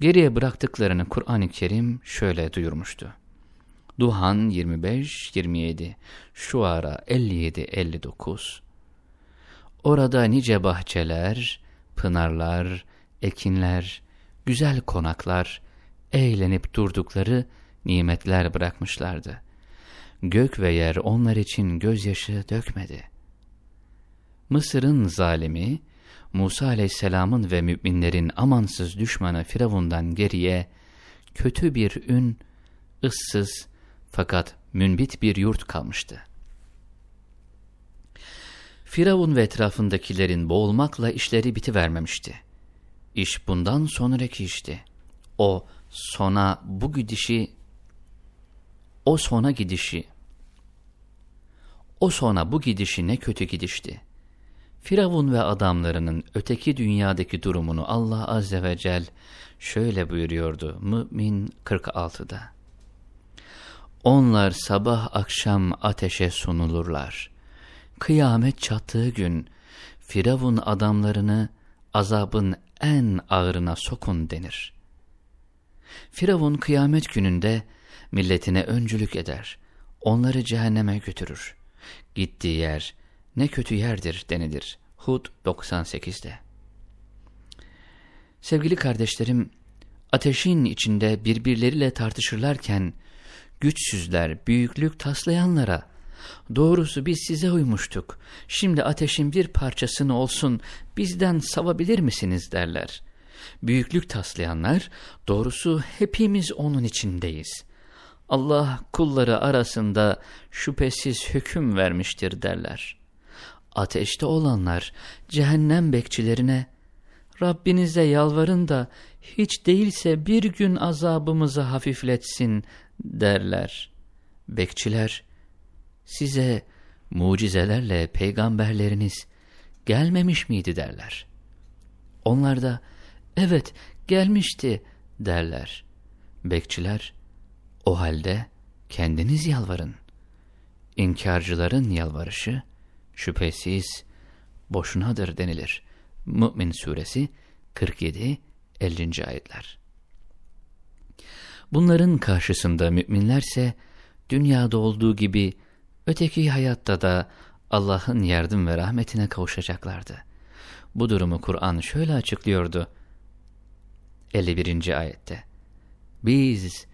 Geriye bıraktıklarını Kur'an-ı Kerim şöyle duyurmuştu. Duhan 25-27, Şuara 57-59, Orada nice bahçeler, pınarlar, ekinler, güzel konaklar, eğlenip durdukları nimetler bırakmışlardı. Gök ve yer onlar için gözyaşı dökmedi. Mısır'ın zalimi, Musa aleyhisselamın ve müminlerin amansız düşmanı Firavundan geriye, kötü bir ün, ıssız fakat münbit bir yurt kalmıştı. Firavun ve etrafındakilerin boğulmakla işleri bitivermemişti. İş bundan sonraki işti. O sona bu gidişi, o sona gidişi, o sona bu gidişi ne kötü gidişti. Firavun ve adamlarının öteki dünyadaki durumunu Allah Azze ve Celle şöyle buyuruyordu Mü'min 46'da. Onlar sabah akşam ateşe sunulurlar. Kıyamet çattığı gün Firavun adamlarını azabın en ağırına sokun denir. Firavun kıyamet gününde milletine öncülük eder. Onları cehenneme götürür. Gittiği yer ne kötü yerdir denilir. Hud 98'de. Sevgili kardeşlerim, ateşin içinde birbirleriyle tartışırlarken, güçsüzler, büyüklük taslayanlara, doğrusu biz size uymuştuk, şimdi ateşin bir parçasını olsun bizden savabilir misiniz derler. Büyüklük taslayanlar, doğrusu hepimiz onun içindeyiz. Allah kulları arasında şüphesiz hüküm vermiştir derler. Ateşte olanlar cehennem bekçilerine, Rabbinize yalvarın da hiç değilse bir gün azabımızı hafifletsin derler. Bekçiler, size mucizelerle peygamberleriniz gelmemiş miydi derler. Onlar da, evet gelmişti derler. Bekçiler, o halde kendiniz yalvarın. İnkarcıların yalvarışı şüphesiz boşunadır denilir. Mü'min suresi 47-50. ayetler. Bunların karşısında müminlerse dünyada olduğu gibi öteki hayatta da Allah'ın yardım ve rahmetine kavuşacaklardı. Bu durumu Kur'an şöyle açıklıyordu. 51. ayette. Biz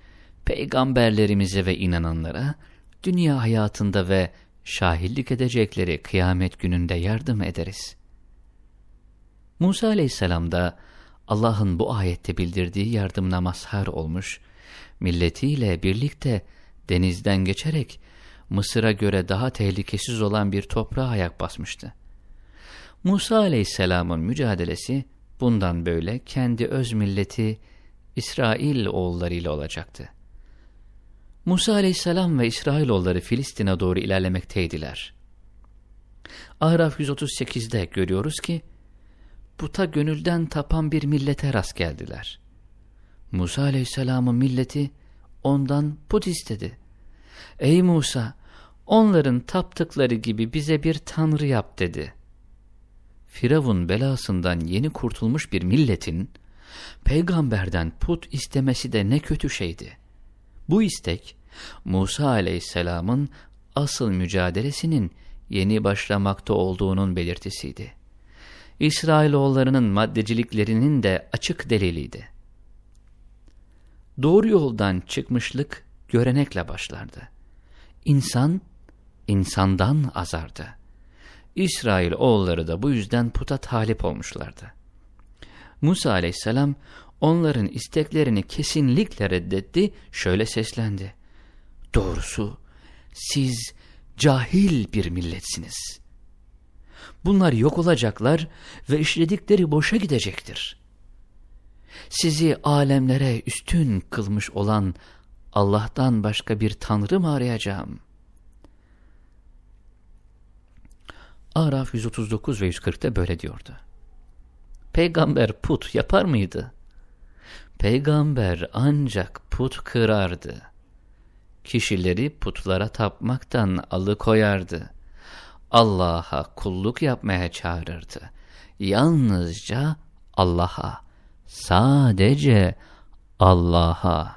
peygamberlerimize ve inananlara dünya hayatında ve şahitlik edecekleri kıyamet gününde yardım ederiz. Musa aleyhisselam da Allah'ın bu ayette bildirdiği yardımına mazhar olmuş, milletiyle birlikte denizden geçerek Mısır'a göre daha tehlikesiz olan bir toprağa ayak basmıştı. Musa aleyhisselamın mücadelesi bundan böyle kendi öz milleti İsrail oğullarıyla olacaktı. Musa aleyhisselam ve İsrailoğulları Filistin'e doğru ilerlemekteydiler. Araf 138'de görüyoruz ki, puta gönülden tapan bir millete rast geldiler. Musa aleyhisselamın milleti ondan put istedi. Ey Musa, onların taptıkları gibi bize bir tanrı yap dedi. Firavun belasından yeni kurtulmuş bir milletin, peygamberden put istemesi de ne kötü şeydi. Bu istek, Musa aleyhisselamın asıl mücadelesinin yeni başlamakta olduğunun belirtisiydi. İsrailoğullarının maddeciliklerinin de açık deliliydi. Doğru yoldan çıkmışlık görenekle başlardı. İnsan, insandan azardı. İsrail oğulları da bu yüzden puta talip olmuşlardı. Musa aleyhisselam onların isteklerini kesinlikle reddetti, şöyle seslendi. Doğrusu siz cahil bir milletsiniz. Bunlar yok olacaklar ve işledikleri boşa gidecektir. Sizi alemlere üstün kılmış olan Allah'tan başka bir tanrı mı arayacağım? Araf 139 ve 140'te böyle diyordu. Peygamber put yapar mıydı? Peygamber ancak put kırardı. Kişileri putlara tapmaktan alıkoyardı. Allah'a kulluk yapmaya çağırırdı. Yalnızca Allah'a, sadece Allah'a.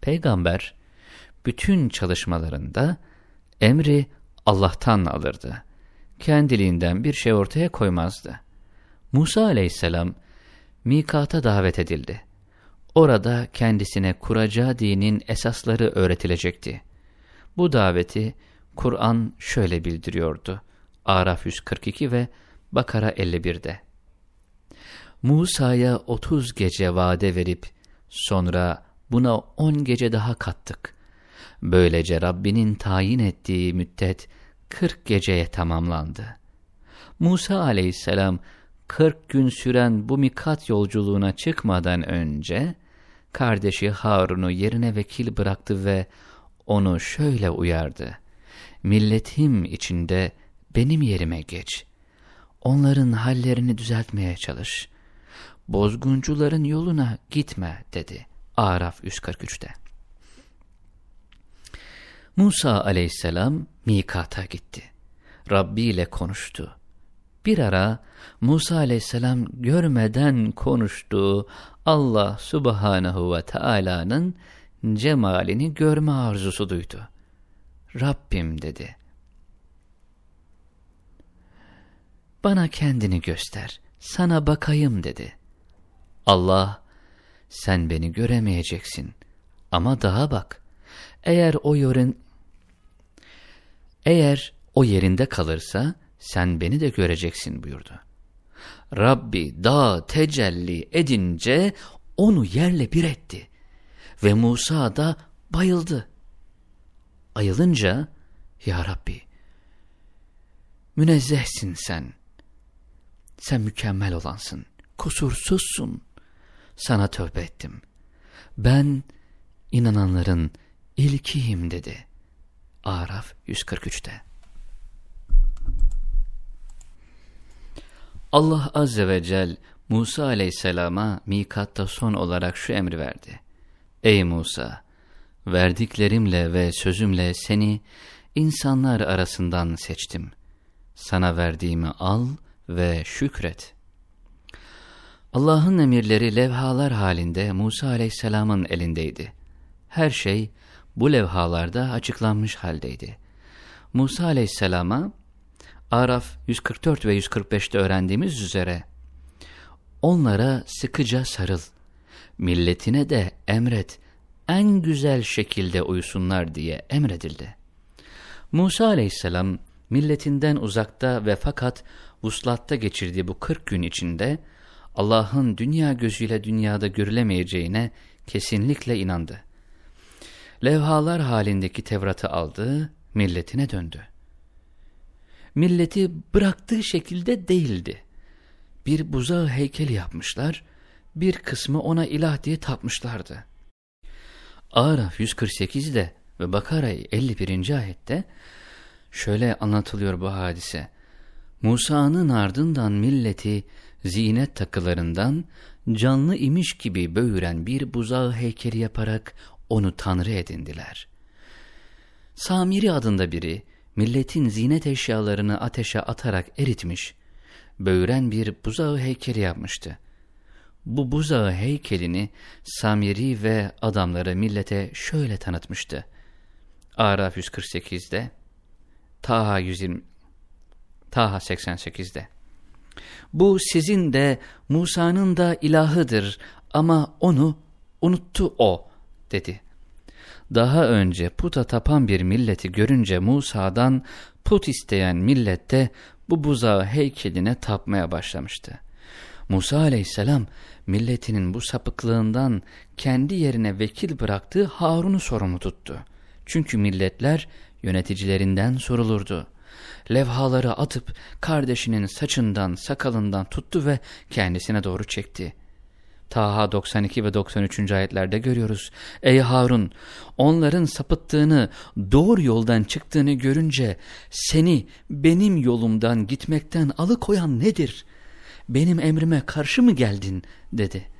Peygamber bütün çalışmalarında emri Allah'tan alırdı. Kendiliğinden bir şey ortaya koymazdı. Musa aleyhisselam mikata davet edildi. Orada kendisine kuracağı dinin esasları öğretilecekti. Bu daveti Kur'an şöyle bildiriyordu. Araf 142 ve Bakara 51'de. Musa'ya 30 gece vade verip Sonra buna on gece daha kattık. Böylece Rabbinin tayin ettiği müddet kırk geceye tamamlandı. Musa aleyhisselam kırk gün süren bu mikat yolculuğuna çıkmadan önce, kardeşi Harun'u yerine vekil bıraktı ve onu şöyle uyardı. Milletim içinde benim yerime geç. Onların hallerini düzeltmeye çalış. Bozguncuların yoluna gitme dedi. Araf 143'te. Musa aleyhisselam mikata gitti. Rabbi ile konuştu. Bir ara Musa aleyhisselam görmeden konuştuğu Allah subhanahu ve Taala'nın cemalini görme arzusu duydu. Rabbim dedi. Bana kendini göster, sana bakayım dedi. Allah, sen beni göremeyeceksin ama daha bak. Eğer o yerin, eğer o yerinde kalırsa sen beni de göreceksin buyurdu. Rabbi dağ tecelli edince onu yerle bir etti ve Musa da bayıldı. Ayılınca, Ya Rabbi, münezzehsin sen, sen mükemmel olansın, kusursuzsun, sana tövbe ettim. Ben inananların ilkiyim dedi. Araf 143'te. Allah Azze ve Celle Musa aleyhisselama mikatta son olarak şu emri verdi. Ey Musa! Verdiklerimle ve sözümle seni insanlar arasından seçtim. Sana verdiğimi al ve şükret. Allah'ın emirleri levhalar halinde Musa aleyhisselamın elindeydi. Her şey bu levhalarda açıklanmış haldeydi. Musa aleyhisselama Araf 144 ve 145'te öğrendiğimiz üzere onlara sıkıca sarıl, milletine de emret, en güzel şekilde uysunlar diye emredildi. Musa aleyhisselam milletinden uzakta ve fakat vuslatta geçirdiği bu 40 gün içinde Allah'ın dünya gözüyle dünyada görülemeyeceğine kesinlikle inandı. Levhalar halindeki Tevrat'ı aldı, milletine döndü milleti bıraktığı şekilde değildi. Bir buzağı heykeli yapmışlar, bir kısmı ona ilah diye tapmışlardı. Araf 148'de ve Bakara 51. ayette şöyle anlatılıyor bu hadise. Musa'nın ardından milleti zinet takılarından canlı imiş gibi böğüren bir buzağı heykeli yaparak onu tanrı edindiler. Samiri adında biri milletin zinet eşyalarını ateşe atarak eritmiş, böğüren bir buzağı heykeli yapmıştı. Bu buzağı heykelini Samiri ve adamları millete şöyle tanıtmıştı. Araf 148'de, Taha 120, Taha 88'de. Bu sizin de Musa'nın da ilahıdır ama onu unuttu o dedi. Daha önce puta tapan bir milleti görünce Musa'dan put isteyen millette bu buzağı heykeline tapmaya başlamıştı. Musa aleyhisselam milletinin bu sapıklığından kendi yerine vekil bıraktığı Harun'u sorumlu tuttu. Çünkü milletler yöneticilerinden sorulurdu. Levhaları atıp kardeşinin saçından sakalından tuttu ve kendisine doğru çekti. Taha 92 ve 93. ayetlerde görüyoruz. Ey Harun! Onların sapıttığını, doğru yoldan çıktığını görünce seni benim yolumdan gitmekten alıkoyan nedir? Benim emrime karşı mı geldin? dedi.